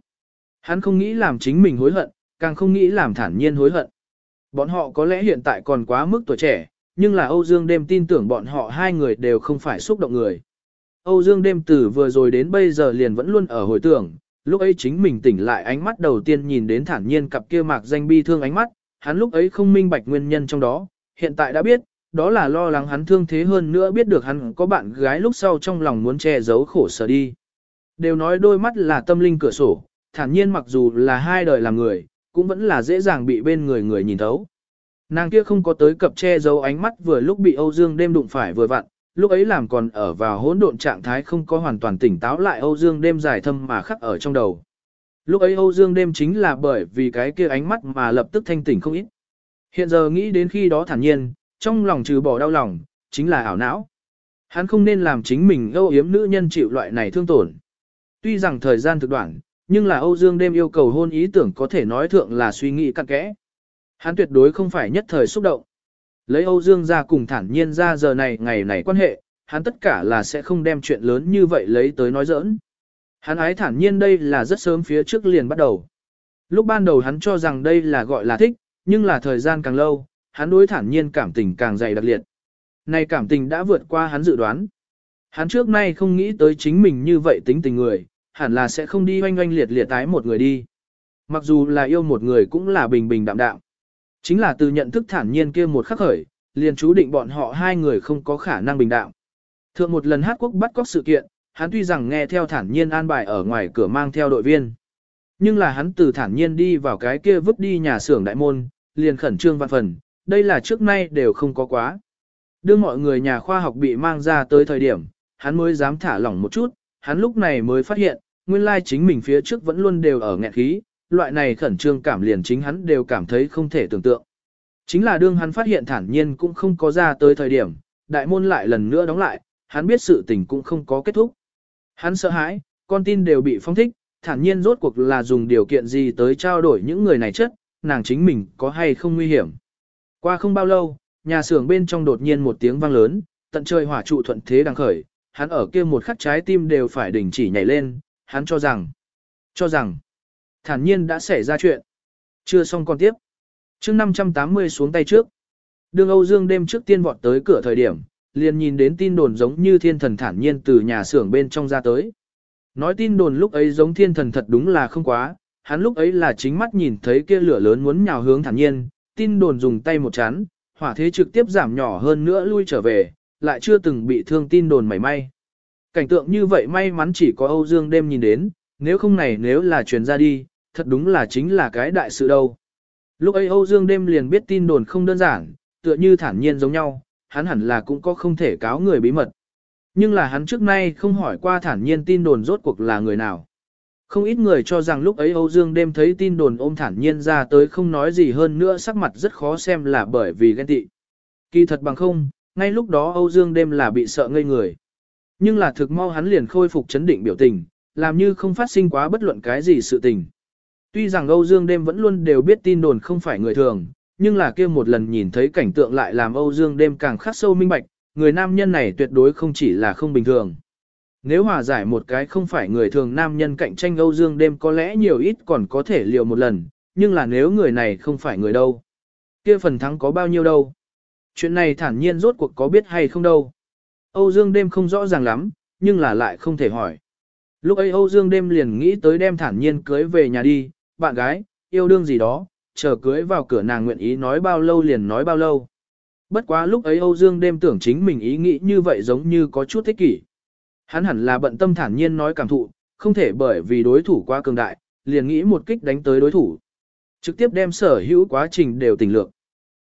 Hắn không nghĩ làm chính mình hối hận, càng không nghĩ làm thản nhiên hối hận. Bọn họ có lẽ hiện tại còn quá mức tuổi trẻ, nhưng là Âu Dương đêm tin tưởng bọn họ hai người đều không phải xúc động người. Âu Dương đêm từ vừa rồi đến bây giờ liền vẫn luôn ở hồi tưởng, lúc ấy chính mình tỉnh lại ánh mắt đầu tiên nhìn đến thản nhiên cặp kia mạc danh bi thương ánh mắt, hắn lúc ấy không minh bạch nguyên nhân trong đó, hiện tại đã biết, đó là lo lắng hắn thương thế hơn nữa biết được hắn có bạn gái lúc sau trong lòng muốn che giấu khổ sở đi. Đều nói đôi mắt là tâm linh cửa sổ, thản nhiên mặc dù là hai đời làm người, cũng vẫn là dễ dàng bị bên người người nhìn thấu. Nàng kia không có tới cập che giấu ánh mắt vừa lúc bị Âu Dương đêm đụng phải vừa vặn, lúc ấy làm còn ở vào hỗn độn trạng thái không có hoàn toàn tỉnh táo lại Âu Dương đêm dài thâm mà khắc ở trong đầu. Lúc ấy Âu Dương đêm chính là bởi vì cái kia ánh mắt mà lập tức thanh tỉnh không ít. Hiện giờ nghĩ đến khi đó thản nhiên, trong lòng trừ bỏ đau lòng, chính là ảo não. Hắn không nên làm chính mình âu yếm nữ nhân chịu loại này thương tổn. Tuy rằng thời gian thực đoạn, nhưng là Âu Dương đêm yêu cầu hôn ý tưởng có thể nói thượng là suy nghĩ cặn kẽ. Hắn tuyệt đối không phải nhất thời xúc động. Lấy Âu Dương ra cùng thản nhiên ra giờ này ngày này quan hệ, hắn tất cả là sẽ không đem chuyện lớn như vậy lấy tới nói giỡn. Hắn ái thản nhiên đây là rất sớm phía trước liền bắt đầu. Lúc ban đầu hắn cho rằng đây là gọi là thích, nhưng là thời gian càng lâu, hắn đối thản nhiên cảm tình càng dày đặc liệt. Này cảm tình đã vượt qua hắn dự đoán. Hắn trước nay không nghĩ tới chính mình như vậy tính tình người, hẳn là sẽ không đi oanh oanh liệt liệt tái một người đi. Mặc dù là yêu một người cũng là bình bình đạm đạm. Chính là từ nhận thức thản nhiên kia một khắc khởi, liền chú định bọn họ hai người không có khả năng bình đạm. Thượng một lần hát quốc bắt cóc sự kiện, hắn tuy rằng nghe theo thản nhiên an bài ở ngoài cửa mang theo đội viên. Nhưng là hắn từ thản nhiên đi vào cái kia vứt đi nhà xưởng đại môn, liền khẩn trương văn phần, đây là trước nay đều không có quá. Đưa mọi người nhà khoa học bị mang ra tới thời điểm, hắn mới dám thả lỏng một chút, hắn lúc này mới phát hiện, nguyên lai chính mình phía trước vẫn luôn đều ở nghẹn khí, loại này khẩn trương cảm liền chính hắn đều cảm thấy không thể tưởng tượng. Chính là đương hắn phát hiện thản nhiên cũng không có ra tới thời điểm, đại môn lại lần nữa đóng lại, hắn biết sự tình cũng không có kết thúc. Hắn sợ hãi, con tin đều bị phong thích, thản nhiên rốt cuộc là dùng điều kiện gì tới trao đổi những người này chất, nàng chính mình có hay không nguy hiểm. Qua không bao lâu, nhà xưởng bên trong đột nhiên một tiếng vang lớn, tận trời hỏa trụ thuận thế đang khởi, hắn ở kia một khắc trái tim đều phải đình chỉ nhảy lên, hắn cho rằng, cho rằng, thản nhiên đã xảy ra chuyện. Chưa xong còn tiếp. chương 580 xuống tay trước. Đường Âu Dương đêm trước tiên vọt tới cửa thời điểm, liền nhìn đến tin đồn giống như thiên thần thản nhiên từ nhà xưởng bên trong ra tới. Nói tin đồn lúc ấy giống thiên thần thật đúng là không quá, hắn lúc ấy là chính mắt nhìn thấy kia lửa lớn muốn nhào hướng thản nhiên, tin đồn dùng tay một chán, hỏa thế trực tiếp giảm nhỏ hơn nữa lui trở về, lại chưa từng bị thương tin đồn mảy may. Cảnh tượng như vậy may mắn chỉ có Âu Dương đêm nhìn đến, nếu không này nếu là truyền ra đi, thật đúng là chính là cái đại sự đâu. Lúc ấy Âu Dương đêm liền biết tin đồn không đơn giản, tựa như thản nhiên giống nhau, hắn hẳn là cũng có không thể cáo người bí mật. Nhưng là hắn trước nay không hỏi qua thản nhiên tin đồn rốt cuộc là người nào. Không ít người cho rằng lúc ấy Âu Dương đêm thấy tin đồn ôm thản nhiên ra tới không nói gì hơn nữa sắc mặt rất khó xem là bởi vì ghen tị. Kỳ thật bằng không, ngay lúc đó Âu Dương đêm là bị sợ ngây người. Nhưng là thực mau hắn liền khôi phục chấn định biểu tình, làm như không phát sinh quá bất luận cái gì sự tình. Tuy rằng Âu Dương đêm vẫn luôn đều biết tin đồn không phải người thường, nhưng là kia một lần nhìn thấy cảnh tượng lại làm Âu Dương đêm càng khắc sâu minh bạch, người nam nhân này tuyệt đối không chỉ là không bình thường. Nếu hòa giải một cái không phải người thường nam nhân cạnh tranh Âu Dương đêm có lẽ nhiều ít còn có thể liều một lần, nhưng là nếu người này không phải người đâu. kia phần thắng có bao nhiêu đâu. Chuyện này thản nhiên rốt cuộc có biết hay không đâu. Âu Dương đêm không rõ ràng lắm, nhưng là lại không thể hỏi. Lúc ấy Âu Dương đêm liền nghĩ tới đem thản nhiên cưới về nhà đi, bạn gái, yêu đương gì đó, chờ cưới vào cửa nàng nguyện ý nói bao lâu liền nói bao lâu. Bất quá lúc ấy Âu Dương đêm tưởng chính mình ý nghĩ như vậy giống như có chút thích kỷ. Hắn hẳn là bận tâm thản nhiên nói cảm thụ, không thể bởi vì đối thủ quá cường đại, liền nghĩ một kích đánh tới đối thủ. Trực tiếp đem sở hữu quá trình đều tình lượng.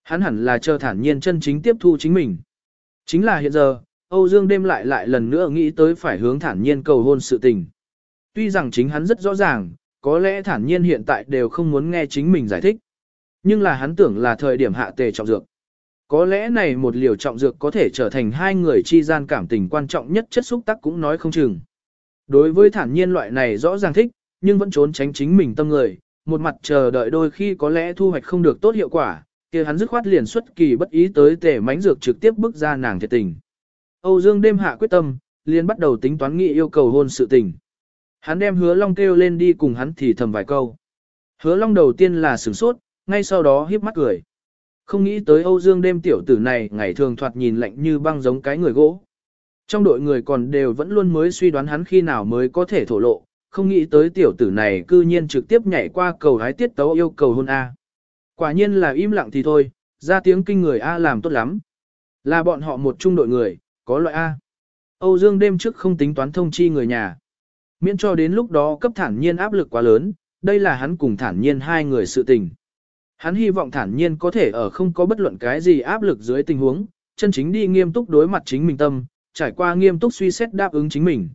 Hắn hẳn là chờ thản nhiên chân chính tiếp thu chính mình. Chính là hiện giờ, Âu Dương đêm lại lại lần nữa nghĩ tới phải hướng thản nhiên cầu hôn sự tình. Tuy rằng chính hắn rất rõ ràng, có lẽ thản nhiên hiện tại đều không muốn nghe chính mình giải thích. Nhưng là hắn tưởng là thời điểm hạ tề trọng dược. Có lẽ này một liều trọng dược có thể trở thành hai người chi gian cảm tình quan trọng nhất chất xúc tác cũng nói không chừng. Đối với thản nhiên loại này rõ ràng thích, nhưng vẫn trốn tránh chính mình tâm người, một mặt chờ đợi đôi khi có lẽ thu hoạch không được tốt hiệu quả, kia hắn dứt khoát liền xuất kỳ bất ý tới tể mánh dược trực tiếp bước ra nàng thiệt tình. Âu Dương đêm hạ quyết tâm, liền bắt đầu tính toán nghị yêu cầu hôn sự tình. Hắn đem hứa long kêu lên đi cùng hắn thì thầm vài câu. Hứa long đầu tiên là sửng sốt, ngay sau đó hiếp mắt cười. Không nghĩ tới Âu Dương đêm tiểu tử này ngày thường thoạt nhìn lạnh như băng giống cái người gỗ. Trong đội người còn đều vẫn luôn mới suy đoán hắn khi nào mới có thể thổ lộ, không nghĩ tới tiểu tử này cư nhiên trực tiếp nhảy qua cầu hái tiết tấu yêu cầu hôn A. Quả nhiên là im lặng thì thôi, ra tiếng kinh người A làm tốt lắm. Là bọn họ một trung đội người, có loại A. Âu Dương đêm trước không tính toán thông chi người nhà. Miễn cho đến lúc đó cấp thản nhiên áp lực quá lớn, đây là hắn cùng thản nhiên hai người sự tình. Hắn hy vọng thản nhiên có thể ở không có bất luận cái gì áp lực dưới tình huống, chân chính đi nghiêm túc đối mặt chính mình tâm, trải qua nghiêm túc suy xét đáp ứng chính mình.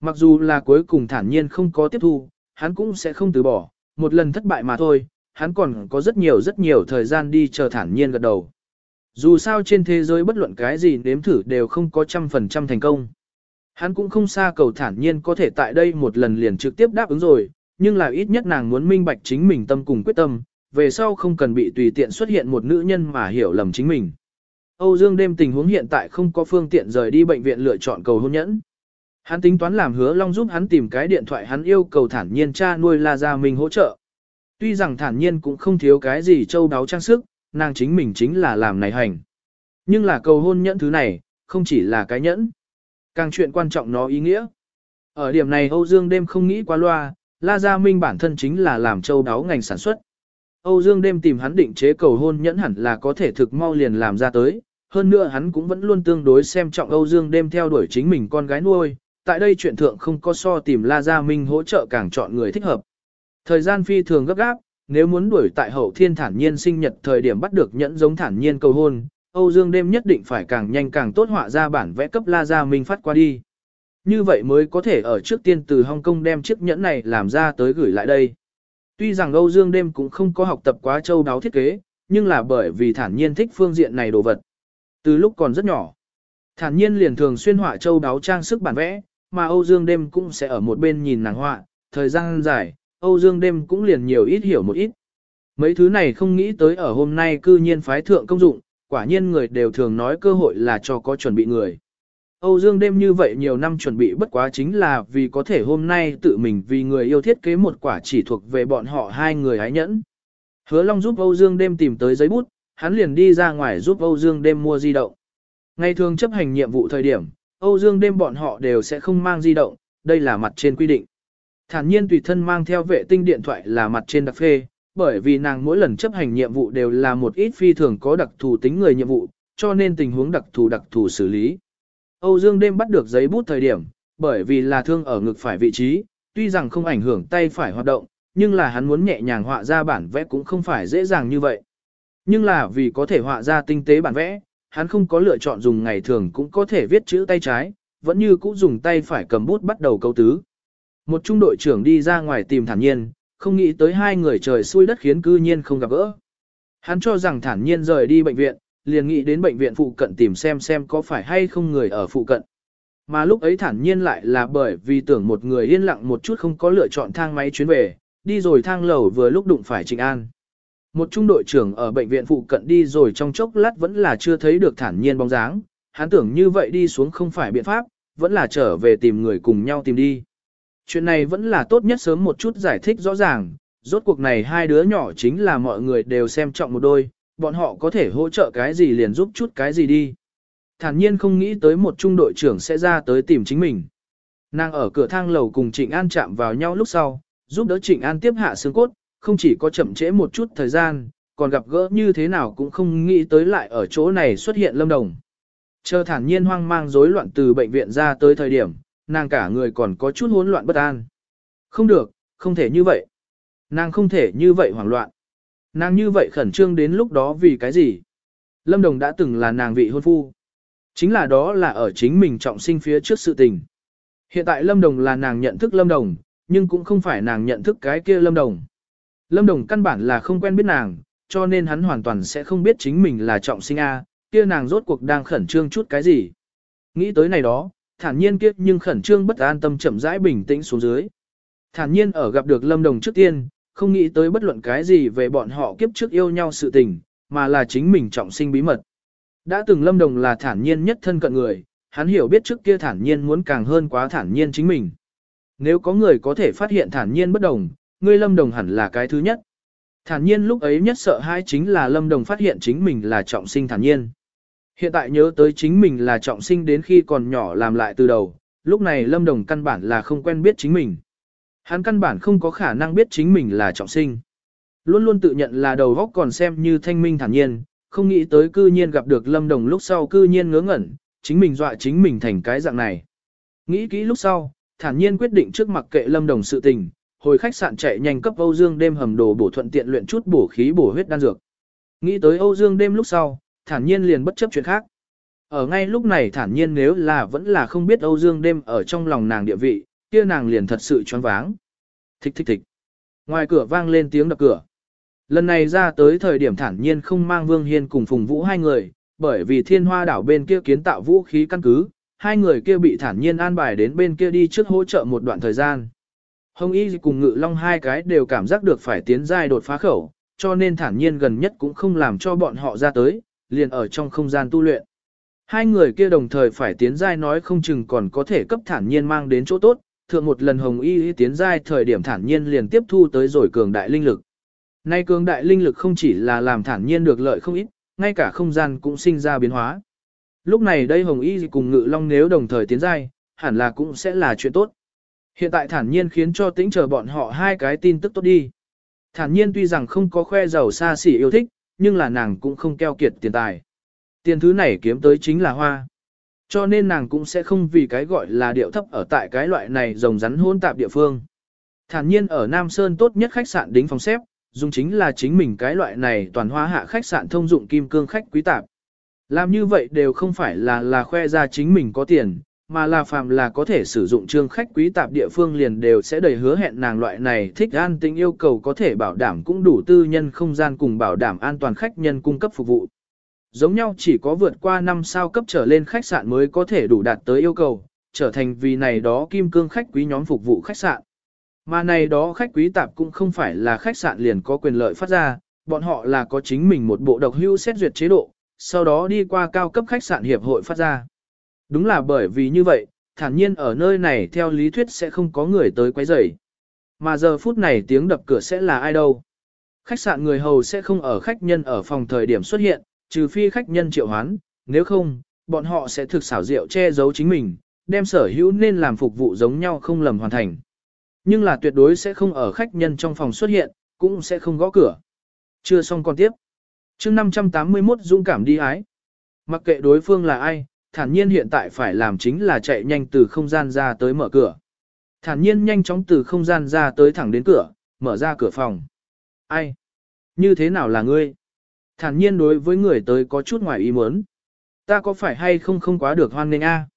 Mặc dù là cuối cùng thản nhiên không có tiếp thu, hắn cũng sẽ không từ bỏ, một lần thất bại mà thôi, hắn còn có rất nhiều rất nhiều thời gian đi chờ thản nhiên gật đầu. Dù sao trên thế giới bất luận cái gì nếm thử đều không có trăm phần trăm thành công. Hắn cũng không xa cầu thản nhiên có thể tại đây một lần liền trực tiếp đáp ứng rồi, nhưng là ít nhất nàng muốn minh bạch chính mình tâm cùng quyết tâm, về sau không cần bị tùy tiện xuất hiện một nữ nhân mà hiểu lầm chính mình. Âu Dương đêm tình huống hiện tại không có phương tiện rời đi bệnh viện lựa chọn cầu hôn nhẫn. Hắn tính toán làm hứa Long giúp hắn tìm cái điện thoại hắn yêu cầu thản nhiên cha nuôi La Gia Minh hỗ trợ. Tuy rằng thản nhiên cũng không thiếu cái gì châu đáo trang sức, nàng chính mình chính là làm này hành. Nhưng là cầu hôn nhẫn thứ này, không chỉ là cái nhẫn. Càng chuyện quan trọng nó ý nghĩa. Ở điểm này Âu Dương đêm không nghĩ quá loa, La Gia Minh bản thân chính là làm châu đáo ngành sản xuất. Âu Dương đêm tìm hắn định chế cầu hôn nhẫn hẳn là có thể thực mau liền làm ra tới, hơn nữa hắn cũng vẫn luôn tương đối xem trọng Âu Dương đêm theo đuổi chính mình con gái nuôi, tại đây chuyện thượng không có so tìm La Gia Minh hỗ trợ càng chọn người thích hợp. Thời gian phi thường gấp gáp, nếu muốn đuổi tại hậu thiên thản nhiên sinh nhật thời điểm bắt được nhẫn giống thản nhiên cầu hôn, Âu Dương đêm nhất định phải càng nhanh càng tốt họa ra bản vẽ cấp La Gia Minh phát qua đi. Như vậy mới có thể ở trước tiên từ Hong Kong đem chiếc nhẫn này làm ra tới gửi lại đây. Tuy rằng Âu Dương đêm cũng không có học tập quá châu đáo thiết kế, nhưng là bởi vì thản nhiên thích phương diện này đồ vật. Từ lúc còn rất nhỏ, thản nhiên liền thường xuyên họa châu đáo trang sức bản vẽ, mà Âu Dương đêm cũng sẽ ở một bên nhìn nàng họa, thời gian dài, Âu Dương đêm cũng liền nhiều ít hiểu một ít. Mấy thứ này không nghĩ tới ở hôm nay cư nhiên phái thượng công dụng, quả nhiên người đều thường nói cơ hội là cho có chuẩn bị người. Âu Dương đêm như vậy nhiều năm chuẩn bị bất quá chính là vì có thể hôm nay tự mình vì người yêu thiết kế một quả chỉ thuộc về bọn họ hai người hái nhẫn. Hứa Long giúp Âu Dương đêm tìm tới giấy bút, hắn liền đi ra ngoài giúp Âu Dương đêm mua di động. Ngày thường chấp hành nhiệm vụ thời điểm, Âu Dương đêm bọn họ đều sẽ không mang di động, đây là mặt trên quy định. Thản nhiên tùy thân mang theo vệ tinh điện thoại là mặt trên đặc phê, bởi vì nàng mỗi lần chấp hành nhiệm vụ đều là một ít phi thường có đặc thù tính người nhiệm vụ, cho nên tình huống đặc thù đặc thù xử lý. Âu Dương đêm bắt được giấy bút thời điểm, bởi vì là thương ở ngực phải vị trí, tuy rằng không ảnh hưởng tay phải hoạt động, nhưng là hắn muốn nhẹ nhàng họa ra bản vẽ cũng không phải dễ dàng như vậy. Nhưng là vì có thể họa ra tinh tế bản vẽ, hắn không có lựa chọn dùng ngày thường cũng có thể viết chữ tay trái, vẫn như cũ dùng tay phải cầm bút bắt đầu câu tứ. Một trung đội trưởng đi ra ngoài tìm thản nhiên, không nghĩ tới hai người trời xui đất khiến cư nhiên không gặp gỡ. Hắn cho rằng thản nhiên rời đi bệnh viện, liền nghĩ đến bệnh viện phụ cận tìm xem xem có phải hay không người ở phụ cận. Mà lúc ấy thản nhiên lại là bởi vì tưởng một người yên lặng một chút không có lựa chọn thang máy chuyến về, đi rồi thang lầu vừa lúc đụng phải Trịnh An. Một trung đội trưởng ở bệnh viện phụ cận đi rồi trong chốc lát vẫn là chưa thấy được thản nhiên bóng dáng, hắn tưởng như vậy đi xuống không phải biện pháp, vẫn là trở về tìm người cùng nhau tìm đi. Chuyện này vẫn là tốt nhất sớm một chút giải thích rõ ràng, rốt cuộc này hai đứa nhỏ chính là mọi người đều xem trọng một đôi, bọn họ có thể hỗ trợ cái gì liền giúp chút cái gì đi. Thản nhiên không nghĩ tới một trung đội trưởng sẽ ra tới tìm chính mình. Nàng ở cửa thang lầu cùng Trịnh An chạm vào nhau lúc sau, giúp đỡ Trịnh An tiếp hạ xương cốt, không chỉ có chậm trễ một chút thời gian, còn gặp gỡ như thế nào cũng không nghĩ tới lại ở chỗ này xuất hiện lâm đồng. Chờ thản nhiên hoang mang rối loạn từ bệnh viện ra tới thời điểm, nàng cả người còn có chút hỗn loạn bất an. Không được, không thể như vậy. Nàng không thể như vậy hoảng loạn. Nàng như vậy khẩn trương đến lúc đó vì cái gì? Lâm Đồng đã từng là nàng vị hôn phu. Chính là đó là ở chính mình trọng sinh phía trước sự tình. Hiện tại Lâm Đồng là nàng nhận thức Lâm Đồng, nhưng cũng không phải nàng nhận thức cái kia Lâm Đồng. Lâm Đồng căn bản là không quen biết nàng, cho nên hắn hoàn toàn sẽ không biết chính mình là trọng sinh A, kia nàng rốt cuộc đang khẩn trương chút cái gì. Nghĩ tới này đó, thản nhiên kiếp nhưng khẩn trương bất an tâm chậm rãi bình tĩnh xuống dưới. Thản nhiên ở gặp được Lâm Đồng trước tiên, không nghĩ tới bất luận cái gì về bọn họ kiếp trước yêu nhau sự tình, mà là chính mình trọng sinh bí mật. Đã từng Lâm Đồng là thản nhiên nhất thân cận người, hắn hiểu biết trước kia thản nhiên muốn càng hơn quá thản nhiên chính mình. Nếu có người có thể phát hiện thản nhiên bất đồng, ngươi Lâm Đồng hẳn là cái thứ nhất. Thản nhiên lúc ấy nhất sợ hai chính là Lâm Đồng phát hiện chính mình là trọng sinh thản nhiên. Hiện tại nhớ tới chính mình là trọng sinh đến khi còn nhỏ làm lại từ đầu, lúc này Lâm Đồng căn bản là không quen biết chính mình. Hắn căn bản không có khả năng biết chính mình là trọng sinh. Luôn luôn tự nhận là đầu góc còn xem như thanh minh thản nhiên, không nghĩ tới cư nhiên gặp được Lâm Đồng lúc sau cư nhiên ngớ ngẩn, chính mình dọa chính mình thành cái dạng này. Nghĩ kỹ lúc sau, thản nhiên quyết định trước mặt kệ Lâm Đồng sự tình, hồi khách sạn chạy nhanh cấp Âu Dương đêm hầm đồ bổ thuận tiện luyện chút bổ khí bổ huyết đan dược. Nghĩ tới Âu Dương đêm lúc sau, thản nhiên liền bất chấp chuyện khác. Ở ngay lúc này thản nhiên nếu là vẫn là không biết Âu Dương đêm ở trong lòng nàng địa vị, kia nàng liền thật sự choáng váng. Thích thích thích. Ngoài cửa vang lên tiếng đập cửa. Lần này ra tới thời điểm thản nhiên không mang Vương Hiên cùng Phùng Vũ hai người, bởi vì thiên hoa đảo bên kia kiến tạo vũ khí căn cứ, hai người kia bị thản nhiên an bài đến bên kia đi trước hỗ trợ một đoạn thời gian. Hồng Y cùng Ngự Long hai cái đều cảm giác được phải tiến giai đột phá khẩu, cho nên thản nhiên gần nhất cũng không làm cho bọn họ ra tới, liền ở trong không gian tu luyện. Hai người kia đồng thời phải tiến giai nói không chừng còn có thể cấp thản nhiên mang đến chỗ tốt, thượng một lần Hồng Y tiến giai thời điểm thản nhiên liền tiếp thu tới rồi cường đại linh lực. Nay cường đại linh lực không chỉ là làm thản nhiên được lợi không ít, ngay cả không gian cũng sinh ra biến hóa. Lúc này đây Hồng Y cùng Ngự Long nếu đồng thời tiến giai, hẳn là cũng sẽ là chuyện tốt. Hiện tại thản nhiên khiến cho tĩnh chờ bọn họ hai cái tin tức tốt đi. Thản nhiên tuy rằng không có khoe giàu xa xỉ yêu thích, nhưng là nàng cũng không keo kiệt tiền tài. Tiền thứ này kiếm tới chính là hoa. Cho nên nàng cũng sẽ không vì cái gọi là điệu thấp ở tại cái loại này rồng rắn hôn tạp địa phương. Thản nhiên ở Nam Sơn tốt nhất khách sạn đính phòng xếp, dùng chính là chính mình cái loại này toàn hoa hạ khách sạn thông dụng kim cương khách quý tạp. Làm như vậy đều không phải là là khoe ra chính mình có tiền, mà là phàm là có thể sử dụng trương khách quý tạp địa phương liền đều sẽ đầy hứa hẹn nàng loại này thích an tính yêu cầu có thể bảo đảm cũng đủ tư nhân không gian cùng bảo đảm an toàn khách nhân cung cấp phục vụ. Giống nhau chỉ có vượt qua 5 sao cấp trở lên khách sạn mới có thể đủ đạt tới yêu cầu, trở thành vì này đó kim cương khách quý nhóm phục vụ khách sạn. Mà này đó khách quý tạp cũng không phải là khách sạn liền có quyền lợi phát ra, bọn họ là có chính mình một bộ độc hưu xét duyệt chế độ, sau đó đi qua cao cấp khách sạn hiệp hội phát ra. Đúng là bởi vì như vậy, thản nhiên ở nơi này theo lý thuyết sẽ không có người tới quấy rầy. Mà giờ phút này tiếng đập cửa sẽ là ai đâu? Khách sạn người hầu sẽ không ở khách nhân ở phòng thời điểm xuất hiện, trừ phi khách nhân triệu hoán, nếu không, bọn họ sẽ thực xảo diệu che giấu chính mình, đem sở hữu nên làm phục vụ giống nhau không lầm hoàn thành. Nhưng là tuyệt đối sẽ không ở khách nhân trong phòng xuất hiện, cũng sẽ không gõ cửa. Chưa xong còn tiếp. chương 581 dũng cảm đi ái. Mặc kệ đối phương là ai, thản nhiên hiện tại phải làm chính là chạy nhanh từ không gian ra tới mở cửa. Thản nhiên nhanh chóng từ không gian ra tới thẳng đến cửa, mở ra cửa phòng. Ai? Như thế nào là ngươi? Thản nhiên đối với người tới có chút ngoài ý muốn. Ta có phải hay không không quá được hoan nghênh a?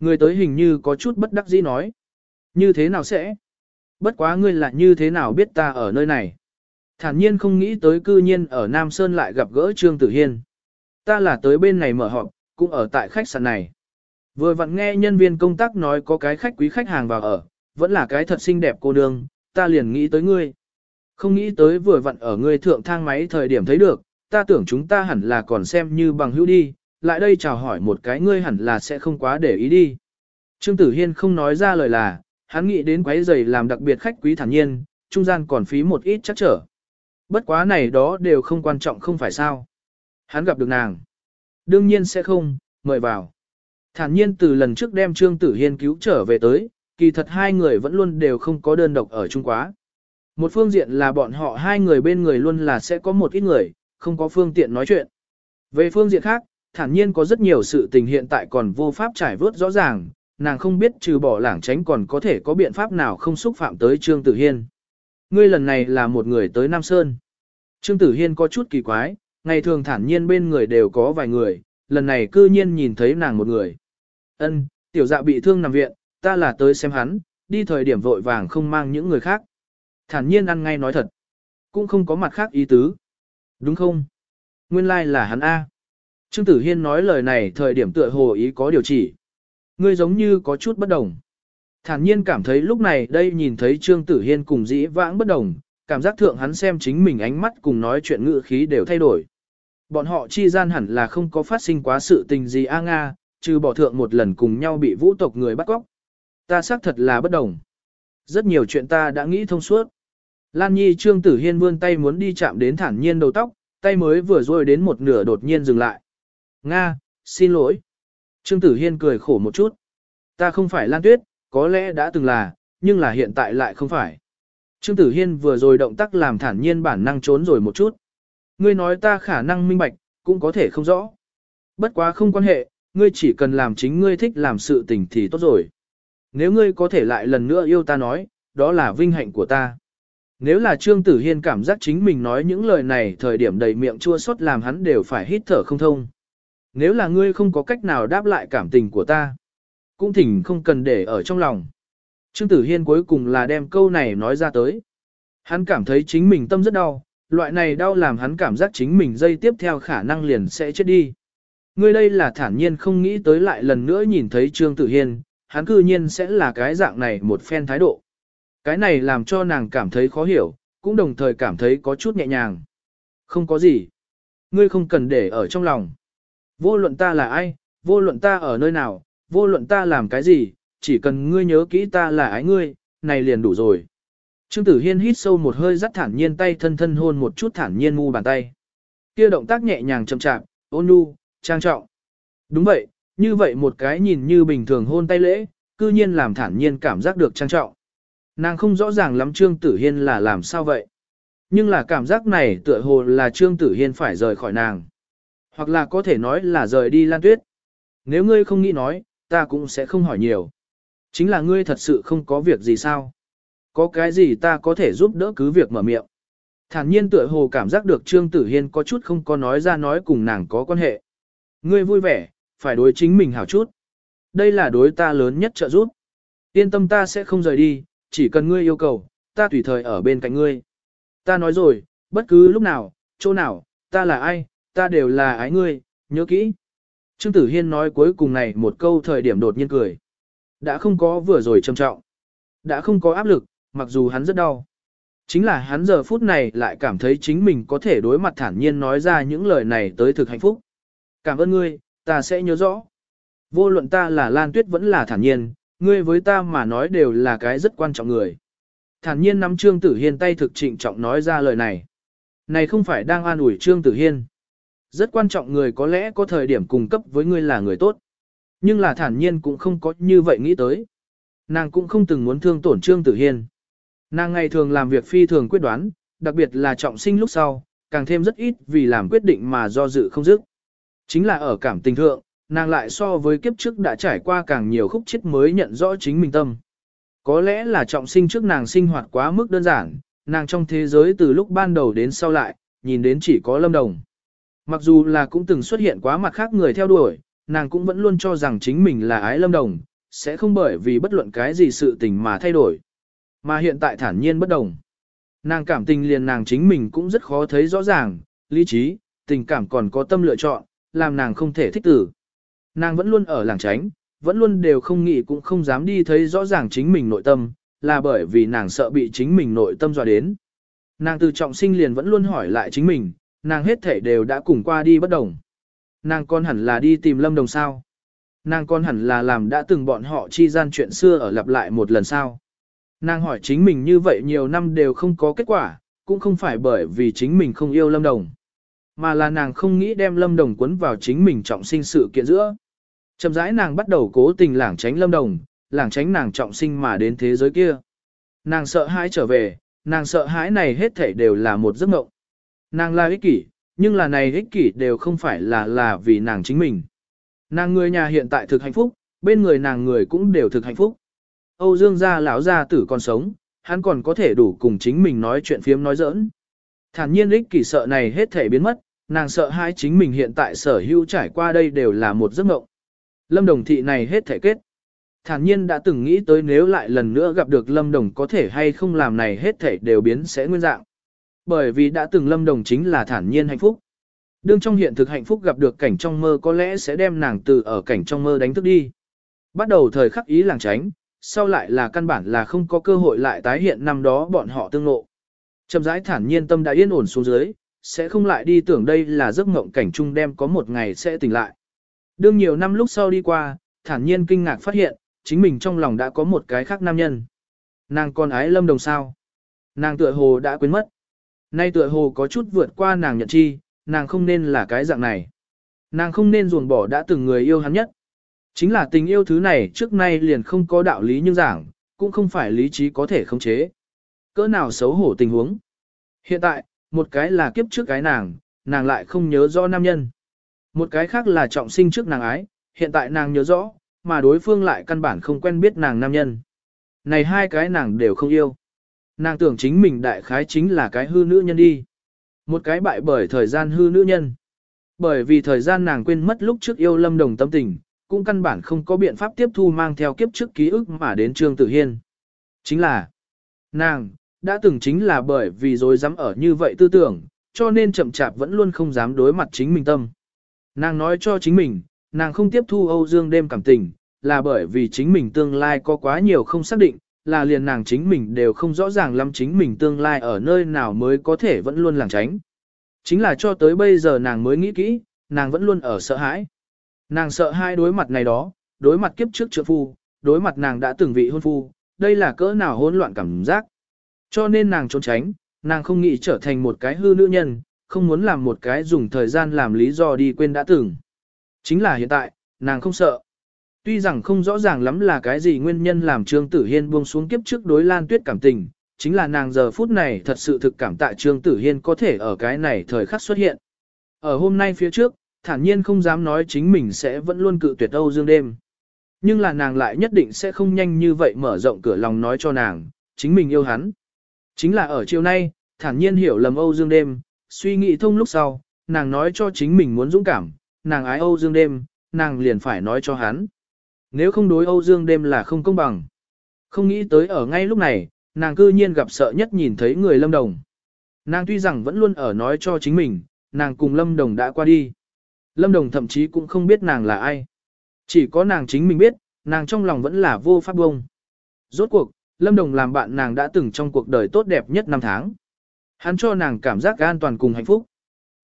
Người tới hình như có chút bất đắc dĩ nói. Như thế nào sẽ? Bất quá ngươi là như thế nào biết ta ở nơi này? Thản nhiên không nghĩ tới cư nhiên ở Nam Sơn lại gặp gỡ Trương Tử Hiên. Ta là tới bên này mở họp, cũng ở tại khách sạn này. Vừa vặn nghe nhân viên công tác nói có cái khách quý khách hàng vào ở, vẫn là cái thật xinh đẹp cô nương, ta liền nghĩ tới ngươi. Không nghĩ tới vừa vặn ở ngươi thượng thang máy thời điểm thấy được, ta tưởng chúng ta hẳn là còn xem như bằng hữu đi, lại đây chào hỏi một cái ngươi hẳn là sẽ không quá để ý đi. Trương Tử Hiên không nói ra lời là, hắn nghĩ đến quấy giày làm đặc biệt khách quý thản nhiên, trung gian còn phí một ít chắc trở. Bất quá này đó đều không quan trọng không phải sao. Hắn gặp được nàng. Đương nhiên sẽ không, mời vào. Thản nhiên từ lần trước đem Trương Tử Hiên cứu trở về tới, kỳ thật hai người vẫn luôn đều không có đơn độc ở chung quá. Một phương diện là bọn họ hai người bên người luôn là sẽ có một ít người, không có phương tiện nói chuyện. Về phương diện khác, thản nhiên có rất nhiều sự tình hiện tại còn vô pháp trải vớt rõ ràng, nàng không biết trừ bỏ lảng tránh còn có thể có biện pháp nào không xúc phạm tới Trương Tử Hiên. Ngươi lần này là một người tới Nam Sơn. Trương Tử Hiên có chút kỳ quái, ngày thường thản nhiên bên người đều có vài người, lần này cư nhiên nhìn thấy nàng một người. Ân, tiểu dạ bị thương nằm viện, ta là tới xem hắn, đi thời điểm vội vàng không mang những người khác. Thản nhiên ăn ngay nói thật. Cũng không có mặt khác ý tứ. Đúng không? Nguyên lai like là hắn A. Trương Tử Hiên nói lời này thời điểm tựa hồ ý có điều chỉ. Ngươi giống như có chút bất đồng. Thản nhiên cảm thấy lúc này đây nhìn thấy Trương Tử Hiên cùng dĩ vãng bất đồng, cảm giác thượng hắn xem chính mình ánh mắt cùng nói chuyện ngữ khí đều thay đổi. Bọn họ chi gian hẳn là không có phát sinh quá sự tình gì a nga, trừ bỏ thượng một lần cùng nhau bị vũ tộc người bắt cóc. Ta xác thật là bất đồng. Rất nhiều chuyện ta đã nghĩ thông suốt. Lan Nhi Trương Tử Hiên vươn tay muốn đi chạm đến thản nhiên đầu tóc, tay mới vừa rồi đến một nửa đột nhiên dừng lại. Nga, xin lỗi. Trương Tử Hiên cười khổ một chút. Ta không phải Lan Tuyết, có lẽ đã từng là, nhưng là hiện tại lại không phải. Trương Tử Hiên vừa rồi động tác làm thản nhiên bản năng trốn rồi một chút. Ngươi nói ta khả năng minh bạch, cũng có thể không rõ. Bất quá không quan hệ, ngươi chỉ cần làm chính ngươi thích làm sự tình thì tốt rồi. Nếu ngươi có thể lại lần nữa yêu ta nói, đó là vinh hạnh của ta. Nếu là Trương Tử Hiên cảm giác chính mình nói những lời này thời điểm đầy miệng chua xót làm hắn đều phải hít thở không thông. Nếu là ngươi không có cách nào đáp lại cảm tình của ta, cũng thỉnh không cần để ở trong lòng. Trương Tử Hiên cuối cùng là đem câu này nói ra tới. Hắn cảm thấy chính mình tâm rất đau, loại này đau làm hắn cảm giác chính mình dây tiếp theo khả năng liền sẽ chết đi. Ngươi đây là thản nhiên không nghĩ tới lại lần nữa nhìn thấy Trương Tử Hiên, hắn cư nhiên sẽ là cái dạng này một phen thái độ. Cái này làm cho nàng cảm thấy khó hiểu, cũng đồng thời cảm thấy có chút nhẹ nhàng. Không có gì. Ngươi không cần để ở trong lòng. Vô luận ta là ai, vô luận ta ở nơi nào, vô luận ta làm cái gì, chỉ cần ngươi nhớ kỹ ta là ái ngươi, này liền đủ rồi. Trương Tử Hiên hít sâu một hơi dắt thản nhiên tay thân thân hôn một chút thản nhiên mu bàn tay. Kia động tác nhẹ nhàng chậm chạp, ôn nhu, trang trọng. Đúng vậy, như vậy một cái nhìn như bình thường hôn tay lễ, cư nhiên làm thản nhiên cảm giác được trang trọng. Nàng không rõ ràng lắm Trương Tử Hiên là làm sao vậy. Nhưng là cảm giác này tựa hồ là Trương Tử Hiên phải rời khỏi nàng. Hoặc là có thể nói là rời đi Lan Tuyết. Nếu ngươi không nghĩ nói, ta cũng sẽ không hỏi nhiều. Chính là ngươi thật sự không có việc gì sao? Có cái gì ta có thể giúp đỡ cứ việc mở miệng. Thản nhiên tựa hồ cảm giác được Trương Tử Hiên có chút không có nói ra nói cùng nàng có quan hệ. Ngươi vui vẻ, phải đối chính mình hảo chút. Đây là đối ta lớn nhất trợ giúp. Yên tâm ta sẽ không rời đi, chỉ cần ngươi yêu cầu, ta tùy thời ở bên cạnh ngươi. Ta nói rồi, bất cứ lúc nào, chỗ nào, ta là ai, ta đều là ái ngươi, nhớ kỹ. Trương Tử Hiên nói cuối cùng này một câu thời điểm đột nhiên cười. Đã không có vừa rồi trầm trọng. Đã không có áp lực, mặc dù hắn rất đau. Chính là hắn giờ phút này lại cảm thấy chính mình có thể đối mặt thản nhiên nói ra những lời này tới thực hạnh phúc. Cảm ơn ngươi, ta sẽ nhớ rõ. Vô luận ta là Lan Tuyết vẫn là thản nhiên, ngươi với ta mà nói đều là cái rất quan trọng người. Thản nhiên nắm Trương Tử Hiên tay thực trịnh trọng nói ra lời này. Này không phải đang an ủi Trương Tử Hiên. Rất quan trọng người có lẽ có thời điểm cung cấp với ngươi là người tốt. Nhưng là thản nhiên cũng không có như vậy nghĩ tới. Nàng cũng không từng muốn thương tổn Trương Tử Hiên. Nàng ngày thường làm việc phi thường quyết đoán, đặc biệt là trọng sinh lúc sau, càng thêm rất ít vì làm quyết định mà do dự không dứt. Chính là ở cảm tình thượng, nàng lại so với kiếp trước đã trải qua càng nhiều khúc chết mới nhận rõ chính mình tâm. Có lẽ là trọng sinh trước nàng sinh hoạt quá mức đơn giản, nàng trong thế giới từ lúc ban đầu đến sau lại, nhìn đến chỉ có lâm đồng. Mặc dù là cũng từng xuất hiện quá mặt khác người theo đuổi, nàng cũng vẫn luôn cho rằng chính mình là ái lâm đồng, sẽ không bởi vì bất luận cái gì sự tình mà thay đổi. Mà hiện tại thản nhiên bất đồng. Nàng cảm tình liền nàng chính mình cũng rất khó thấy rõ ràng, lý trí, tình cảm còn có tâm lựa chọn, làm nàng không thể thích tử. Nàng vẫn luôn ở làng tránh, vẫn luôn đều không nghĩ cũng không dám đi thấy rõ ràng chính mình nội tâm, là bởi vì nàng sợ bị chính mình nội tâm dọa đến. Nàng từ trọng sinh liền vẫn luôn hỏi lại chính mình, nàng hết thể đều đã cùng qua đi bất đồng. Nàng con hẳn là đi tìm lâm đồng sao. Nàng con hẳn là làm đã từng bọn họ chi gian chuyện xưa ở lặp lại một lần sao. Nàng hỏi chính mình như vậy nhiều năm đều không có kết quả, cũng không phải bởi vì chính mình không yêu lâm đồng. Mà là nàng không nghĩ đem lâm đồng cuốn vào chính mình trọng sinh sự kiện giữa. Chậm rãi nàng bắt đầu cố tình lảng tránh lâm đồng, lảng tránh nàng trọng sinh mà đến thế giới kia. Nàng sợ hãi trở về, nàng sợ hãi này hết thảy đều là một giấc mộng. Nàng là ích kỷ, nhưng là này ích kỷ đều không phải là là vì nàng chính mình. Nàng người nhà hiện tại thực hạnh phúc, bên người nàng người cũng đều thực hạnh phúc. Âu Dương gia lão gia tử còn sống, hắn còn có thể đủ cùng chính mình nói chuyện phiếm nói giỡn. Thản nhiên ích kỷ sợ này hết thể biến mất, nàng sợ hai chính mình hiện tại sở hữu trải qua đây đều là một giấc mộng. Lâm Đồng thị này hết thể kết. Thản nhiên đã từng nghĩ tới nếu lại lần nữa gặp được Lâm Đồng có thể hay không làm này hết thể đều biến sẽ nguyên dạng. Bởi vì đã từng Lâm Đồng chính là thản nhiên hạnh phúc. Đương trong hiện thực hạnh phúc gặp được cảnh trong mơ có lẽ sẽ đem nàng từ ở cảnh trong mơ đánh thức đi. Bắt đầu thời khắc ý làng tránh, sau lại là căn bản là không có cơ hội lại tái hiện năm đó bọn họ tương ngộ. Chậm rãi thản nhiên tâm đã yên ổn xuống dưới, sẽ không lại đi tưởng đây là giấc mộng cảnh chung đem có một ngày sẽ tỉnh lại. Đương nhiều năm lúc sau đi qua, thản nhiên kinh ngạc phát hiện, chính mình trong lòng đã có một cái khác nam nhân. Nàng con ái lâm đồng sao. Nàng tựa hồ đã quên mất. Nay tựa hồ có chút vượt qua nàng nhận chi, nàng không nên là cái dạng này. Nàng không nên ruồng bỏ đã từng người yêu hắn nhất. Chính là tình yêu thứ này trước nay liền không có đạo lý nhưng giảng, cũng không phải lý trí có thể khống chế. Cỡ nào xấu hổ tình huống. Hiện tại, một cái là kiếp trước cái nàng, nàng lại không nhớ rõ nam nhân. Một cái khác là trọng sinh trước nàng ái, hiện tại nàng nhớ rõ, mà đối phương lại căn bản không quen biết nàng nam nhân. Này hai cái nàng đều không yêu. Nàng tưởng chính mình đại khái chính là cái hư nữ nhân đi. Một cái bại bởi thời gian hư nữ nhân. Bởi vì thời gian nàng quên mất lúc trước yêu lâm đồng tâm tình, cũng căn bản không có biện pháp tiếp thu mang theo kiếp trước ký ức mà đến Trương Tử Hiên. Chính là, nàng, đã từng chính là bởi vì dối dám ở như vậy tư tưởng, cho nên chậm chạp vẫn luôn không dám đối mặt chính mình tâm. Nàng nói cho chính mình, nàng không tiếp thu Âu Dương đêm cảm tình, là bởi vì chính mình tương lai có quá nhiều không xác định, là liền nàng chính mình đều không rõ ràng lắm chính mình tương lai ở nơi nào mới có thể vẫn luôn làng tránh. Chính là cho tới bây giờ nàng mới nghĩ kỹ, nàng vẫn luôn ở sợ hãi. Nàng sợ hai đối mặt này đó, đối mặt kiếp trước trượng phu, đối mặt nàng đã từng vị hôn phu, đây là cỡ nào hỗn loạn cảm giác. Cho nên nàng trốn tránh, nàng không nghĩ trở thành một cái hư nữ nhân, không muốn làm một cái dùng thời gian làm lý do đi quên đã từng. Chính là hiện tại, nàng không sợ. Tuy rằng không rõ ràng lắm là cái gì nguyên nhân làm Trương Tử Hiên buông xuống kiếp trước đối Lan Tuyết cảm tình, chính là nàng giờ phút này thật sự thực cảm tạ Trương Tử Hiên có thể ở cái này thời khắc xuất hiện. Ở hôm nay phía trước, thản nhiên không dám nói chính mình sẽ vẫn luôn cự tuyệt Âu Dương đêm. Nhưng là nàng lại nhất định sẽ không nhanh như vậy mở rộng cửa lòng nói cho nàng, chính mình yêu hắn. Chính là ở chiều nay, thản nhiên hiểu lầm Âu Dương đêm, suy nghĩ thông lúc sau, nàng nói cho chính mình muốn dũng cảm, nàng ái Âu Dương đêm, nàng liền phải nói cho hắn. Nếu không đối Âu Dương đêm là không công bằng. Không nghĩ tới ở ngay lúc này, nàng cư nhiên gặp sợ nhất nhìn thấy người lâm đồng. Nàng tuy rằng vẫn luôn ở nói cho chính mình, nàng cùng lâm đồng đã qua đi. Lâm Đồng thậm chí cũng không biết nàng là ai. Chỉ có nàng chính mình biết, nàng trong lòng vẫn là vô pháp bông. Rốt cuộc, Lâm Đồng làm bạn nàng đã từng trong cuộc đời tốt đẹp nhất năm tháng. Hắn cho nàng cảm giác an toàn cùng hạnh phúc.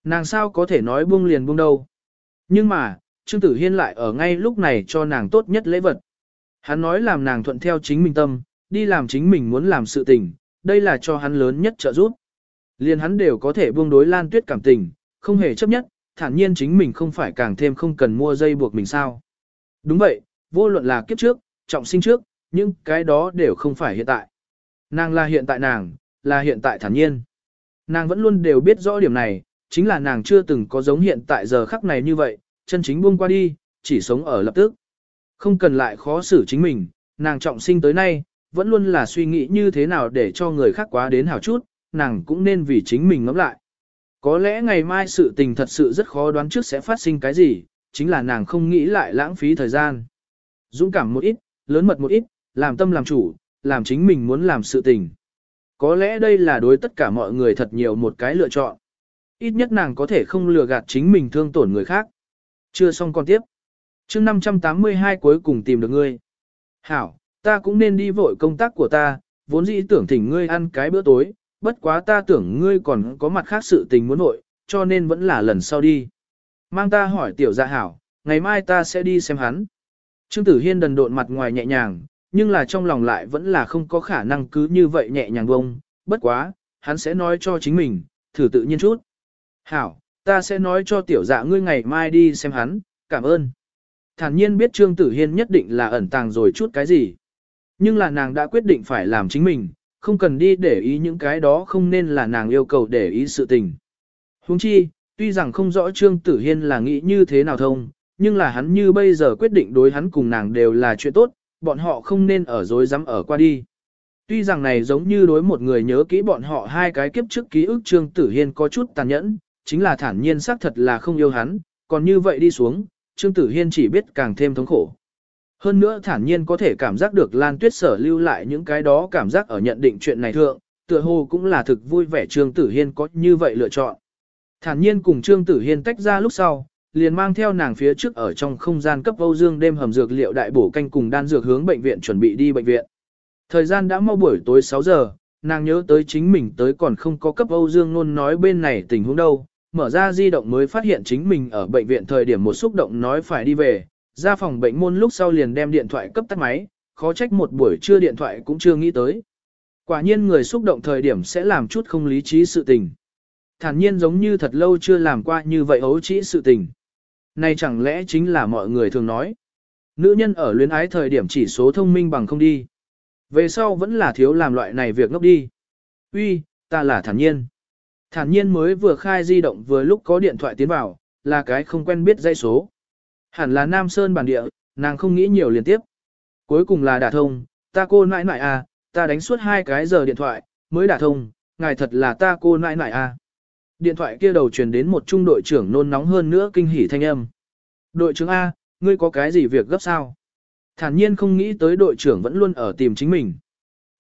Nàng sao có thể nói buông liền buông đâu. Nhưng mà, Trương Tử Hiên lại ở ngay lúc này cho nàng tốt nhất lễ vật. Hắn nói làm nàng thuận theo chính mình tâm, đi làm chính mình muốn làm sự tình, đây là cho hắn lớn nhất trợ giúp. Liên hắn đều có thể buông đối Lan Tuyết cảm tình, không hề chấp nhất, thản nhiên chính mình không phải càng thêm không cần mua dây buộc mình sao. Đúng vậy, vô luận là kiếp trước, trọng sinh trước, nhưng cái đó đều không phải hiện tại. Nàng là hiện tại nàng, là hiện tại thản nhiên. Nàng vẫn luôn đều biết rõ điểm này, chính là nàng chưa từng có giống hiện tại giờ khắc này như vậy, chân chính buông qua đi, chỉ sống ở lập tức. Không cần lại khó xử chính mình, nàng trọng sinh tới nay, vẫn luôn là suy nghĩ như thế nào để cho người khác quá đến hảo chút, nàng cũng nên vì chính mình ngẫm lại. Có lẽ ngày mai sự tình thật sự rất khó đoán trước sẽ phát sinh cái gì, chính là nàng không nghĩ lại lãng phí thời gian. Dũng cảm một ít, lớn mật một ít, làm tâm làm chủ, làm chính mình muốn làm sự tình. Có lẽ đây là đối tất cả mọi người thật nhiều một cái lựa chọn. Ít nhất nàng có thể không lừa gạt chính mình thương tổn người khác. Chưa xong con tiếp. chương 582 cuối cùng tìm được ngươi. Hảo, ta cũng nên đi vội công tác của ta, vốn dĩ tưởng thỉnh ngươi ăn cái bữa tối, bất quá ta tưởng ngươi còn có mặt khác sự tình muốn vội, cho nên vẫn là lần sau đi. Mang ta hỏi tiểu dạ hảo, ngày mai ta sẽ đi xem hắn. Trương Tử Hiên đần độn mặt ngoài nhẹ nhàng, nhưng là trong lòng lại vẫn là không có khả năng cứ như vậy nhẹ nhàng bông, bất quá, hắn sẽ nói cho chính mình, thử tự nhiên chút. Hảo, ta sẽ nói cho tiểu dạ ngươi ngày mai đi xem hắn, cảm ơn. Thản nhiên biết Trương Tử Hiên nhất định là ẩn tàng rồi chút cái gì. Nhưng là nàng đã quyết định phải làm chính mình, không cần đi để ý những cái đó không nên là nàng yêu cầu để ý sự tình. Huống chi, tuy rằng không rõ Trương Tử Hiên là nghĩ như thế nào thông, nhưng là hắn như bây giờ quyết định đối hắn cùng nàng đều là chuyện tốt, bọn họ không nên ở dối dám ở qua đi. Tuy rằng này giống như đối một người nhớ kỹ bọn họ hai cái kiếp trước ký ức Trương Tử Hiên có chút tàn nhẫn, chính là thản nhiên xác thật là không yêu hắn, còn như vậy đi xuống, Trương Tử Hiên chỉ biết càng thêm thống khổ. Hơn nữa thản nhiên có thể cảm giác được Lan Tuyết sở lưu lại những cái đó cảm giác ở nhận định chuyện này thượng, tựa hồ cũng là thực vui vẻ Trương Tử Hiên có như vậy lựa chọn. Thản nhiên cùng Trương Tử Hiên tách ra lúc sau, liền mang theo nàng phía trước ở trong không gian cấp Âu Dương đêm hầm dược liệu đại bổ canh cùng đan dược hướng bệnh viện chuẩn bị đi bệnh viện. Thời gian đã mau buổi tối 6 giờ, nàng nhớ tới chính mình tới còn không có cấp Âu Dương luôn nói bên này tình huống đâu, mở ra di động mới phát hiện chính mình ở bệnh viện thời điểm một xúc động nói phải đi về, ra phòng bệnh môn lúc sau liền đem điện thoại cấp tắt máy, khó trách một buổi trưa điện thoại cũng chưa nghĩ tới. Quả nhiên người xúc động thời điểm sẽ làm chút không lý trí sự tình. Thản nhiên giống như thật lâu chưa làm qua như vậy ấu trĩ sự tình. Này chẳng lẽ chính là mọi người thường nói. Nữ nhân ở luyến ái thời điểm chỉ số thông minh bằng không đi. Về sau vẫn là thiếu làm loại này việc ngốc đi. Uy, ta là thản nhiên. Thản nhiên mới vừa khai di động vừa lúc có điện thoại tiến vào, là cái không quen biết dây số. Hẳn là Nam Sơn bản địa, nàng không nghĩ nhiều liên tiếp. Cuối cùng là đả thông, ta cô nãi nãi à, ta đánh suốt hai cái giờ điện thoại, mới đả thông, ngài thật là ta cô nãi nãi à. Điện thoại kia đầu truyền đến một trung đội trưởng nôn nóng hơn nữa kinh hỉ thanh âm. Đội trưởng A, ngươi có cái gì việc gấp sao? Thản nhiên không nghĩ tới đội trưởng vẫn luôn ở tìm chính mình.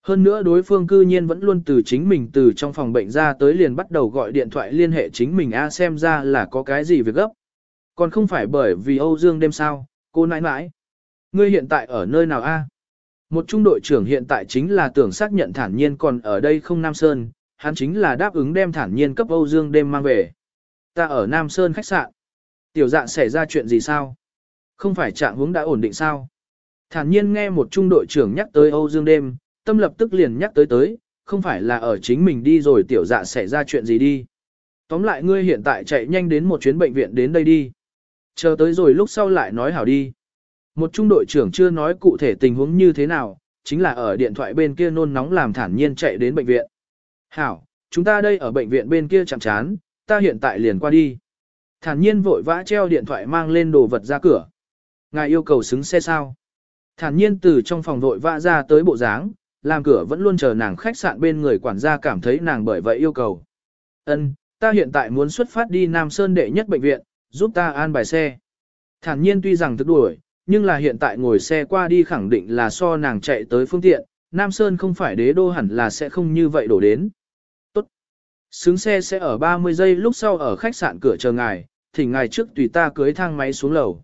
Hơn nữa đối phương cư nhiên vẫn luôn từ chính mình từ trong phòng bệnh ra tới liền bắt đầu gọi điện thoại liên hệ chính mình A xem ra là có cái gì việc gấp. Còn không phải bởi vì Âu Dương đêm sao, cô nãi nãi. Ngươi hiện tại ở nơi nào A? Một trung đội trưởng hiện tại chính là tưởng xác nhận thản nhiên còn ở đây không Nam Sơn, hắn chính là đáp ứng đem thản nhiên cấp Âu Dương đêm mang về. Ta ở Nam Sơn khách sạn. Tiểu dạ xảy ra chuyện gì sao? Không phải trạng hướng đã ổn định sao? Thản nhiên nghe một trung đội trưởng nhắc tới Âu Dương đêm, tâm lập tức liền nhắc tới tới, không phải là ở chính mình đi rồi tiểu dạ xảy ra chuyện gì đi. Tóm lại ngươi hiện tại chạy nhanh đến một chuyến bệnh viện đến đây đi. Chờ tới rồi lúc sau lại nói hảo đi. Một trung đội trưởng chưa nói cụ thể tình huống như thế nào, chính là ở điện thoại bên kia nôn nóng làm thản nhiên chạy đến bệnh viện. Hảo, chúng ta đây ở bệnh viện bên kia chạm chán, ta hiện tại liền qua đi. Thản nhiên vội vã treo điện thoại mang lên đồ vật ra cửa. Ngài yêu cầu xứng xe sao? Thản nhiên từ trong phòng vội vã ra tới bộ dáng, làm cửa vẫn luôn chờ nàng khách sạn bên người quản gia cảm thấy nàng bởi vậy yêu cầu. Ân, ta hiện tại muốn xuất phát đi Nam Sơn đệ nhất bệnh viện, giúp ta an bài xe. Thản nhiên tuy rằng thức đuổi, nhưng là hiện tại ngồi xe qua đi khẳng định là so nàng chạy tới phương tiện, Nam Sơn không phải đế đô hẳn là sẽ không như vậy đổ đến. Tốt. Xứng xe sẽ ở 30 giây lúc sau ở khách sạn cửa chờ ngài, thỉnh ngài trước tùy ta cưới thang máy xuống lầu.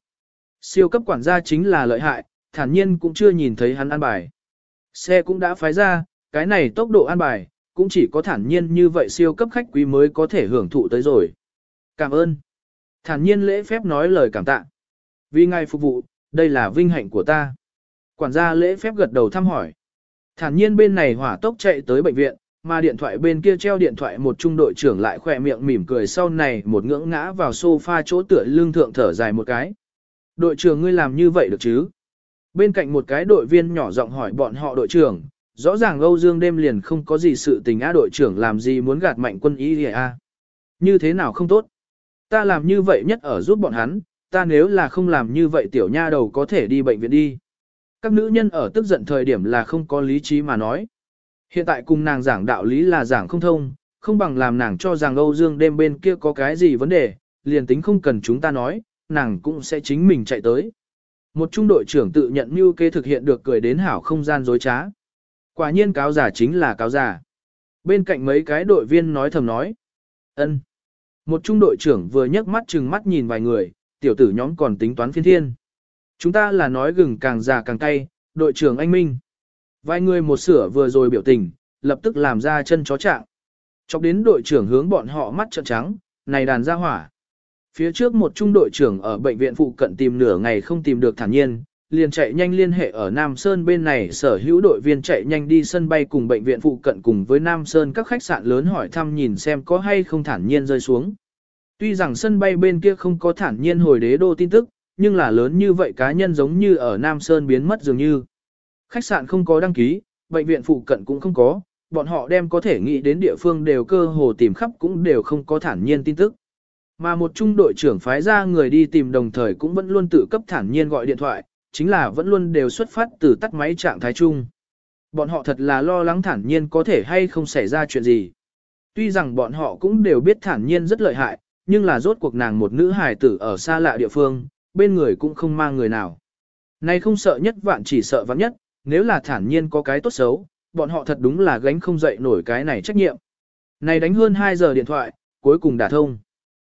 Siêu cấp quản gia chính là lợi hại, thản nhiên cũng chưa nhìn thấy hắn an bài. Xe cũng đã phái ra, cái này tốc độ an bài, cũng chỉ có thản nhiên như vậy siêu cấp khách quý mới có thể hưởng thụ tới rồi. Cảm ơn. Thản nhiên lễ phép nói lời cảm tạ. Vì ngài phục vụ, đây là vinh hạnh của ta. Quản gia lễ phép gật đầu thăm hỏi. Thản nhiên bên này hỏa tốc chạy tới bệnh viện, mà điện thoại bên kia treo điện thoại một trung đội trưởng lại khỏe miệng mỉm cười sau này một ngưỡng ngã vào sofa chỗ tựa lưng thượng thở dài một cái. Đội trưởng ngươi làm như vậy được chứ? Bên cạnh một cái đội viên nhỏ giọng hỏi bọn họ đội trưởng, rõ ràng Âu Dương đêm liền không có gì sự tình á đội trưởng làm gì muốn gạt mạnh quân ý gì a? Như thế nào không tốt? Ta làm như vậy nhất ở giúp bọn hắn, ta nếu là không làm như vậy tiểu nha đầu có thể đi bệnh viện đi. Các nữ nhân ở tức giận thời điểm là không có lý trí mà nói. Hiện tại cùng nàng giảng đạo lý là giảng không thông, không bằng làm nàng cho rằng Âu Dương đêm bên kia có cái gì vấn đề, liền tính không cần chúng ta nói, nàng cũng sẽ chính mình chạy tới. Một trung đội trưởng tự nhận mưu kế thực hiện được cười đến hảo không gian dối trá. Quả nhiên cáo giả chính là cáo giả. Bên cạnh mấy cái đội viên nói thầm nói. ân. Một trung đội trưởng vừa nhấc mắt chừng mắt nhìn vài người, tiểu tử nhóm còn tính toán phiên thiên. Chúng ta là nói gừng càng già càng cay, đội trưởng anh Minh. Vài người một sửa vừa rồi biểu tình, lập tức làm ra chân chó trạng. Chọc đến đội trưởng hướng bọn họ mắt trợn trắng, này đàn ra hỏa. Phía trước một trung đội trưởng ở bệnh viện phụ cận tìm nửa ngày không tìm được thản nhiên, liền chạy nhanh liên hệ ở Nam Sơn bên này sở hữu đội viên chạy nhanh đi sân bay cùng bệnh viện phụ cận cùng với Nam Sơn các khách sạn lớn hỏi thăm nhìn xem có hay không thản nhiên rơi xuống. Tuy rằng sân bay bên kia không có thản nhiên hồi đế đô tin tức, nhưng là lớn như vậy cá nhân giống như ở Nam Sơn biến mất dường như. Khách sạn không có đăng ký, bệnh viện phụ cận cũng không có, bọn họ đem có thể nghĩ đến địa phương đều cơ hồ tìm khắp cũng đều không có thản nhiên tin tức. Mà một trung đội trưởng phái ra người đi tìm đồng thời cũng vẫn luôn tự cấp thản nhiên gọi điện thoại, chính là vẫn luôn đều xuất phát từ tắt máy trạng thái chung. Bọn họ thật là lo lắng thản nhiên có thể hay không xảy ra chuyện gì. Tuy rằng bọn họ cũng đều biết thản nhiên rất lợi hại, nhưng là rốt cuộc nàng một nữ hài tử ở xa lạ địa phương, bên người cũng không mang người nào. Này không sợ nhất vạn chỉ sợ vạn nhất, nếu là thản nhiên có cái tốt xấu, bọn họ thật đúng là gánh không dậy nổi cái này trách nhiệm. Này đánh hơn 2 giờ điện thoại, cuối cùng đả thông.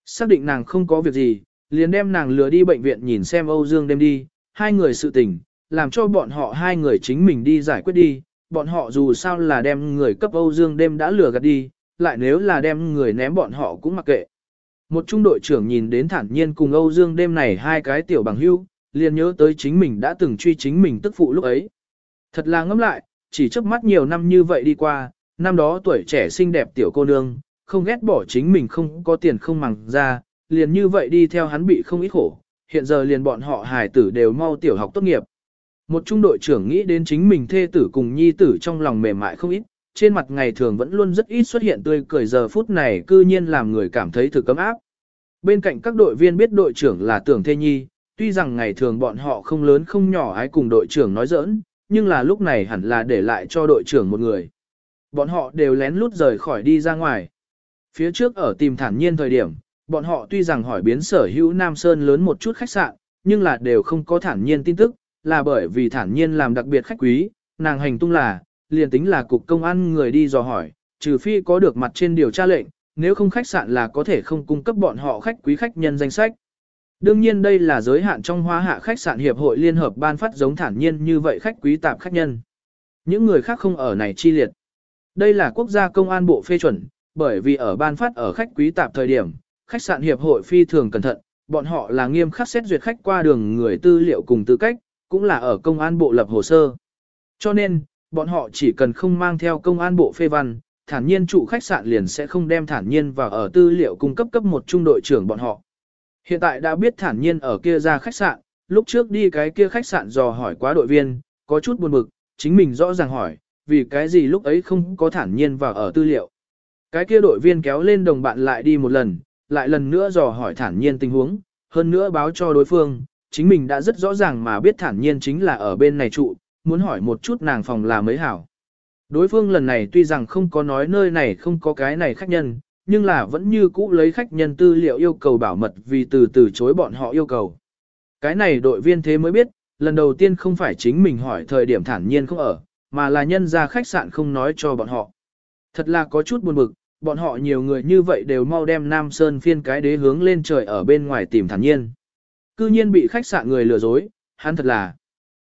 Xác định nàng không có việc gì, liền đem nàng lừa đi bệnh viện nhìn xem Âu Dương đêm đi, hai người sự tình, làm cho bọn họ hai người chính mình đi giải quyết đi, bọn họ dù sao là đem người cấp Âu Dương đêm đã lừa gạt đi, lại nếu là đem người ném bọn họ cũng mặc kệ. Một trung đội trưởng nhìn đến thản nhiên cùng Âu Dương đêm này hai cái tiểu bằng hưu, liền nhớ tới chính mình đã từng truy chính mình tức phụ lúc ấy. Thật là ngẫm lại, chỉ chớp mắt nhiều năm như vậy đi qua, năm đó tuổi trẻ xinh đẹp tiểu cô nương, không ghét bỏ chính mình không có tiền không màng ra, liền như vậy đi theo hắn bị không ít khổ, hiện giờ liền bọn họ hài tử đều mau tiểu học tốt nghiệp. Một trung đội trưởng nghĩ đến chính mình thê tử cùng nhi tử trong lòng mềm mại không ít, trên mặt ngày thường vẫn luôn rất ít xuất hiện tươi cười giờ phút này cư nhiên làm người cảm thấy thực cấm áp. Bên cạnh các đội viên biết đội trưởng là tưởng thê nhi, tuy rằng ngày thường bọn họ không lớn không nhỏ ai cùng đội trưởng nói giỡn, nhưng là lúc này hẳn là để lại cho đội trưởng một người. Bọn họ đều lén lút rời khỏi đi ra ngoài. Phía trước ở tìm thản nhiên thời điểm, bọn họ tuy rằng hỏi biến sở hữu Nam Sơn lớn một chút khách sạn, nhưng là đều không có thản nhiên tin tức, là bởi vì thản nhiên làm đặc biệt khách quý, nàng hành tung là, liền tính là cục công an người đi dò hỏi, trừ phi có được mặt trên điều tra lệnh, nếu không khách sạn là có thể không cung cấp bọn họ khách quý khách nhân danh sách. Đương nhiên đây là giới hạn trong hóa hạ khách sạn hiệp hội liên hợp ban phát giống thản nhiên như vậy khách quý tạp khách nhân. Những người khác không ở này chi liệt. Đây là quốc gia công an bộ phê chuẩn, bởi vì ở ban phát ở khách quý tạp thời điểm, khách sạn hiệp hội phi thường cẩn thận, bọn họ là nghiêm khắc xét duyệt khách qua đường người tư liệu cùng tư cách, cũng là ở công an bộ lập hồ sơ. Cho nên, bọn họ chỉ cần không mang theo công an bộ phê văn, thản nhiên trụ khách sạn liền sẽ không đem thản nhiên vào ở tư liệu cung cấp cấp một trung đội trưởng bọn họ. Hiện tại đã biết thản nhiên ở kia ra khách sạn, lúc trước đi cái kia khách sạn dò hỏi quá đội viên, có chút buồn bực, chính mình rõ ràng hỏi, vì cái gì lúc ấy không có thản nhiên vào ở tư liệu. Cái kia đội viên kéo lên đồng bạn lại đi một lần, lại lần nữa dò hỏi thản nhiên tình huống, hơn nữa báo cho đối phương, chính mình đã rất rõ ràng mà biết thản nhiên chính là ở bên này trụ, muốn hỏi một chút nàng phòng là mới hảo. Đối phương lần này tuy rằng không có nói nơi này không có cái này khách nhân, nhưng là vẫn như cũ lấy khách nhân tư liệu yêu cầu bảo mật vì từ từ chối bọn họ yêu cầu. Cái này đội viên thế mới biết, lần đầu tiên không phải chính mình hỏi thời điểm thản nhiên không ở, mà là nhân ra khách sạn không nói cho bọn họ. Thật là có chút buồn bực, bọn họ nhiều người như vậy đều mau đem Nam Sơn phiên cái đế hướng lên trời ở bên ngoài tìm thản nhiên. Cư nhiên bị khách sạn người lừa dối, hắn thật là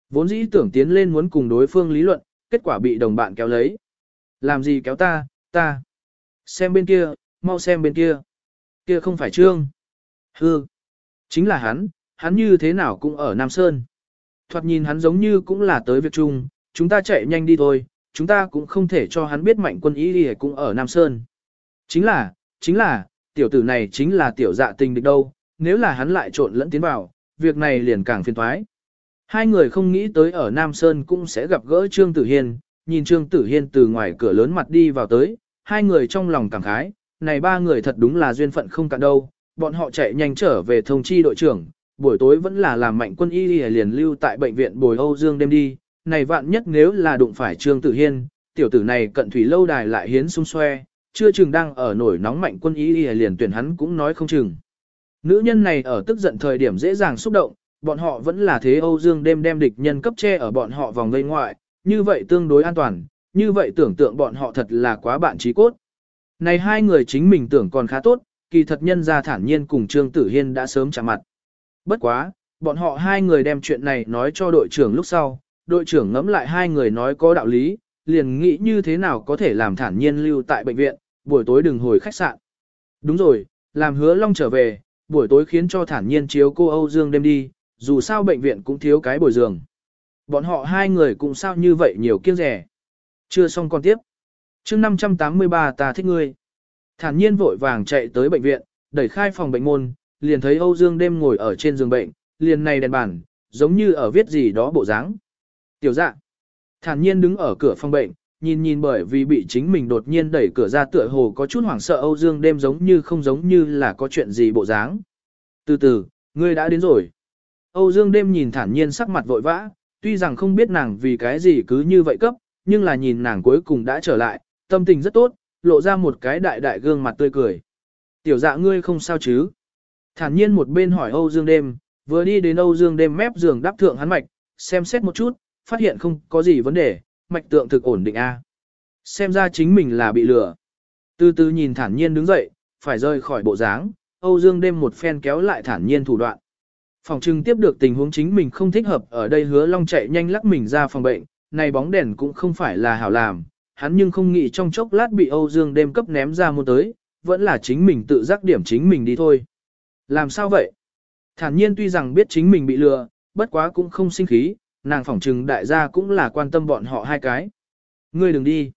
vốn dĩ tưởng tiến lên muốn cùng đối phương lý luận, kết quả bị đồng bạn kéo lấy. Làm gì kéo ta, ta. Xem bên kia, mau xem bên kia. Kia không phải Trương. Hư. Chính là hắn, hắn như thế nào cũng ở Nam Sơn. Thoạt nhìn hắn giống như cũng là tới việc chung, chúng ta chạy nhanh đi thôi, chúng ta cũng không thể cho hắn biết mạnh quân ý gì cũng ở Nam Sơn. Chính là, chính là, tiểu tử này chính là tiểu dạ tình địch đâu, nếu là hắn lại trộn lẫn tiến vào, việc này liền càng phiền thoái. Hai người không nghĩ tới ở Nam Sơn cũng sẽ gặp gỡ Trương Tử Hiên, nhìn Trương Tử Hiên từ ngoài cửa lớn mặt đi vào tới, hai người trong lòng cảm khái, này ba người thật đúng là duyên phận không cạn đâu, bọn họ chạy nhanh trở về thông chi đội trưởng, buổi tối vẫn là làm mạnh quân y liền lưu tại bệnh viện bồi Âu Dương đêm đi, này vạn nhất nếu là đụng phải Trương Tử Hiên, tiểu tử này cận thủy lâu đài lại hiến sung xoe, chưa chừng đang ở nổi nóng mạnh quân y liền tuyển hắn cũng nói không chừng. Nữ nhân này ở tức giận thời điểm dễ dàng xúc động, bọn họ vẫn là thế Âu Dương đêm đem địch nhân cấp che ở bọn họ vòng vây ngoại, như vậy tương đối an toàn, như vậy tưởng tượng bọn họ thật là quá bạn trí cốt. Này hai người chính mình tưởng còn khá tốt, kỳ thật nhân ra thản nhiên cùng Trương Tử Hiên đã sớm chạm mặt. Bất quá, bọn họ hai người đem chuyện này nói cho đội trưởng lúc sau, đội trưởng ngẫm lại hai người nói có đạo lý, liền nghĩ như thế nào có thể làm thản nhiên lưu tại bệnh viện, buổi tối đừng hồi khách sạn. Đúng rồi, làm hứa long trở về, buổi tối khiến cho thản nhiên chiếu cô Âu Dương đêm đi, dù sao bệnh viện cũng thiếu cái bồi giường. Bọn họ hai người cũng sao như vậy nhiều kiêng rẻ. Chưa xong còn tiếp. chương 583 ta thích ngươi. Thản nhiên vội vàng chạy tới bệnh viện, đẩy khai phòng bệnh môn, liền thấy Âu Dương đêm ngồi ở trên giường bệnh, liền này đèn bàn, giống như ở viết gì đó bộ dáng. Tiểu dạ. Thản nhiên đứng ở cửa phòng bệnh, nhìn nhìn bởi vì bị chính mình đột nhiên đẩy cửa ra tựa hồ có chút hoảng sợ Âu Dương đêm giống như không giống như là có chuyện gì bộ dáng. Từ từ, ngươi đã đến rồi. Âu Dương đêm nhìn thản nhiên sắc mặt vội vã, tuy rằng không biết nàng vì cái gì cứ như vậy cấp, nhưng là nhìn nàng cuối cùng đã trở lại, tâm tình rất tốt, lộ ra một cái đại đại gương mặt tươi cười. Tiểu dạ ngươi không sao chứ? Thản nhiên một bên hỏi Âu Dương đêm, vừa đi đến Âu Dương đêm mép giường đáp thượng hắn mạch, xem xét một chút, phát hiện không có gì vấn đề, mạch tượng thực ổn định a. Xem ra chính mình là bị lừa. Từ từ nhìn thản nhiên đứng dậy, phải rời khỏi bộ dáng, Âu Dương đêm một phen kéo lại thản nhiên thủ đoạn. Phòng trưng tiếp được tình huống chính mình không thích hợp ở đây hứa long chạy nhanh lắc mình ra phòng bệnh, này bóng đèn cũng không phải là hảo làm, hắn nhưng không nghĩ trong chốc lát bị Âu Dương đêm cấp ném ra môn tới, vẫn là chính mình tự giác điểm chính mình đi thôi. Làm sao vậy? Thản nhiên tuy rằng biết chính mình bị lừa, bất quá cũng không sinh khí, nàng phỏng trừng đại gia cũng là quan tâm bọn họ hai cái. Ngươi đừng đi.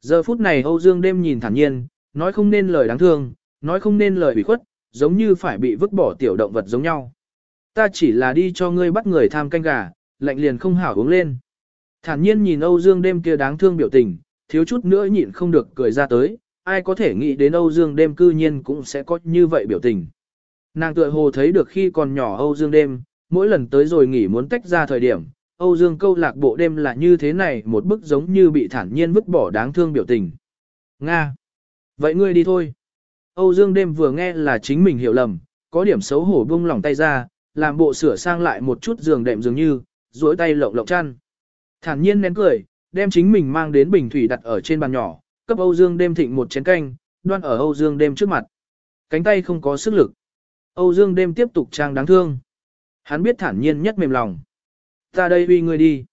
Giờ phút này Âu Dương đêm nhìn thản nhiên, nói không nên lời đáng thương, nói không nên lời bị khuất, giống như phải bị vứt bỏ tiểu động vật giống nhau. Ta chỉ là đi cho ngươi bắt người tham canh gà, lạnh liền không hảo uống lên. Thản nhiên nhìn Âu Dương đêm kia đáng thương biểu tình, thiếu chút nữa nhịn không được cười ra tới, ai có thể nghĩ đến Âu Dương đêm cư nhiên cũng sẽ có như vậy biểu tình. Nàng tựa hồ thấy được khi còn nhỏ Âu Dương đêm, mỗi lần tới rồi nghỉ muốn tách ra thời điểm, Âu Dương câu lạc bộ đêm là như thế này một bức giống như bị thản nhiên vứt bỏ đáng thương biểu tình. Nga! Vậy ngươi đi thôi. Âu Dương đêm vừa nghe là chính mình hiểu lầm, có điểm xấu hổ buông lỏng tay ra, làm bộ sửa sang lại một chút giường đệm dường như, duỗi tay lộng lộng chăn. Thản nhiên nén cười, đem chính mình mang đến bình thủy đặt ở trên bàn nhỏ, cấp Âu Dương đêm thịnh một chén canh, đoan ở Âu Dương đêm trước mặt. Cánh tay không có sức lực. Âu Dương đêm tiếp tục trang đáng thương. Hắn biết thản nhiên nhất mềm lòng. Ta đây uy ngươi đi.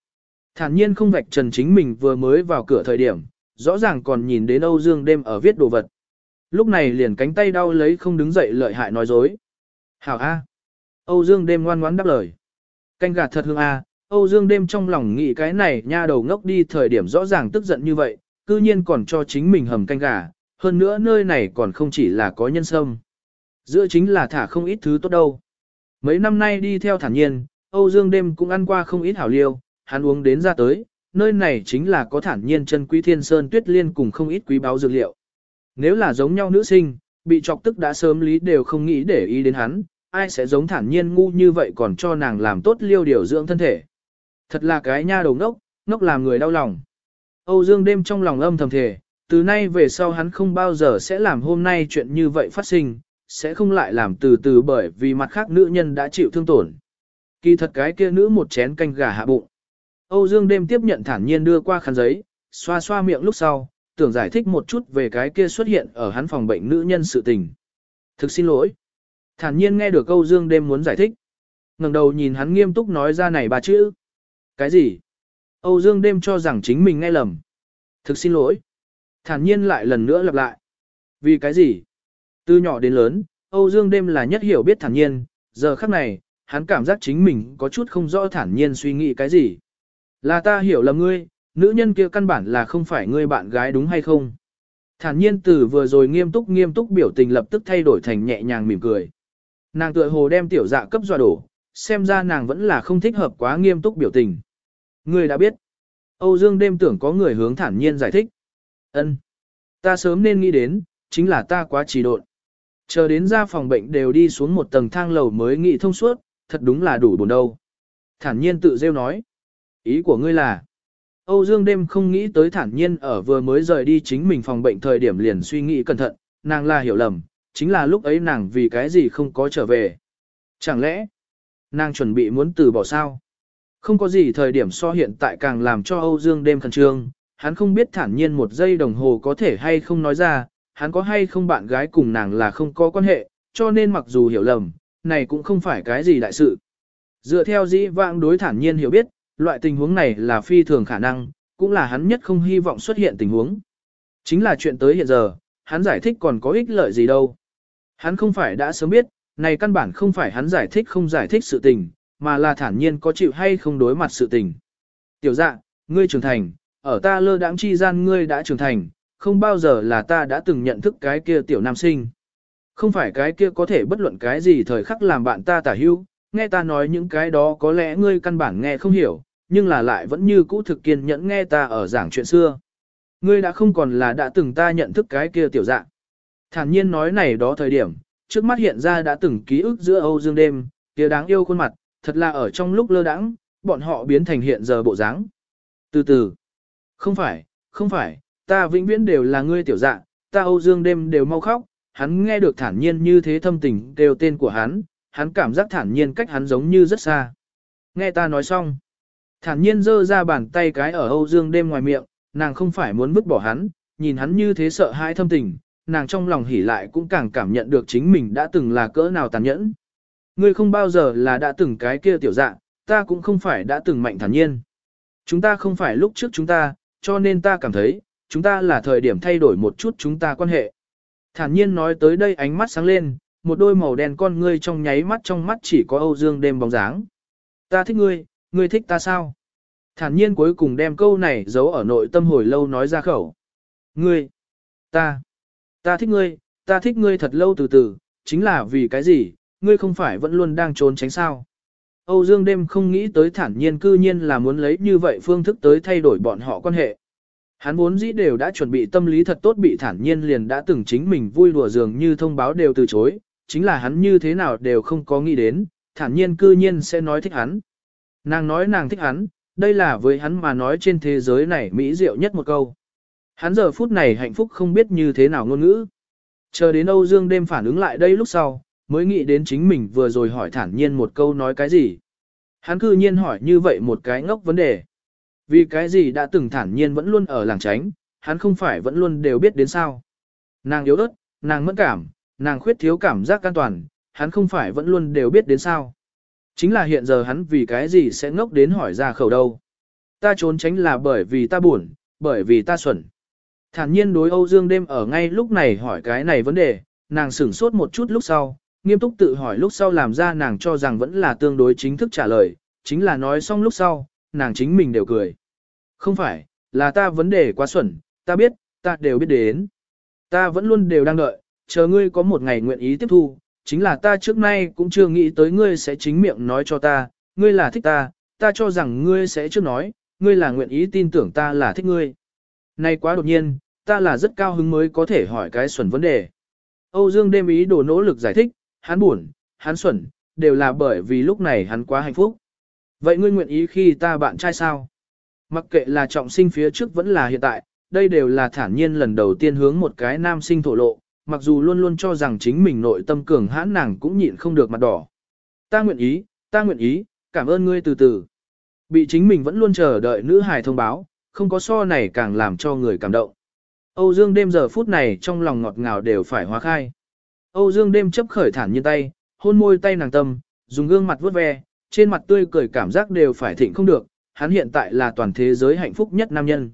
Thản nhiên không vạch trần chính mình vừa mới vào cửa thời điểm, rõ ràng còn nhìn đến Âu Dương đêm ở viết đồ vật. Lúc này liền cánh tay đau lấy không đứng dậy lợi hại nói dối. Hảo A. Âu Dương đêm ngoan ngoãn đáp lời. Canh gạt thật hương A, Âu Dương đêm trong lòng nghĩ cái này nha đầu ngốc đi thời điểm rõ ràng tức giận như vậy, cư nhiên còn cho chính mình hầm canh gà, hơn nữa nơi này còn không chỉ là có nhân sâm. Giữa chính là thả không ít thứ tốt đâu. Mấy năm nay đi theo thản nhiên, Âu Dương đêm cũng ăn qua không ít hảo liêu, hắn uống đến ra tới, nơi này chính là có thản nhiên chân quý thiên sơn tuyết liên cùng không ít quý báo dược liệu. Nếu là giống nhau nữ sinh, bị chọc tức đã sớm lý đều không nghĩ để ý đến hắn, ai sẽ giống thản nhiên ngu như vậy còn cho nàng làm tốt liêu điều dưỡng thân thể. Thật là cái nha đầu ngốc, ngốc làm người đau lòng. Âu Dương đêm trong lòng âm thầm thề, từ nay về sau hắn không bao giờ sẽ làm hôm nay chuyện như vậy phát sinh, sẽ không lại làm từ từ bởi vì mặt khác nữ nhân đã chịu thương tổn. Kỳ thật cái kia nữ một chén canh gà hạ bụng. Âu Dương đêm tiếp nhận thản nhiên đưa qua khăn giấy, xoa xoa miệng lúc sau, tưởng giải thích một chút về cái kia xuất hiện ở hắn phòng bệnh nữ nhân sự tình. Thực xin lỗi. Thản nhiên nghe được Âu Dương đêm muốn giải thích. ngẩng đầu nhìn hắn nghiêm túc nói ra này ba chữ. Cái gì? Âu Dương đêm cho rằng chính mình nghe lầm. Thực xin lỗi. Thản nhiên lại lần nữa lặp lại. Vì cái gì? Từ nhỏ đến lớn, Âu Dương đêm là nhất hiểu biết thản nhiên, giờ khắc này, hắn cảm giác chính mình có chút không rõ thản nhiên suy nghĩ cái gì. Là ta hiểu lầm ngươi, nữ nhân kia căn bản là không phải ngươi bạn gái đúng hay không? Thản nhiên từ vừa rồi nghiêm túc nghiêm túc biểu tình lập tức thay đổi thành nhẹ nhàng mỉm cười. Nàng tựa hồ đem tiểu dạ cấp dọa đổ, xem ra nàng vẫn là không thích hợp quá nghiêm túc biểu tình. Ngươi đã biết. Âu Dương đêm tưởng có người hướng thản nhiên giải thích. Ân, Ta sớm nên nghĩ đến, chính là ta quá trì độn. Chờ đến ra phòng bệnh đều đi xuống một tầng thang lầu mới nghĩ thông suốt, thật đúng là đủ buồn đâu. Thản nhiên tự rêu nói. Ý của ngươi là, Âu Dương đêm không nghĩ tới thản nhiên ở vừa mới rời đi chính mình phòng bệnh thời điểm liền suy nghĩ cẩn thận, nàng là hiểu lầm, chính là lúc ấy nàng vì cái gì không có trở về. Chẳng lẽ, nàng chuẩn bị muốn từ bỏ sao? Không có gì thời điểm so hiện tại càng làm cho Âu Dương đêm khẩn trương, hắn không biết thản nhiên một giây đồng hồ có thể hay không nói ra, hắn có hay không bạn gái cùng nàng là không có quan hệ, cho nên mặc dù hiểu lầm, này cũng không phải cái gì đại sự. Dựa theo dĩ vãng đối thản nhiên hiểu biết, loại tình huống này là phi thường khả năng, cũng là hắn nhất không hy vọng xuất hiện tình huống. Chính là chuyện tới hiện giờ, hắn giải thích còn có ích lợi gì đâu. Hắn không phải đã sớm biết, này căn bản không phải hắn giải thích không giải thích sự tình, mà là thản nhiên có chịu hay không đối mặt sự tình. Tiểu dạ, ngươi trưởng thành, ở ta lơ đãng chi gian ngươi đã trưởng thành, không bao giờ là ta đã từng nhận thức cái kia tiểu nam sinh. Không phải cái kia có thể bất luận cái gì thời khắc làm bạn ta tả hưu, nghe ta nói những cái đó có lẽ ngươi căn bản nghe không hiểu, nhưng là lại vẫn như cũ thực kiên nhẫn nghe ta ở giảng chuyện xưa. Ngươi đã không còn là đã từng ta nhận thức cái kia tiểu dạng. Thản nhiên nói này đó thời điểm, trước mắt hiện ra đã từng ký ức giữa Âu Dương đêm, kia đáng yêu khuôn mặt, thật là ở trong lúc lơ đãng, bọn họ biến thành hiện giờ bộ dáng. Từ từ, không phải, không phải, ta vĩnh viễn đều là ngươi tiểu dạng, ta Âu Dương đêm đều mau khóc, hắn nghe được thản nhiên như thế thâm tình đều tên của hắn, hắn cảm giác thản nhiên cách hắn giống như rất xa. Nghe ta nói xong, thản nhiên giơ ra bàn tay cái ở Âu Dương đêm ngoài miệng, nàng không phải muốn vứt bỏ hắn, nhìn hắn như thế sợ hãi thâm tình, nàng trong lòng hỉ lại cũng càng cảm nhận được chính mình đã từng là cỡ nào tàn nhẫn. Ngươi không bao giờ là đã từng cái kia tiểu dạng, ta cũng không phải đã từng mạnh thản nhiên. Chúng ta không phải lúc trước chúng ta, cho nên ta cảm thấy, chúng ta là thời điểm thay đổi một chút chúng ta quan hệ. Thản nhiên nói tới đây ánh mắt sáng lên, một đôi màu đen con ngươi trong nháy mắt trong mắt chỉ có Âu Dương đêm bóng dáng. Ta thích ngươi, ngươi thích ta sao? Thản nhiên cuối cùng đem câu này giấu ở nội tâm hồi lâu nói ra khẩu. Ngươi, ta, ta thích ngươi, ta thích ngươi thật lâu từ từ, chính là vì cái gì, ngươi không phải vẫn luôn đang trốn tránh sao. Âu Dương đêm không nghĩ tới thản nhiên cư nhiên là muốn lấy như vậy phương thức tới thay đổi bọn họ quan hệ. Hắn vốn dĩ đều đã chuẩn bị tâm lý thật tốt bị thản nhiên liền đã từng chính mình vui đùa dường như thông báo đều từ chối, chính là hắn như thế nào đều không có nghĩ đến, thản nhiên cư nhiên sẽ nói thích hắn. Nàng nói nàng thích hắn, đây là với hắn mà nói trên thế giới này mỹ diệu nhất một câu. Hắn giờ phút này hạnh phúc không biết như thế nào ngôn ngữ. Chờ đến Âu Dương đêm phản ứng lại đây lúc sau, mới nghĩ đến chính mình vừa rồi hỏi thản nhiên một câu nói cái gì. Hắn cư nhiên hỏi như vậy một cái ngốc vấn đề. Vì cái gì đã từng thản nhiên vẫn luôn ở làng tránh, hắn không phải vẫn luôn đều biết đến sao. Nàng yếu ớt, nàng mất cảm, nàng khuyết thiếu cảm giác an toàn, hắn không phải vẫn luôn đều biết đến sao. Chính là hiện giờ hắn vì cái gì sẽ ngốc đến hỏi ra khẩu đâu. Ta trốn tránh là bởi vì ta buồn, bởi vì ta xuẩn. Thản nhiên đối Âu Dương đêm ở ngay lúc này hỏi cái này vấn đề, nàng sửng sốt một chút lúc sau, nghiêm túc tự hỏi lúc sau làm ra nàng cho rằng vẫn là tương đối chính thức trả lời, chính là nói xong lúc sau, nàng chính mình đều cười. Không phải, là ta vấn đề quá xuẩn, ta biết, ta đều biết đến. Ta vẫn luôn đều đang đợi, chờ ngươi có một ngày nguyện ý tiếp thu, chính là ta trước nay cũng chưa nghĩ tới ngươi sẽ chính miệng nói cho ta, ngươi là thích ta, ta cho rằng ngươi sẽ trước nói, ngươi là nguyện ý tin tưởng ta là thích ngươi. Này quá đột nhiên, ta là rất cao hứng mới có thể hỏi cái xuẩn vấn đề. Âu Dương đêm ý đồ nỗ lực giải thích, hắn buồn, hắn xuẩn, đều là bởi vì lúc này hắn quá hạnh phúc. Vậy ngươi nguyện ý khi ta bạn trai sao? Mặc kệ là trọng sinh phía trước vẫn là hiện tại, đây đều là thản nhiên lần đầu tiên hướng một cái nam sinh thổ lộ, mặc dù luôn luôn cho rằng chính mình nội tâm cường hãn nàng cũng nhịn không được mặt đỏ. Ta nguyện ý, ta nguyện ý, cảm ơn ngươi từ từ. Bị chính mình vẫn luôn chờ đợi nữ hài thông báo, không có so này càng làm cho người cảm động. Âu Dương đêm giờ phút này trong lòng ngọt ngào đều phải hóa khai. Âu Dương đêm chấp khởi thản nhiên tay, hôn môi tay nàng tâm, dùng gương mặt vuốt ve, trên mặt tươi cười cảm giác đều phải thịnh không được, hắn hiện tại là toàn thế giới hạnh phúc nhất nam nhân.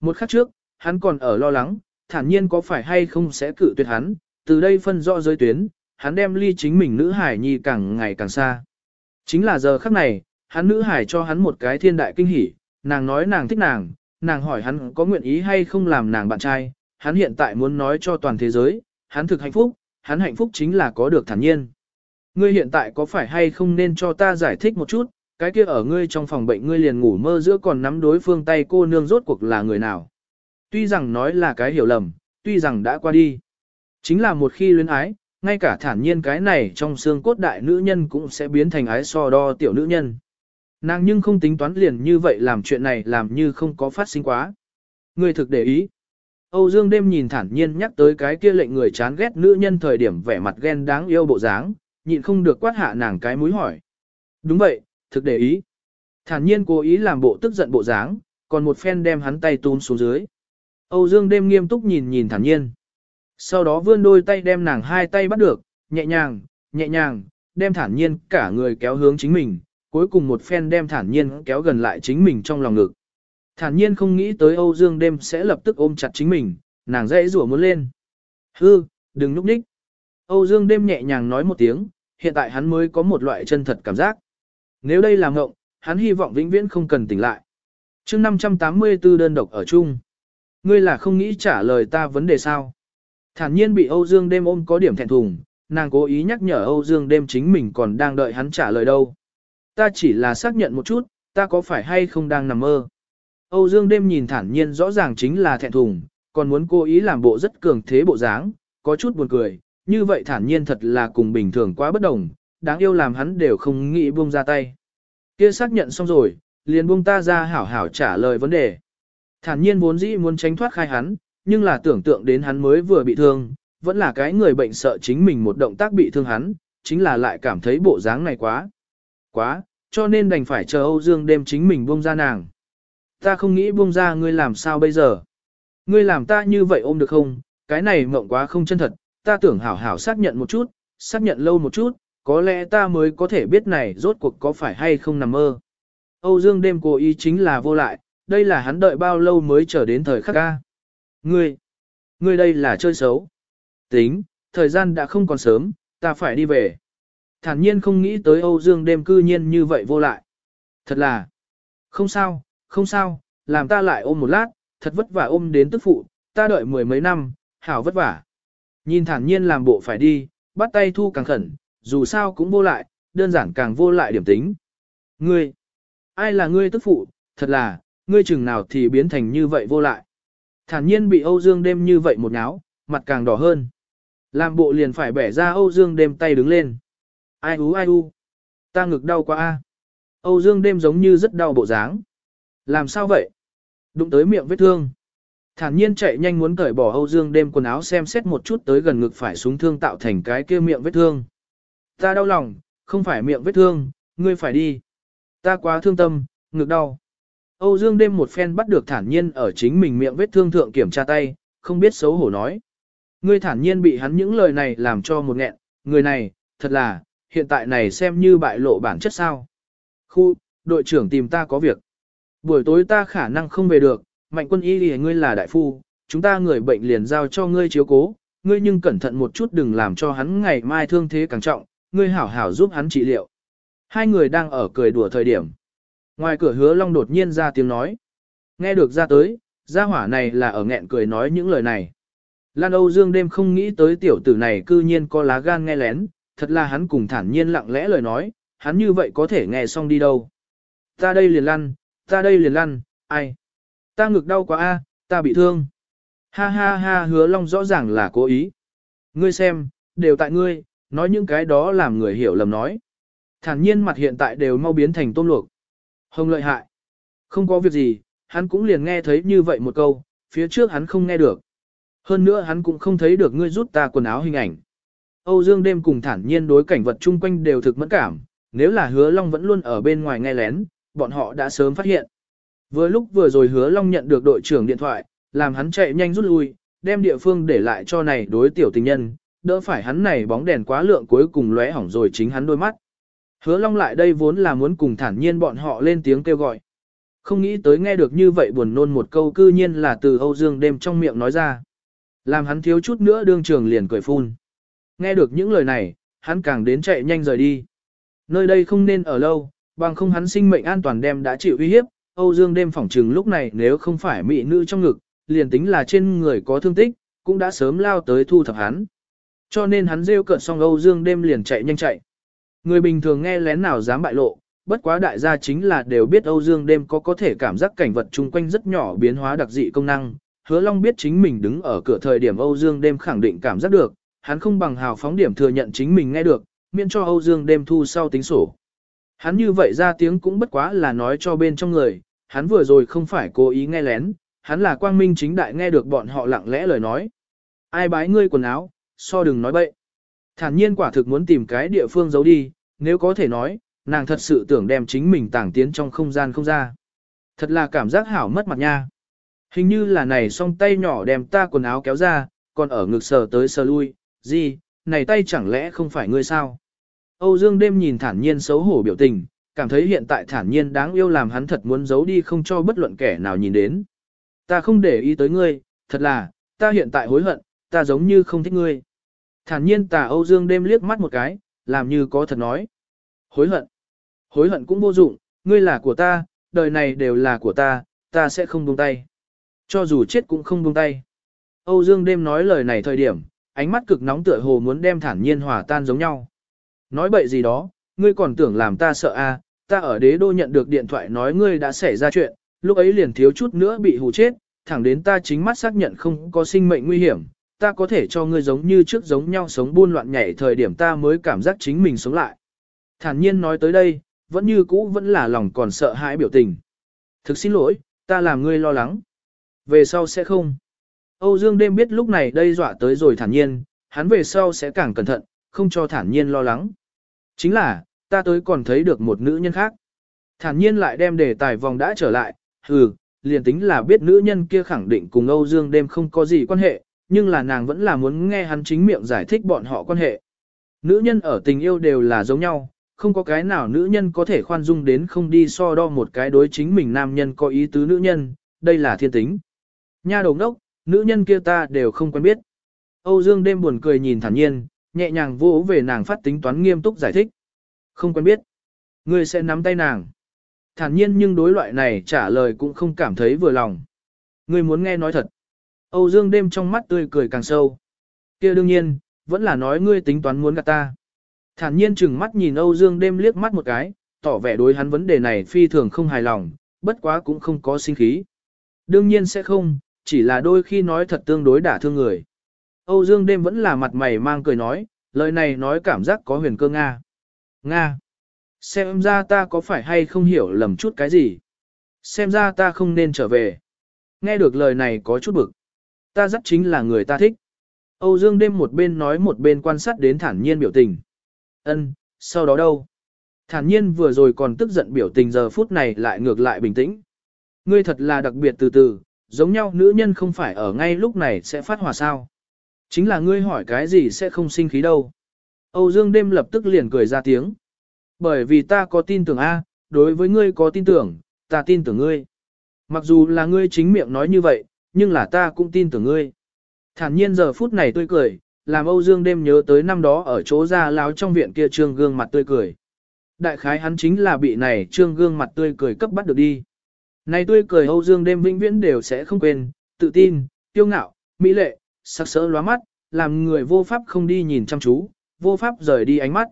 Một khắc trước, hắn còn ở lo lắng, thản nhiên có phải hay không sẽ cự tuyệt hắn, từ đây phân rõ giới tuyến, hắn đem ly chính mình nữ hải nhi càng ngày càng xa. Chính là giờ khắc này, hắn nữ hải cho hắn một cái thiên đại kinh hỉ, nàng nói nàng thích nàng, nàng hỏi hắn có nguyện ý hay không làm nàng bạn trai, hắn hiện tại muốn nói cho toàn thế giới, hắn thực hạnh phúc, hắn hạnh phúc chính là có được thản nhiên. Ngươi hiện tại có phải hay không nên cho ta giải thích một chút, cái kia ở ngươi trong phòng bệnh ngươi liền ngủ mơ giữa còn nắm đối phương tay cô nương rốt cuộc là người nào. Tuy rằng nói là cái hiểu lầm, tuy rằng đã qua đi. Chính là một khi luyến ái, ngay cả thản nhiên cái này trong xương cốt đại nữ nhân cũng sẽ biến thành ái so đo tiểu nữ nhân. Nàng nhưng không tính toán liền như vậy làm chuyện này làm như không có phát sinh quá. Ngươi thực để ý. Âu Dương đêm nhìn thản nhiên nhắc tới cái kia lệnh người chán ghét nữ nhân thời điểm vẻ mặt ghen đáng yêu bộ dáng, nhịn không được quát hạ nàng cái mũi hỏi. Đúng vậy, thực để ý. Thản nhiên cố ý làm bộ tức giận bộ dáng, còn một phen đem hắn tay tún xuống dưới. Âu Dương đêm nghiêm túc nhìn nhìn thản nhiên. Sau đó vươn đôi tay đem nàng hai tay bắt được, nhẹ nhàng, nhẹ nhàng, đem thản nhiên cả người kéo hướng chính mình, cuối cùng một phen đem thản nhiên kéo gần lại chính mình trong lòng ngực. Thản nhiên không nghĩ tới Âu Dương đêm sẽ lập tức ôm chặt chính mình, nàng dãy rủa muốn lên. Hư, đừng núp đích. Âu Dương đêm nhẹ nhàng nói một tiếng, hiện tại hắn mới có một loại chân thật cảm giác. Nếu đây là ngộng, hắn hy vọng vĩnh viễn không cần tỉnh lại. chương 584 đơn độc ở chung. Ngươi là không nghĩ trả lời ta vấn đề sao? Thản nhiên bị Âu Dương đêm ôm có điểm thẹn thùng, nàng cố ý nhắc nhở Âu Dương đêm chính mình còn đang đợi hắn trả lời đâu. Ta chỉ là xác nhận một chút, ta có phải hay không đang nằm mơ. Âu Dương đêm nhìn thản nhiên rõ ràng chính là thẹn thùng, còn muốn cố ý làm bộ rất cường thế bộ dáng, có chút buồn cười, như vậy thản nhiên thật là cùng bình thường quá bất đồng, đáng yêu làm hắn đều không nghĩ buông ra tay. Kia xác nhận xong rồi, liền buông ta ra hảo hảo trả lời vấn đề. Thản nhiên vốn dĩ muốn tránh thoát khai hắn, nhưng là tưởng tượng đến hắn mới vừa bị thương, vẫn là cái người bệnh sợ chính mình một động tác bị thương hắn, chính là lại cảm thấy bộ dáng này quá. Quá, cho nên đành phải chờ Âu Dương đêm chính mình buông ra nàng. Ta không nghĩ buông ra ngươi làm sao bây giờ. Ngươi làm ta như vậy ôm được không, cái này mộng quá không chân thật, ta tưởng hảo hảo xác nhận một chút, xác nhận lâu một chút, có lẽ ta mới có thể biết này rốt cuộc có phải hay không nằm mơ. Âu Dương đêm cố ý chính là vô lại, đây là hắn đợi bao lâu mới chờ đến thời khắc ca. Ngươi, ngươi đây là chơi xấu. Tính, thời gian đã không còn sớm, ta phải đi về. Thản nhiên không nghĩ tới Âu Dương đêm cư nhiên như vậy vô lại. Thật là, không sao, không sao, làm ta lại ôm một lát, thật vất vả ôm đến tức phụ, ta đợi mười mấy năm, hảo vất vả. Nhìn thản nhiên làm bộ phải đi, bắt tay thu càng khẩn, dù sao cũng vô lại, đơn giản càng vô lại điểm tính. Ngươi, ai là ngươi tức phụ, thật là, ngươi chừng nào thì biến thành như vậy vô lại. Thản nhiên bị Âu Dương đêm như vậy một nháo mặt càng đỏ hơn. Làm bộ liền phải bẻ ra Âu Dương đêm tay đứng lên. Ai u ai u, ta ngực đau quá a. Âu Dương đêm giống như rất đau bộ dáng. Làm sao vậy? Đụng tới miệng vết thương. Thản nhiên chạy nhanh muốn cởi bỏ Âu Dương đêm quần áo xem xét một chút tới gần ngực phải súng thương tạo thành cái kia miệng vết thương. Ta đau lòng, không phải miệng vết thương, ngươi phải đi. Ta quá thương tâm, ngực đau. Âu Dương đêm một phen bắt được thản nhiên ở chính mình miệng vết thương thượng kiểm tra tay, không biết xấu hổ nói. Ngươi thản nhiên bị hắn những lời này làm cho một nghẹn, người này, thật là, hiện tại này xem như bại lộ bản chất sao. Khu, đội trưởng tìm ta có việc. Buổi tối ta khả năng không về được, mạnh quân y lìa ngươi là đại phu, chúng ta người bệnh liền giao cho ngươi chiếu cố, ngươi nhưng cẩn thận một chút đừng làm cho hắn ngày mai thương thế càng trọng, ngươi hảo hảo giúp hắn trị liệu. Hai người đang ở cười đùa thời điểm. Ngoài cửa hứa long đột nhiên ra tiếng nói. Nghe được ra tới, gia hỏa này là ở nghẹn cười nói những lời này. Lan Âu Dương đêm không nghĩ tới tiểu tử này cư nhiên có lá gan nghe lén, thật là hắn cùng thản nhiên lặng lẽ lời nói, hắn như vậy có thể nghe xong đi đâu. Ta đây liền lăn, ta đây liền lăn, ai? Ta ngực đau quá a, ta bị thương. Ha ha ha hứa long rõ ràng là cố ý. Ngươi xem, đều tại ngươi, nói những cái đó làm người hiểu lầm nói. Thản nhiên mặt hiện tại đều mau biến thành tôm luộc. Hồng lợi hại. Không có việc gì, hắn cũng liền nghe thấy như vậy một câu, phía trước hắn không nghe được. Hơn nữa hắn cũng không thấy được ngươi rút ta quần áo hình ảnh. Âu Dương đêm cùng thản nhiên đối cảnh vật chung quanh đều thực mẫn cảm, nếu là hứa long vẫn luôn ở bên ngoài nghe lén, bọn họ đã sớm phát hiện. Vừa lúc vừa rồi hứa long nhận được đội trưởng điện thoại, làm hắn chạy nhanh rút lui, đem địa phương để lại cho này đối tiểu tình nhân, đỡ phải hắn này bóng đèn quá lượng cuối cùng lóe hỏng rồi chính hắn đôi mắt. Hứa long lại đây vốn là muốn cùng thản nhiên bọn họ lên tiếng kêu gọi. Không nghĩ tới nghe được như vậy buồn nôn một câu cư nhiên là từ Âu Dương đêm trong miệng nói ra. Làm hắn thiếu chút nữa đương trường liền cười phun. Nghe được những lời này, hắn càng đến chạy nhanh rời đi. Nơi đây không nên ở lâu, bằng không hắn sinh mệnh an toàn đem đã chịu uy hiếp, Âu Dương đêm phỏng trừng lúc này nếu không phải mỹ nữ trong ngực, liền tính là trên người có thương tích, cũng đã sớm lao tới thu thập hắn. Cho nên hắn rêu cợt xong Âu Dương đêm liền chạy nhanh chạy. Người bình thường nghe lén nào dám bại lộ, bất quá đại gia chính là đều biết Âu Dương đêm có có thể cảm giác cảnh vật chung quanh rất nhỏ biến hóa đặc dị công năng. Hứa Long biết chính mình đứng ở cửa thời điểm Âu Dương đêm khẳng định cảm giác được, hắn không bằng hào phóng điểm thừa nhận chính mình nghe được, miễn cho Âu Dương đêm thu sau tính sổ. Hắn như vậy ra tiếng cũng bất quá là nói cho bên trong người, hắn vừa rồi không phải cố ý nghe lén, hắn là quang minh chính đại nghe được bọn họ lặng lẽ lời nói. Ai bái ngươi quần áo, so đừng nói bậy. Thản nhiên quả thực muốn tìm cái địa phương giấu đi, nếu có thể nói, nàng thật sự tưởng đem chính mình tàng tiến trong không gian không ra. Thật là cảm giác hảo mất mặt nha. Hình như là này song tay nhỏ đem ta quần áo kéo ra, còn ở ngực sờ tới sờ lui, gì, này tay chẳng lẽ không phải ngươi sao? Âu Dương đêm nhìn thản nhiên xấu hổ biểu tình, cảm thấy hiện tại thản nhiên đáng yêu làm hắn thật muốn giấu đi không cho bất luận kẻ nào nhìn đến. Ta không để ý tới ngươi, thật là, ta hiện tại hối hận, ta giống như không thích ngươi. Thản nhiên tà Âu Dương đêm liếc mắt một cái, làm như có thật nói. Hối hận. Hối hận cũng vô dụng, ngươi là của ta, đời này đều là của ta, ta sẽ không buông tay. Cho dù chết cũng không buông tay. Âu Dương đêm nói lời này thời điểm, ánh mắt cực nóng tựa hồ muốn đem thản nhiên hòa tan giống nhau. Nói bậy gì đó, ngươi còn tưởng làm ta sợ à, ta ở đế đô nhận được điện thoại nói ngươi đã xảy ra chuyện, lúc ấy liền thiếu chút nữa bị hù chết, thẳng đến ta chính mắt xác nhận không có sinh mệnh nguy hiểm, ta có thể cho ngươi giống như trước giống nhau sống buôn loạn nhảy thời điểm ta mới cảm giác chính mình sống lại. Thản nhiên nói tới đây, vẫn như cũ vẫn là lòng còn sợ hãi biểu tình. Thực xin lỗi, ta làm ngươi lo lắng. Về sau sẽ không. Âu Dương đêm biết lúc này đây dọa tới rồi thản nhiên, hắn về sau sẽ càng cẩn thận, không cho thản nhiên lo lắng. Chính là, ta tới còn thấy được một nữ nhân khác. Thản nhiên lại đem đề tài vòng đã trở lại, hừ, liền tính là biết nữ nhân kia khẳng định cùng Âu Dương đêm không có gì quan hệ, nhưng là nàng vẫn là muốn nghe hắn chính miệng giải thích bọn họ quan hệ. Nữ nhân ở tình yêu đều là giống nhau, không có cái nào nữ nhân có thể khoan dung đến không đi so đo một cái đối chính mình nam nhân có ý tứ nữ nhân, đây là thiên tính. Nha đồng đốc, nữ nhân kia ta đều không quen biết. Âu Dương đêm buồn cười nhìn thản nhiên, nhẹ nhàng vỗ về nàng phát tính toán nghiêm túc giải thích. Không quen biết. Ngươi sẽ nắm tay nàng. Thản nhiên nhưng đối loại này trả lời cũng không cảm thấy vừa lòng. Ngươi muốn nghe nói thật. Âu Dương đêm trong mắt tươi cười càng sâu. kia đương nhiên, vẫn là nói ngươi tính toán muốn gạt ta. Thản nhiên chừng mắt nhìn Âu Dương đêm liếc mắt một cái, tỏ vẻ đối hắn vấn đề này phi thường không hài lòng, bất quá cũng không có sinh khí. Đương nhiên sẽ không, chỉ là đôi khi nói thật tương đối đả thương người. Âu Dương đêm vẫn là mặt mày mang cười nói, lời này nói cảm giác có huyền cơ Nga. Nga. Xem ra ta có phải hay không hiểu lầm chút cái gì. Xem ra ta không nên trở về. Nghe được lời này có chút bực. Ta dắt chính là người ta thích. Âu Dương đêm một bên nói một bên quan sát đến thản nhiên biểu tình. Ân, sau đó đâu? Thản nhiên vừa rồi còn tức giận biểu tình giờ phút này lại ngược lại bình tĩnh. Ngươi thật là đặc biệt từ từ, giống nhau nữ nhân không phải ở ngay lúc này sẽ phát hỏa sao. Chính là ngươi hỏi cái gì sẽ không sinh khí đâu. Âu Dương đêm lập tức liền cười ra tiếng. Bởi vì ta có tin tưởng A, đối với ngươi có tin tưởng, ta tin tưởng ngươi. Mặc dù là ngươi chính miệng nói như vậy, nhưng là ta cũng tin tưởng ngươi. Thản nhiên giờ phút này tươi cười, làm Âu Dương đêm nhớ tới năm đó ở chỗ ra láo trong viện kia trương gương mặt tươi cười. Đại khái hắn chính là bị này trương gương mặt tươi cười cấp bắt được đi. Này tươi cười Âu Dương đêm vĩnh viễn đều sẽ không quên, tự tin, kiêu ngạo, mỹ lệ, sắc sỡ lóa mắt, làm người vô pháp không đi nhìn chăm chú, vô pháp rời đi ánh mắt.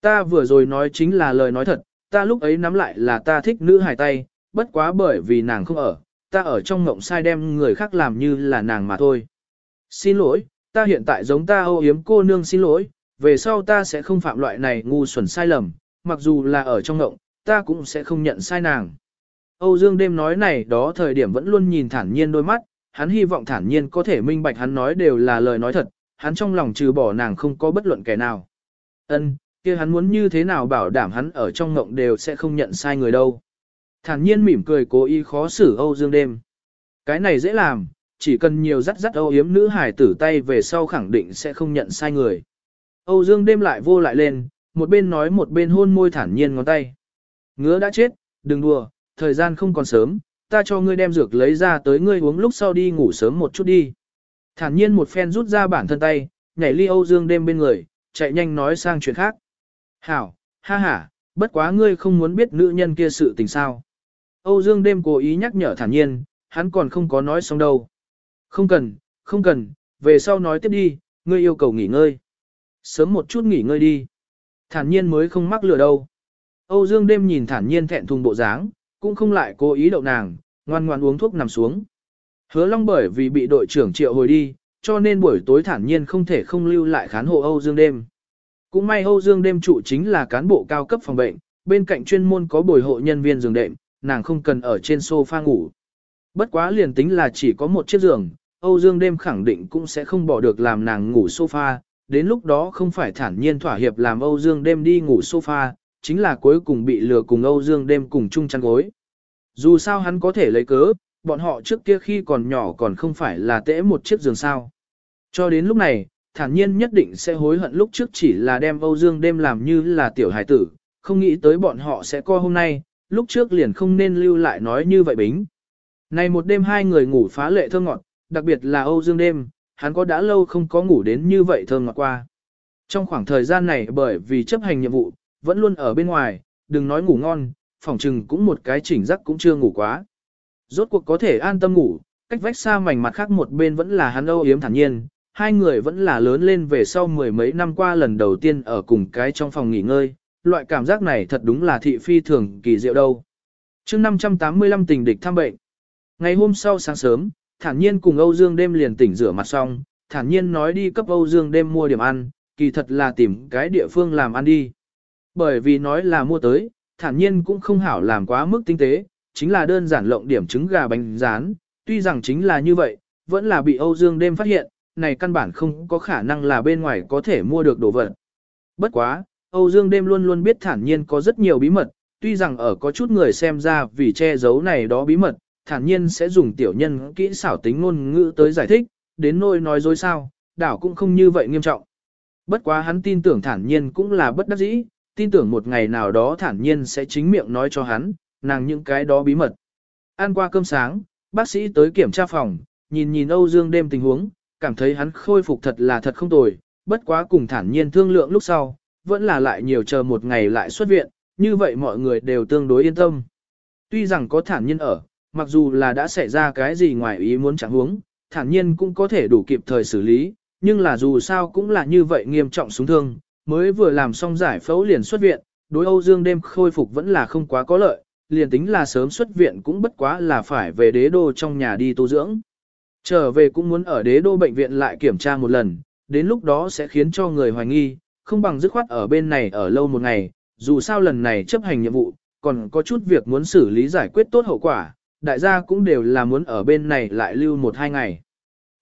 Ta vừa rồi nói chính là lời nói thật, ta lúc ấy nắm lại là ta thích nữ hài tay, bất quá bởi vì nàng không ở, ta ở trong ngộng sai đem người khác làm như là nàng mà thôi. Xin lỗi, ta hiện tại giống ta ô yếm cô nương xin lỗi, về sau ta sẽ không phạm loại này ngu xuẩn sai lầm, mặc dù là ở trong ngộng, ta cũng sẽ không nhận sai nàng. Âu Dương đêm nói này đó thời điểm vẫn luôn nhìn thản nhiên đôi mắt, hắn hy vọng thản nhiên có thể minh bạch hắn nói đều là lời nói thật, hắn trong lòng trừ bỏ nàng không có bất luận kẻ nào. Ân, kia hắn muốn như thế nào bảo đảm hắn ở trong ngộng đều sẽ không nhận sai người đâu. Thản nhiên mỉm cười cố ý khó xử Âu Dương đêm. Cái này dễ làm, chỉ cần nhiều dắt dắt âu yếm nữ hải tử tay về sau khẳng định sẽ không nhận sai người. Âu Dương đêm lại vô lại lên, một bên nói một bên hôn môi thản nhiên ngón tay. Ngứa đã chết, đừng đùa, thời gian không còn sớm, ta cho ngươi đem dược lấy ra tới ngươi uống lúc sau đi ngủ sớm một chút đi. Thản nhiên một phen rút ra bản thân tay, nhảy ly Âu Dương đêm bên người, chạy nhanh nói sang chuyện khác. Hảo, ha ha, bất quá ngươi không muốn biết nữ nhân kia sự tình sao. Âu Dương đêm cố ý nhắc nhở thản nhiên, hắn còn không có nói xong đâu. Không cần, không cần, về sau nói tiếp đi, ngươi yêu cầu nghỉ ngơi. Sớm một chút nghỉ ngơi đi. Thản nhiên mới không mắc lừa đâu. Âu Dương đêm nhìn thản nhiên thẹn thùng bộ dáng, cũng không lại cố ý đậu nàng, ngoan ngoan uống thuốc nằm xuống. Hứa Long bởi vì bị đội trưởng triệu hồi đi, cho nên buổi tối thản nhiên không thể không lưu lại khán hộ Âu Dương đêm. Cũng may Âu Dương đêm trụ chính là cán bộ cao cấp phòng bệnh, bên cạnh chuyên môn có bồi hộ nhân viên giường đệm, nàng không cần ở trên sofa ngủ. Bất quá liền tính là chỉ có một chiếc giường, Âu Dương đêm khẳng định cũng sẽ không bỏ được làm nàng ngủ sofa, đến lúc đó không phải thản nhiên thỏa hiệp làm Âu Dương đêm đi ngủ sofa, chính là cuối cùng bị lừa cùng Âu Dương đêm cùng chung chăn gối. Dù sao hắn có thể lấy cớ, bọn họ trước kia khi còn nhỏ còn không phải là tễ một chiếc giường sao. Cho đến lúc này, thản nhiên nhất định sẽ hối hận lúc trước chỉ là đem Âu Dương đêm làm như là tiểu hải tử, không nghĩ tới bọn họ sẽ co hôm nay, lúc trước liền không nên lưu lại nói như vậy bính. Này một đêm hai người ngủ phá lệ thơ ngọt, đặc biệt là Âu Dương đêm, hắn có đã lâu không có ngủ đến như vậy thơ ngọt qua. Trong khoảng thời gian này bởi vì chấp hành nhiệm vụ, vẫn luôn ở bên ngoài, đừng nói ngủ ngon, phòng trừng cũng một cái chỉnh giấc cũng chưa ngủ quá. Rốt cuộc có thể an tâm ngủ, cách vách xa mảnh mặt khác một bên vẫn là hắn âu yếm thản nhiên, hai người vẫn là lớn lên về sau mười mấy năm qua lần đầu tiên ở cùng cái trong phòng nghỉ ngơi, loại cảm giác này thật đúng là thị phi thường kỳ diệu đâu. chương 585 tình địch thăm bệnh. Ngày hôm sau sáng sớm, thản nhiên cùng Âu Dương đêm liền tỉnh rửa mặt xong, thản nhiên nói đi cấp Âu Dương đêm mua điểm ăn, kỳ thật là tìm cái địa phương làm ăn đi. Bởi vì nói là mua tới, thản nhiên cũng không hảo làm quá mức tinh tế, chính là đơn giản lộng điểm trứng gà bánh rán, tuy rằng chính là như vậy, vẫn là bị Âu Dương đêm phát hiện, này căn bản không có khả năng là bên ngoài có thể mua được đồ vật. Bất quá, Âu Dương đêm luôn luôn biết thản nhiên có rất nhiều bí mật, tuy rằng ở có chút người xem ra vì che giấu này đó bí mật, thản nhiên sẽ dùng tiểu nhân kỹ xảo tính ngôn ngữ tới giải thích, đến nỗi nói dối sao, đảo cũng không như vậy nghiêm trọng. Bất quá hắn tin tưởng thản nhiên cũng là bất đắc dĩ, tin tưởng một ngày nào đó thản nhiên sẽ chính miệng nói cho hắn, nàng những cái đó bí mật. Ăn qua cơm sáng, bác sĩ tới kiểm tra phòng, nhìn nhìn Âu Dương đêm tình huống, cảm thấy hắn khôi phục thật là thật không tồi, bất quá cùng thản nhiên thương lượng lúc sau, vẫn là lại nhiều chờ một ngày lại xuất viện, như vậy mọi người đều tương đối yên tâm. Tuy rằng có thản nhiên ở, mặc dù là đã xảy ra cái gì ngoài ý muốn chẳng huống, thản nhiên cũng có thể đủ kịp thời xử lý, nhưng là dù sao cũng là như vậy nghiêm trọng súng thương, mới vừa làm xong giải phẫu liền xuất viện, đối Âu Dương đêm khôi phục vẫn là không quá có lợi, liền tính là sớm xuất viện cũng bất quá là phải về đế đô trong nhà đi tu dưỡng. Trở về cũng muốn ở đế đô bệnh viện lại kiểm tra một lần, đến lúc đó sẽ khiến cho người hoài nghi, không bằng dứt khoát ở bên này ở lâu một ngày, dù sao lần này chấp hành nhiệm vụ, còn có chút việc muốn xử lý giải quyết tốt hậu quả, đại gia cũng đều là muốn ở bên này lại lưu một hai ngày.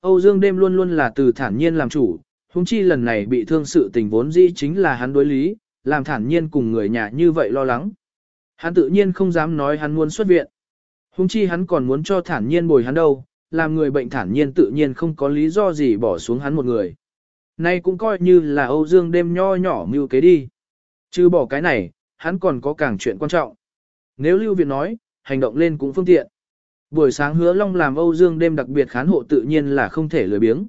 Âu Dương đêm luôn luôn là từ thản nhiên làm chủ, huống chi lần này bị thương sự tình vốn dĩ chính là hắn đối lý, làm thản nhiên cùng người nhà như vậy lo lắng. Hắn tự nhiên không dám nói hắn muốn xuất viện. Hùng chi hắn còn muốn cho thản nhiên bồi hắn đâu, làm người bệnh thản nhiên tự nhiên không có lý do gì bỏ xuống hắn một người. Nay cũng coi như là Âu Dương đêm nho nhỏ mưu kế đi. Chứ bỏ cái này, hắn còn có càng chuyện quan trọng. Nếu Lưu Việt nói, hành động lên cũng phương tiện. Buổi sáng hứa long làm Âu Dương đêm đặc biệt khán hộ tự nhiên là không thể lười biếng.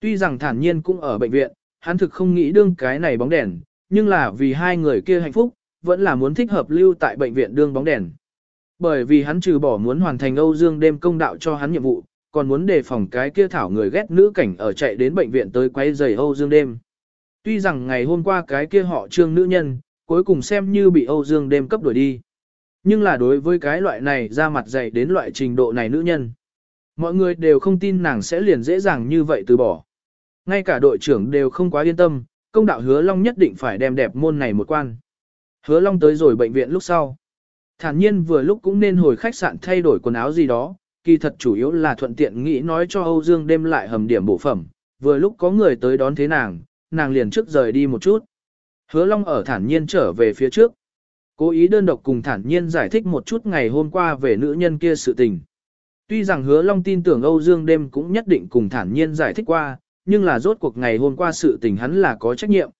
Tuy rằng thản nhiên cũng ở bệnh viện, hắn thực không nghĩ đương cái này bóng đèn, nhưng là vì hai người kia hạnh phúc, vẫn là muốn thích hợp lưu tại bệnh viện đương bóng đèn. Bởi vì hắn trừ bỏ muốn hoàn thành Âu Dương đêm công đạo cho hắn nhiệm vụ, còn muốn đề phòng cái kia thảo người ghét nữ cảnh ở chạy đến bệnh viện tới quay giày Âu Dương đêm. Tuy rằng ngày hôm qua cái kia họ trương nữ nhân, cuối cùng xem như bị Âu Dương đêm cấp đuổi đi. Nhưng là đối với cái loại này ra mặt dày đến loại trình độ này nữ nhân. Mọi người đều không tin nàng sẽ liền dễ dàng như vậy từ bỏ. Ngay cả đội trưởng đều không quá yên tâm, công đạo hứa long nhất định phải đem đẹp môn này một quan. Hứa Long tới rồi bệnh viện lúc sau. Thản nhiên vừa lúc cũng nên hồi khách sạn thay đổi quần áo gì đó, kỳ thật chủ yếu là thuận tiện nghĩ nói cho Âu Dương đêm lại hầm điểm bổ phẩm, vừa lúc có người tới đón thế nàng, nàng liền trước rời đi một chút. Hứa Long ở thản nhiên trở về phía trước. Cố ý đơn độc cùng thản nhiên giải thích một chút ngày hôm qua về nữ nhân kia sự tình. Tuy rằng hứa Long tin tưởng Âu Dương đêm cũng nhất định cùng thản nhiên giải thích qua, nhưng là rốt cuộc ngày hôm qua sự tình hắn là có trách nhiệm.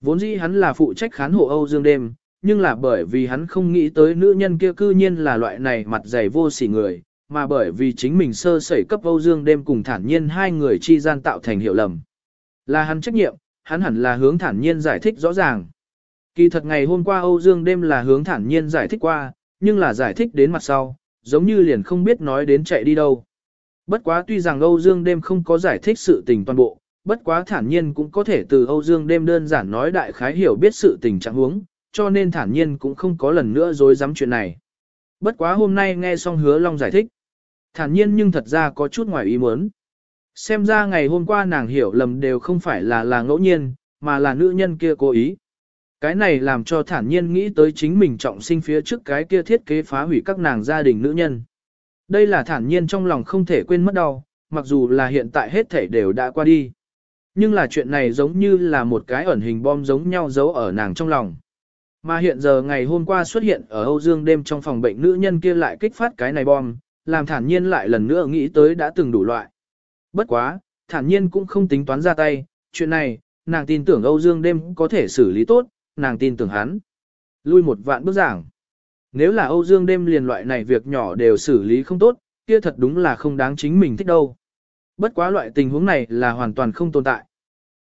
Vốn dĩ hắn là phụ trách khán hộ Âu Dương đêm, nhưng là bởi vì hắn không nghĩ tới nữ nhân kia cư nhiên là loại này mặt dày vô sỉ người, mà bởi vì chính mình sơ sẩy cấp Âu Dương đêm cùng thản nhiên hai người chi gian tạo thành hiểu lầm. Là hắn trách nhiệm, hắn hẳn là hướng thản nhiên giải thích rõ ràng. Kỳ thật ngày hôm qua Âu Dương đêm là hướng thản nhiên giải thích qua, nhưng là giải thích đến mặt sau, giống như liền không biết nói đến chạy đi đâu. Bất quá tuy rằng Âu Dương đêm không có giải thích sự tình toàn bộ, bất quá thản nhiên cũng có thể từ Âu Dương đêm đơn giản nói đại khái hiểu biết sự tình trạng huống, cho nên thản nhiên cũng không có lần nữa dối dám chuyện này. Bất quá hôm nay nghe xong hứa Long giải thích. Thản nhiên nhưng thật ra có chút ngoài ý muốn. Xem ra ngày hôm qua nàng hiểu lầm đều không phải là là ngẫu nhiên, mà là nữ nhân kia cố ý. Cái này làm cho thản nhiên nghĩ tới chính mình trọng sinh phía trước cái kia thiết kế phá hủy các nàng gia đình nữ nhân. Đây là thản nhiên trong lòng không thể quên mất đau, mặc dù là hiện tại hết thể đều đã qua đi. Nhưng là chuyện này giống như là một cái ẩn hình bom giống nhau giấu ở nàng trong lòng. Mà hiện giờ ngày hôm qua xuất hiện ở Âu Dương đêm trong phòng bệnh nữ nhân kia lại kích phát cái này bom, làm thản nhiên lại lần nữa nghĩ tới đã từng đủ loại. Bất quá, thản nhiên cũng không tính toán ra tay, chuyện này, nàng tin tưởng Âu Dương đêm có thể xử lý tốt, nàng tin tưởng hắn. Lui một vạn bước giảng. Nếu là Âu Dương đêm liền loại này việc nhỏ đều xử lý không tốt, kia thật đúng là không đáng chính mình thích đâu. Bất quá loại tình huống này là hoàn toàn không tồn tại.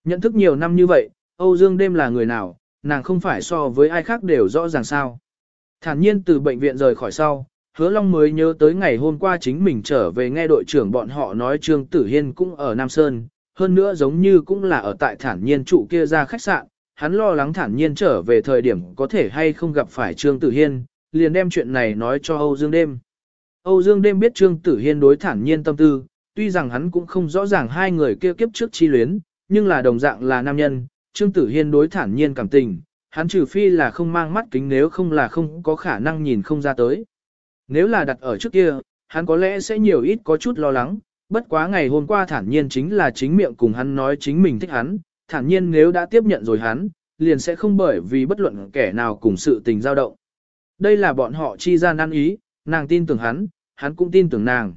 Nhận thức nhiều năm như vậy, Âu Dương đêm là người nào, nàng không phải so với ai khác đều rõ ràng sao. Thản nhiên từ bệnh viện rời khỏi sau, hứa long mới nhớ tới ngày hôm qua chính mình trở về nghe đội trưởng bọn họ nói Trương Tử Hiên cũng ở Nam Sơn, hơn nữa giống như cũng là ở tại thản nhiên trụ kia ra khách sạn, hắn lo lắng thản nhiên trở về thời điểm có thể hay không gặp phải Trương Tử Hiên, liền đem chuyện này nói cho Âu Dương Đêm. Âu Dương Đêm biết Trương Tử Hiên đối thản nhiên tâm tư, tuy rằng hắn cũng không rõ ràng hai người kia kiếp trước chi luyến, nhưng là đồng dạng là nam nhân, Trương Tử Hiên đối thản nhiên cảm tình, hắn trừ phi là không mang mắt kính nếu không là không có khả năng nhìn không ra tới. Nếu là đặt ở trước kia, hắn có lẽ sẽ nhiều ít có chút lo lắng, bất quá ngày hôm qua thản nhiên chính là chính miệng cùng hắn nói chính mình thích hắn, thản nhiên nếu đã tiếp nhận rồi hắn, liền sẽ không bởi vì bất luận kẻ nào cùng sự tình dao động. Đây là bọn họ chi gian ăn ý, nàng tin tưởng hắn, hắn cũng tin tưởng nàng.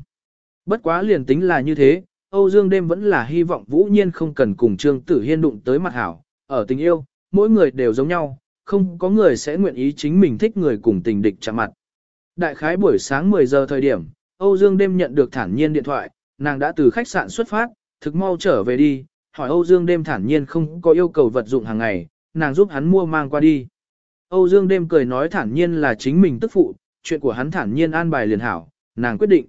Bất quá liền tính là như thế, Âu Dương đêm vẫn là hy vọng Vũ Nhiên không cần cùng Trương Tử Hiên đụng tới mặt hảo, ở tình yêu, mỗi người đều giống nhau, không có người sẽ nguyện ý chính mình thích người cùng tình địch chạm mặt. Đại khái buổi sáng 10 giờ thời điểm, Âu Dương đêm nhận được thản nhiên điện thoại, nàng đã từ khách sạn xuất phát, thực mau trở về đi, hỏi Âu Dương đêm thản nhiên không có yêu cầu vật dụng hàng ngày, nàng giúp hắn mua mang qua đi. Âu Dương đêm cười nói thản nhiên là chính mình tức phụ, chuyện của hắn thản nhiên an bài liền hảo, nàng quyết định.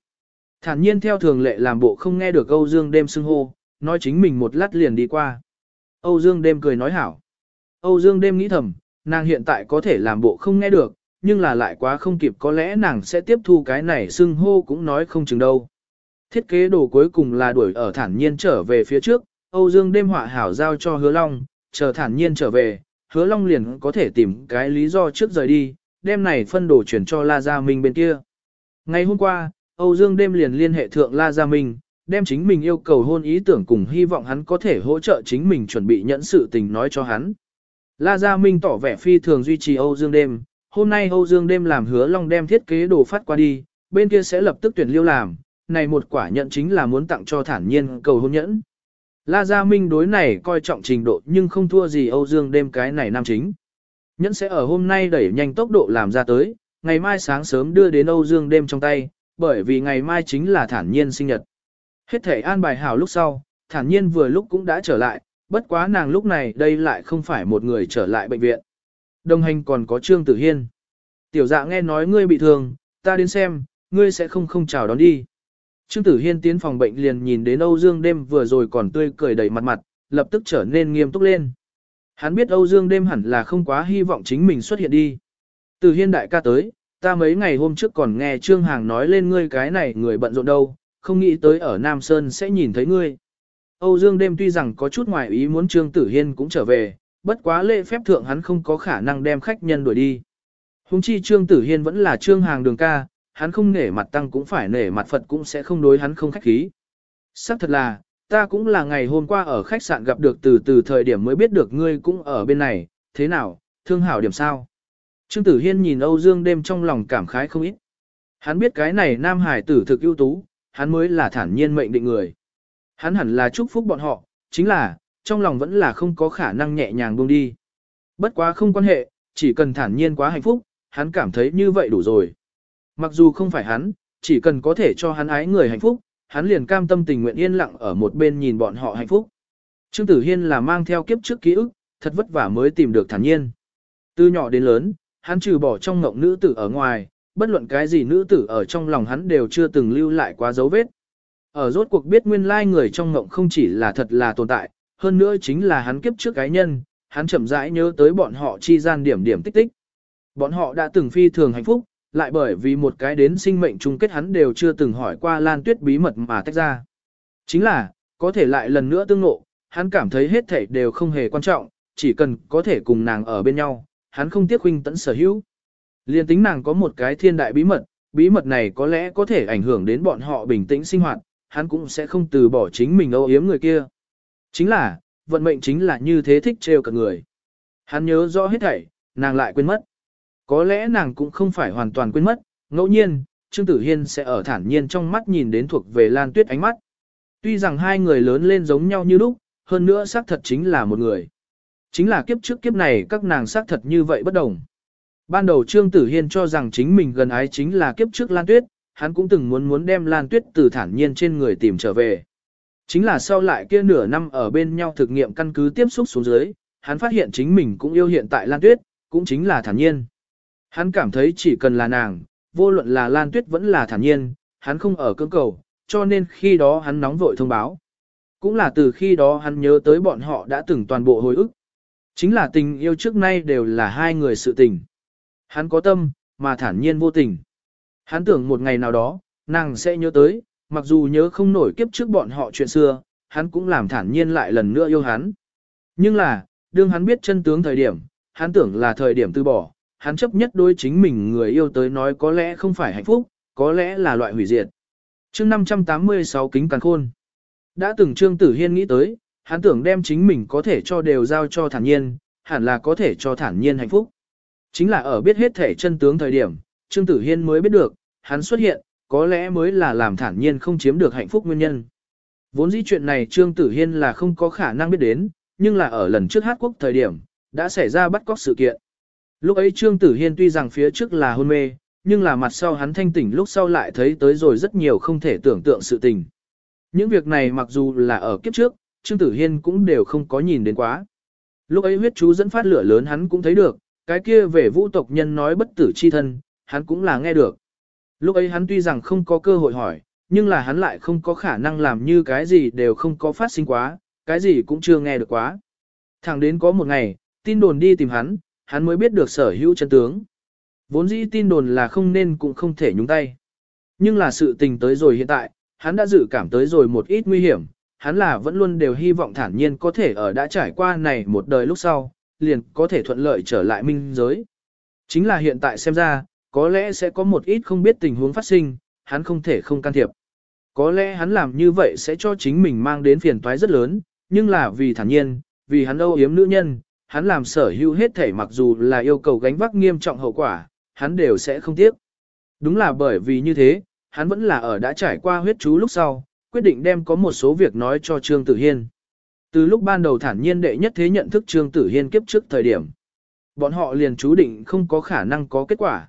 Thản nhiên theo thường lệ làm bộ không nghe được Âu Dương đêm xưng hô, nói chính mình một lát liền đi qua. Âu Dương đêm cười nói hảo. Âu Dương đêm nghĩ thầm, nàng hiện tại có thể làm bộ không nghe được, nhưng là lại quá không kịp có lẽ nàng sẽ tiếp thu cái này xưng hô cũng nói không chừng đâu. Thiết kế đồ cuối cùng là đuổi ở thản nhiên trở về phía trước, Âu Dương đêm họa hảo giao cho hứa long, chờ thản nhiên trở về, hứa long liền có thể tìm cái lý do trước rời đi, đêm này phân đồ chuyển cho La Gia Minh bên kia. Ngày hôm qua, Âu Dương đêm liền liên hệ thượng La Gia Minh, đem chính mình yêu cầu hôn ý tưởng cùng hy vọng hắn có thể hỗ trợ chính mình chuẩn bị nhẫn sự tình nói cho hắn. La Gia Minh tỏ vẻ phi thường duy trì Âu Dương đêm, hôm nay Âu Dương đêm làm hứa long đem thiết kế đồ phát qua đi, bên kia sẽ lập tức tuyển liêu làm, này một quả nhận chính là muốn tặng cho thản nhiên cầu hôn nhẫn. La Gia Minh đối này coi trọng trình độ nhưng không thua gì Âu Dương đêm cái này nam chính. Nhẫn sẽ ở hôm nay đẩy nhanh tốc độ làm ra tới, ngày mai sáng sớm đưa đến Âu Dương đêm trong tay, bởi vì ngày mai chính là thản nhiên sinh nhật. Hết thể an bài hảo lúc sau, thản nhiên vừa lúc cũng đã trở lại, bất quá nàng lúc này đây lại không phải một người trở lại bệnh viện. Đồng hành còn có Trương Tử Hiên. Tiểu dạ nghe nói ngươi bị thương, ta đến xem, ngươi sẽ không không chào đón đi. Trương Tử Hiên tiến phòng bệnh liền nhìn đến Âu Dương đêm vừa rồi còn tươi cười đầy mặt mặt, lập tức trở nên nghiêm túc lên. Hắn biết Âu Dương đêm hẳn là không quá hy vọng chính mình xuất hiện đi. Tử Hiên đại ca tới, ta mấy ngày hôm trước còn nghe Trương Hàng nói lên ngươi cái này người bận rộn đâu, không nghĩ tới ở Nam Sơn sẽ nhìn thấy ngươi. Âu Dương đêm tuy rằng có chút ngoài ý muốn Trương Tử Hiên cũng trở về, bất quá lễ phép thượng hắn không có khả năng đem khách nhân đuổi đi. Hùng chi Trương Tử Hiên vẫn là Trương Hàng đường ca, hắn không nể mặt tăng cũng phải nể mặt Phật cũng sẽ không đối hắn không khách khí. Sắc thật là, ta cũng là ngày hôm qua ở khách sạn gặp được từ từ thời điểm mới biết được ngươi cũng ở bên này, thế nào, thương hảo điểm sao. Trương Tử Hiên nhìn Âu Dương đêm trong lòng cảm khái không ít. Hắn biết cái này nam hải tử thực ưu tú, hắn mới là thản nhiên mệnh định người. Hắn hẳn là chúc phúc bọn họ, chính là, trong lòng vẫn là không có khả năng nhẹ nhàng buông đi. Bất quá không quan hệ, chỉ cần thản nhiên quá hạnh phúc, hắn cảm thấy như vậy đủ rồi. Mặc dù không phải hắn, chỉ cần có thể cho hắn ái người hạnh phúc, hắn liền cam tâm tình nguyện yên lặng ở một bên nhìn bọn họ hạnh phúc. Trương Tử Hiên là mang theo kiếp trước ký ức, thật vất vả mới tìm được thản nhiên. Từ nhỏ đến lớn, hắn trừ bỏ trong ngộng nữ tử ở ngoài, bất luận cái gì nữ tử ở trong lòng hắn đều chưa từng lưu lại quá dấu vết. Ở rốt cuộc biết nguyên lai người trong ngộng không chỉ là thật là tồn tại, hơn nữa chính là hắn kiếp trước cái nhân, hắn chậm rãi nhớ tới bọn họ chi gian điểm điểm tích tích. Bọn họ đã từng phi thường hạnh phúc, lại bởi vì một cái đến sinh mệnh chung kết hắn đều chưa từng hỏi qua Lan Tuyết bí mật mà tách ra. Chính là, có thể lại lần nữa tương ngộ, hắn cảm thấy hết thảy đều không hề quan trọng, chỉ cần có thể cùng nàng ở bên nhau, hắn không tiếc huynh tẫn sở hữu. Liên tính nàng có một cái thiên đại bí mật, bí mật này có lẽ có thể ảnh hưởng đến bọn họ bình tĩnh sinh hoạt, hắn cũng sẽ không từ bỏ chính mình âu yếm người kia. Chính là, vận mệnh chính là như thế thích trêu cả người. Hắn nhớ rõ hết thảy, nàng lại quên mất. Có lẽ nàng cũng không phải hoàn toàn quên mất, ngẫu nhiên, Trương Tử Hiên sẽ ở thản nhiên trong mắt nhìn đến thuộc về Lan Tuyết ánh mắt. Tuy rằng hai người lớn lên giống nhau như lúc, hơn nữa xác thật chính là một người. Chính là kiếp trước kiếp này các nàng xác thật như vậy bất đồng. Ban đầu Trương Tử Hiên cho rằng chính mình gần ái chính là kiếp trước Lan Tuyết, hắn cũng từng muốn muốn đem Lan Tuyết từ thản nhiên trên người tìm trở về. Chính là sau lại kia nửa năm ở bên nhau thực nghiệm căn cứ tiếp xúc xuống dưới, hắn phát hiện chính mình cũng yêu hiện tại Lan Tuyết, cũng chính là thản nhiên. Hắn cảm thấy chỉ cần là nàng, vô luận là Lan Tuyết vẫn là thản nhiên, hắn không ở cưỡng cầu, cho nên khi đó hắn nóng vội thông báo. Cũng là từ khi đó hắn nhớ tới bọn họ đã từng toàn bộ hồi ức. Chính là tình yêu trước nay đều là hai người sự tình. Hắn có tâm, mà thản nhiên vô tình. Hắn tưởng một ngày nào đó, nàng sẽ nhớ tới, mặc dù nhớ không nổi kiếp trước bọn họ chuyện xưa, hắn cũng làm thản nhiên lại lần nữa yêu hắn. Nhưng là, đương hắn biết chân tướng thời điểm, hắn tưởng là thời điểm từ bỏ, hắn chấp nhất đối chính mình người yêu tới nói có lẽ không phải hạnh phúc, có lẽ là loại hủy diệt. chương 586 kính càng khôn. Đã từng Trương Tử Hiên nghĩ tới, hắn tưởng đem chính mình có thể cho đều giao cho thản nhiên, hẳn là có thể cho thản nhiên hạnh phúc. Chính là ở biết hết thể chân tướng thời điểm, Trương Tử Hiên mới biết được, hắn xuất hiện, có lẽ mới là làm thản nhiên không chiếm được hạnh phúc nguyên nhân. Vốn dĩ chuyện này Trương Tử Hiên là không có khả năng biết đến, nhưng là ở lần trước hát quốc thời điểm, đã xảy ra bắt cóc sự kiện. Lúc ấy Trương Tử Hiên tuy rằng phía trước là hôn mê, nhưng là mặt sau hắn thanh tỉnh lúc sau lại thấy tới rồi rất nhiều không thể tưởng tượng sự tình. Những việc này mặc dù là ở kiếp trước, Trương Tử Hiên cũng đều không có nhìn đến quá. Lúc ấy huyết chú dẫn phát lửa lớn hắn cũng thấy được, cái kia về vũ tộc nhân nói bất tử chi thân, hắn cũng là nghe được. Lúc ấy hắn tuy rằng không có cơ hội hỏi, nhưng là hắn lại không có khả năng làm như cái gì đều không có phát sinh quá, cái gì cũng chưa nghe được quá. Thẳng đến có một ngày, tin đồn đi tìm hắn, hắn mới biết được sở hữu chân tướng. Vốn dĩ tin đồn là không nên cũng không thể nhúng tay. Nhưng là sự tình tới rồi hiện tại, hắn đã dự cảm tới rồi một ít nguy hiểm, hắn là vẫn luôn đều hy vọng thản nhiên có thể ở đã trải qua này một đời lúc sau, liền có thể thuận lợi trở lại minh giới. Chính là hiện tại xem ra, có lẽ sẽ có một ít không biết tình huống phát sinh, hắn không thể không can thiệp. Có lẽ hắn làm như vậy sẽ cho chính mình mang đến phiền toái rất lớn, nhưng là vì thản nhiên, vì hắn âu yếm nữ nhân, hắn làm sở hữu hết thể mặc dù là yêu cầu gánh vác nghiêm trọng hậu quả, hắn đều sẽ không tiếc. Đúng là bởi vì như thế, hắn vẫn là ở đã trải qua huyết chú lúc sau, quyết định đem có một số việc nói cho Trương Tử Hiên. Từ lúc ban đầu thản nhiên đệ nhất thế nhận thức Trương Tử Hiên kiếp trước thời điểm, bọn họ liền chú định không có khả năng có kết quả.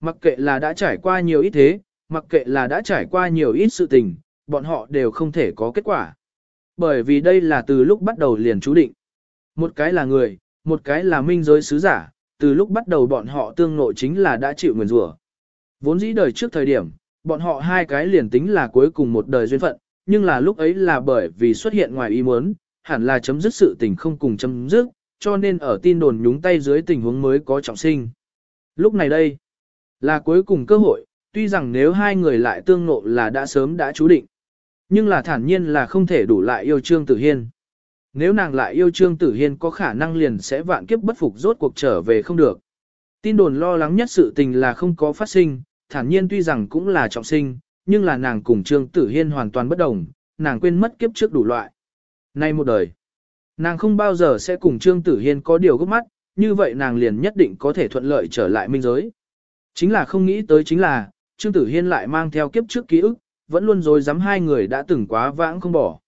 Mặc kệ là đã trải qua nhiều ít thế, mặc kệ là đã trải qua nhiều ít sự tình, bọn họ đều không thể có kết quả. Bởi vì đây là từ lúc bắt đầu liền chú định. Một cái là người, một cái là minh giới sứ giả, từ lúc bắt đầu bọn họ tương nội chính là đã chịu nguyền rủa. Vốn dĩ đời trước thời điểm, bọn họ hai cái liền tính là cuối cùng một đời duyên phận, nhưng là lúc ấy là bởi vì xuất hiện ngoài ý muốn, hẳn là chấm dứt sự tình không cùng chấm dứt, cho nên ở tin đồn nhúng tay dưới tình huống mới có trọng sinh. Lúc này đây, là cuối cùng cơ hội, tuy rằng nếu hai người lại tương nộ là đã sớm đã chú định, nhưng là thản nhiên là không thể đủ lại yêu Trương Tử Hiên. Nếu nàng lại yêu Trương Tử Hiên có khả năng liền sẽ vạn kiếp bất phục rốt cuộc trở về không được. Tin đồn lo lắng nhất sự tình là không có phát sinh, thản nhiên tuy rằng cũng là trọng sinh, nhưng là nàng cùng Trương Tử Hiên hoàn toàn bất đồng, nàng quên mất kiếp trước đủ loại. Nay một đời, nàng không bao giờ sẽ cùng Trương Tử Hiên có điều gấp mắt, như vậy nàng liền nhất định có thể thuận lợi trở lại minh giới. Chính là không nghĩ tới chính là, Trương Tử Hiên lại mang theo kiếp trước ký ức, vẫn luôn dối dám hai người đã từng quá vãng không bỏ.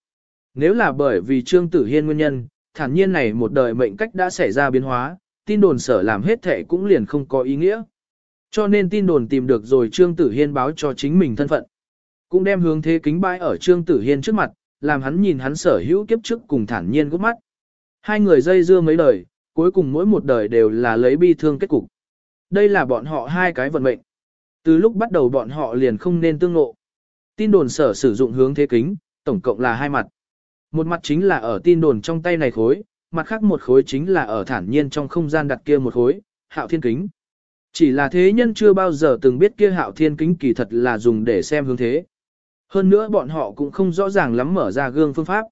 Nếu là bởi vì Trương Tử Hiên nguyên nhân, thản nhiên này một đời mệnh cách đã xảy ra biến hóa, tin đồn sở làm hết thể cũng liền không có ý nghĩa. Cho nên tin đồn tìm được rồi Trương Tử Hiên báo cho chính mình thân phận. Cũng đem hướng thế kính bãi ở Trương Tử Hiên trước mặt, làm hắn nhìn hắn sở hữu kiếp trước cùng thản nhiên gốc mắt. Hai người dây dưa mấy đời, cuối cùng mỗi một đời đều là lấy bi thương kết cục. Đây là bọn họ hai cái vận mệnh. Từ lúc bắt đầu bọn họ liền không nên tương ngộ. Tin đồn sở sử dụng hướng thế kính, tổng cộng là hai mặt. Một mặt chính là ở tin đồn trong tay này khối, mặt khác một khối chính là ở thản nhiên trong không gian đặt kia một khối, hạo thiên kính. Chỉ là thế nhân chưa bao giờ từng biết kia hạo thiên kính kỳ thật là dùng để xem hướng thế. Hơn nữa bọn họ cũng không rõ ràng lắm mở ra gương phương pháp.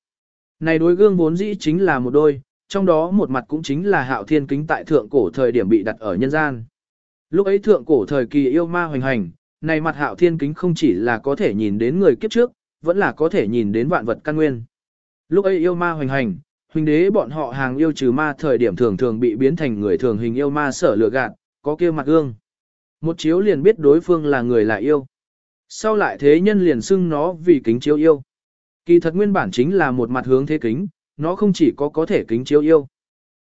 Này đối gương vốn dĩ chính là một đôi, trong đó một mặt cũng chính là hạo thiên kính tại thượng cổ thời điểm bị đặt ở nhân gian. Lúc ấy thượng cổ thời kỳ yêu ma hoành hành, này mặt hạo thiên kính không chỉ là có thể nhìn đến người kiếp trước, vẫn là có thể nhìn đến vạn vật căn nguyên. Lúc ấy yêu ma hoành hành, huynh đế bọn họ hàng yêu trừ ma thời điểm thường thường bị biến thành người thường hình yêu ma sở lừa gạt, có kia mặt gương. Một chiếu liền biết đối phương là người là yêu. Sau lại thế nhân liền xưng nó vì kính chiếu yêu. Kỳ thật nguyên bản chính là một mặt hướng thế kính, nó không chỉ có có thể kính chiếu yêu.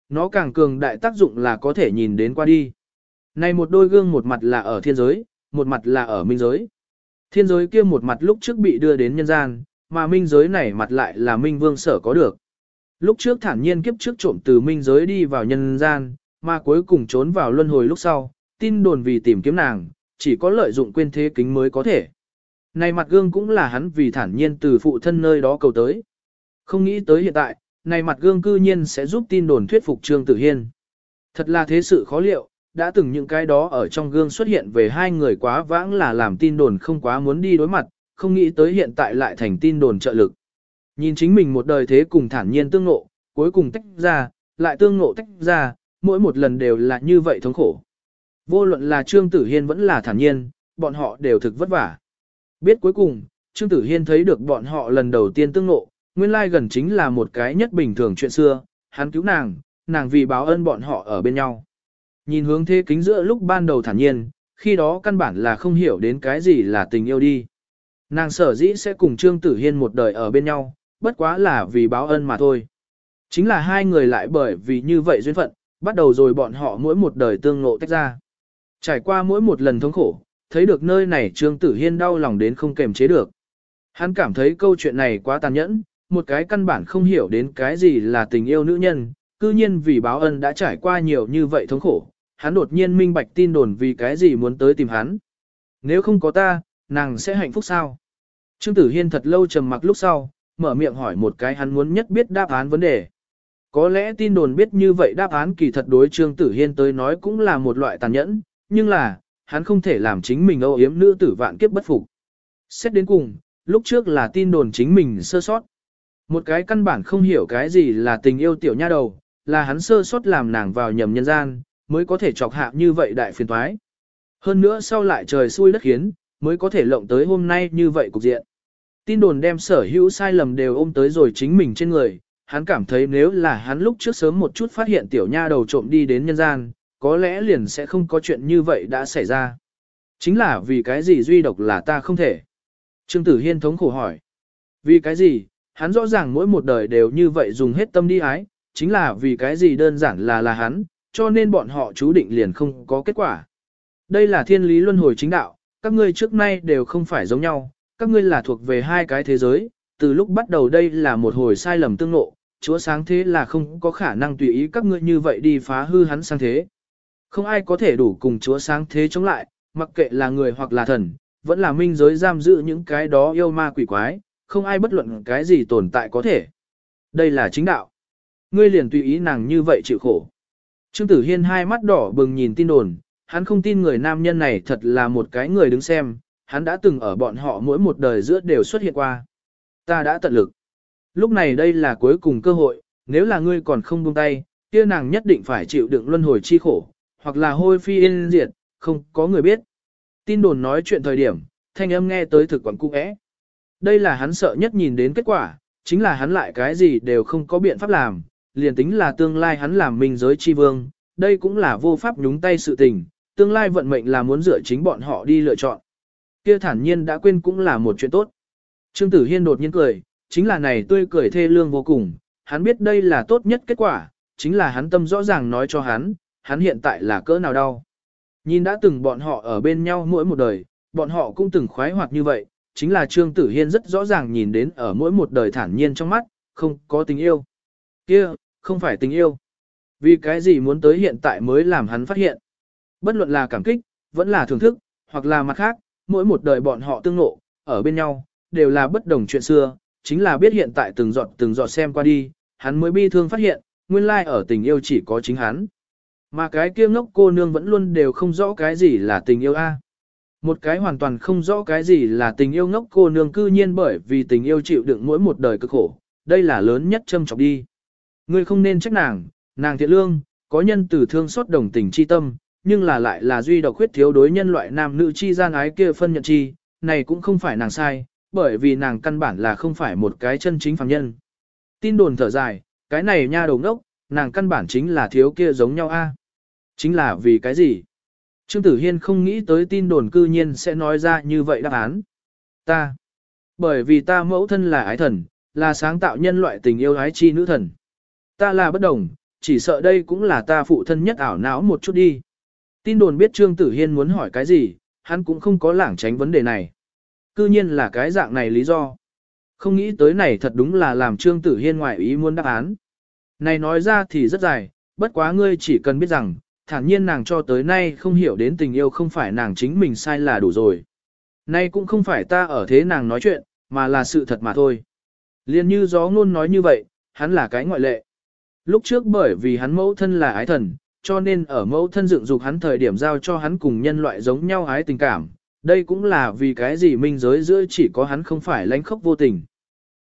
Nó càng cường đại tác dụng là có thể nhìn đến qua đi. Này một đôi gương một mặt là ở thiên giới, một mặt là ở minh giới. Thiên giới kia một mặt lúc trước bị đưa đến nhân gian, mà minh giới này mặt lại là minh vương sở có được. Lúc trước thản nhiên kiếp trước trộm từ minh giới đi vào nhân gian, mà cuối cùng trốn vào luân hồi lúc sau, tin đồn vì tìm kiếm nàng, chỉ có lợi dụng quên thế kính mới có thể. Này mặt gương cũng là hắn vì thản nhiên từ phụ thân nơi đó cầu tới. Không nghĩ tới hiện tại, này mặt gương cư nhiên sẽ giúp tin đồn thuyết phục Trương Tử Hiên. Thật là thế sự khó liệu, đã từng những cái đó ở trong gương xuất hiện về hai người quá vãng là làm tin đồn không quá muốn đi đối mặt, không nghĩ tới hiện tại lại thành tin đồn trợ lực. Nhìn chính mình một đời thế cùng thản nhiên tương ngộ, cuối cùng tách ra, lại tương ngộ tách ra, mỗi một lần đều là như vậy thống khổ. Vô luận là Trương Tử Hiên vẫn là thản nhiên, bọn họ đều thực vất vả. Biết cuối cùng, Trương Tử Hiên thấy được bọn họ lần đầu tiên tương ngộ, nguyên lai gần chính là một cái nhất bình thường chuyện xưa, hắn cứu nàng, nàng vì báo ơn bọn họ ở bên nhau. Nhìn hướng thế kính giữa lúc ban đầu thản nhiên, khi đó căn bản là không hiểu đến cái gì là tình yêu đi. Nàng sở dĩ sẽ cùng Trương Tử Hiên một đời ở bên nhau, bất quá là vì báo ơn mà thôi. Chính là hai người lại bởi vì như vậy duyên phận, bắt đầu rồi bọn họ mỗi một đời tương ngộ tách ra. Trải qua mỗi một lần thống khổ, thấy được nơi này Trương Tử Hiên đau lòng đến không kềm chế được. Hắn cảm thấy câu chuyện này quá tàn nhẫn, một cái căn bản không hiểu đến cái gì là tình yêu nữ nhân, cư nhiên vì báo ân đã trải qua nhiều như vậy thống khổ, hắn đột nhiên minh bạch tin đồn vì cái gì muốn tới tìm hắn. Nếu không có ta, nàng sẽ hạnh phúc sao? Trương Tử Hiên thật lâu trầm mặc lúc sau, mở miệng hỏi một cái hắn muốn nhất biết đáp án vấn đề. Có lẽ tin đồn biết như vậy đáp án kỳ thật đối Trương Tử Hiên tới nói cũng là một loại tàn nhẫn, nhưng là, hắn không thể làm chính mình âu yếm nữ tử vạn kiếp bất phục. Xét đến cùng, lúc trước là tin đồn chính mình sơ sót. Một cái căn bản không hiểu cái gì là tình yêu tiểu nha đầu, là hắn sơ sót làm nàng vào nhầm nhân gian, mới có thể chọc hạ như vậy đại phiền toái. Hơn nữa sau lại trời xui đất khiến, mới có thể lộng tới hôm nay như vậy cục diện. Tin đồn đem sở hữu sai lầm đều ôm tới rồi chính mình trên người, hắn cảm thấy nếu là hắn lúc trước sớm một chút phát hiện tiểu nha đầu trộm đi đến nhân gian, có lẽ liền sẽ không có chuyện như vậy đã xảy ra. Chính là vì cái gì duy độc là ta không thể. Trương Tử Hiên thống khổ hỏi. Vì cái gì, hắn rõ ràng mỗi một đời đều như vậy dùng hết tâm đi ái, chính là vì cái gì đơn giản là là hắn, cho nên bọn họ chú định liền không có kết quả. Đây là thiên lý luân hồi chính đạo, các ngươi trước nay đều không phải giống nhau, các ngươi là thuộc về hai cái thế giới, từ lúc bắt đầu đây là một hồi sai lầm tương ngộ, chúa sáng thế là không có khả năng tùy ý các ngươi như vậy đi phá hư hắn sang thế. Không ai có thể đủ cùng chúa sáng thế chống lại, mặc kệ là người hoặc là thần, vẫn là minh giới giam giữ những cái đó yêu ma quỷ quái, không ai bất luận cái gì tồn tại có thể. Đây là chính đạo. Ngươi liền tùy ý nàng như vậy chịu khổ. Trương Tử Hiên hai mắt đỏ bừng nhìn tin đồn, hắn không tin người nam nhân này thật là một cái người đứng xem, hắn đã từng ở bọn họ mỗi một đời giữa đều xuất hiện qua. Ta đã tận lực. Lúc này đây là cuối cùng cơ hội, nếu là ngươi còn không buông tay, kia nàng nhất định phải chịu đựng luân hồi chi khổ, hoặc là hôi phi yên diệt, không có người biết. Tin đồn nói chuyện thời điểm, thanh âm nghe tới thực quản cung ẽ. Đây là hắn sợ nhất nhìn đến kết quả, chính là hắn lại cái gì đều không có biện pháp làm, liền tính là tương lai hắn làm mình giới chi vương, đây cũng là vô pháp nhúng tay sự tình, tương lai vận mệnh là muốn dựa chính bọn họ đi lựa chọn. Kia thản nhiên đã quên cũng là một chuyện tốt. Trương Tử Hiên đột nhiên cười, chính là này tươi cười thê lương vô cùng, hắn biết đây là tốt nhất kết quả, chính là hắn tâm rõ ràng nói cho hắn, hắn hiện tại là cỡ nào đau. Nhìn đã từng bọn họ ở bên nhau mỗi một đời, bọn họ cũng từng khoái hoạt như vậy, chính là Trương Tử Hiên rất rõ ràng nhìn đến ở mỗi một đời thản nhiên trong mắt, không có tình yêu. Kia, không phải tình yêu. Vì cái gì muốn tới hiện tại mới làm hắn phát hiện. Bất luận là cảm kích, vẫn là thưởng thức, hoặc là mặt khác, mỗi một đời bọn họ tương ngộ, ở bên nhau, đều là bất đồng chuyện xưa, chính là biết hiện tại từng giọt từng giọt xem qua đi, hắn mới bi thương phát hiện, nguyên lai ở tình yêu chỉ có chính hắn. Mà cái kia ngốc cô nương vẫn luôn đều không rõ cái gì là tình yêu a. Một cái hoàn toàn không rõ cái gì là tình yêu ngốc cô nương cư nhiên bởi vì tình yêu chịu đựng mỗi một đời cực khổ, đây là lớn nhất châm chọc đi. Ngươi không nên trách nàng, nàng thiện lương, có nhân từ thương xót đồng tình chi tâm, nhưng là lại là duy độc khuyết thiếu đối nhân loại nam nữ chi gian ái kia phân nhận chi, này cũng không phải nàng sai, bởi vì nàng căn bản là không phải một cái chân chính phàm nhân. Tin đồn thở dài, cái này nha đầu ngốc, nàng căn bản chính là thiếu kia giống nhau a. Chính là vì cái gì? Trương Tử Hiên không nghĩ tới tin đồn cư nhiên sẽ nói ra như vậy đáp án. Ta. Bởi vì ta mẫu thân là ái thần, là sáng tạo nhân loại tình yêu ái chi nữ thần. Ta là bất đồng, chỉ sợ đây cũng là ta phụ thân nhất ảo não một chút đi. Tin đồn biết Trương Tử Hiên muốn hỏi cái gì, hắn cũng không có lảng tránh vấn đề này. Cư nhiên là cái dạng này lý do. Không nghĩ tới này thật đúng là làm Trương Tử Hiên ngoại ý muốn đáp án. Này nói ra thì rất dài, bất quá ngươi chỉ cần biết rằng, thản nhiên nàng cho tới nay không hiểu đến tình yêu không phải nàng chính mình sai là đủ rồi. Nay cũng không phải ta ở thế nàng nói chuyện, mà là sự thật mà thôi. Liên như gió ngôn nói như vậy, hắn là cái ngoại lệ. Lúc trước bởi vì hắn mẫu thân là ái thần, cho nên ở mẫu thân dựng dục hắn thời điểm giao cho hắn cùng nhân loại giống nhau ái tình cảm. Đây cũng là vì cái gì minh giới giữa chỉ có hắn không phải lãnh khốc vô tình.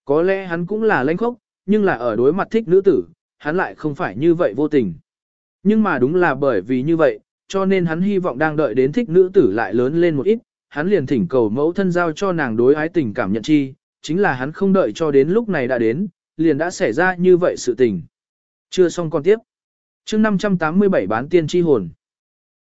Có lẽ hắn cũng là lãnh khốc, nhưng là ở đối mặt thích nữ tử, hắn lại không phải như vậy vô tình. Nhưng mà đúng là bởi vì như vậy, cho nên hắn hy vọng đang đợi đến thích nữ tử lại lớn lên một ít, hắn liền thỉnh cầu mẫu thân giao cho nàng đối ái tình cảm nhận chi, chính là hắn không đợi cho đến lúc này đã đến, liền đã xảy ra như vậy sự tình. Chưa xong con tiếp. chương 587 bán tiên chi hồn.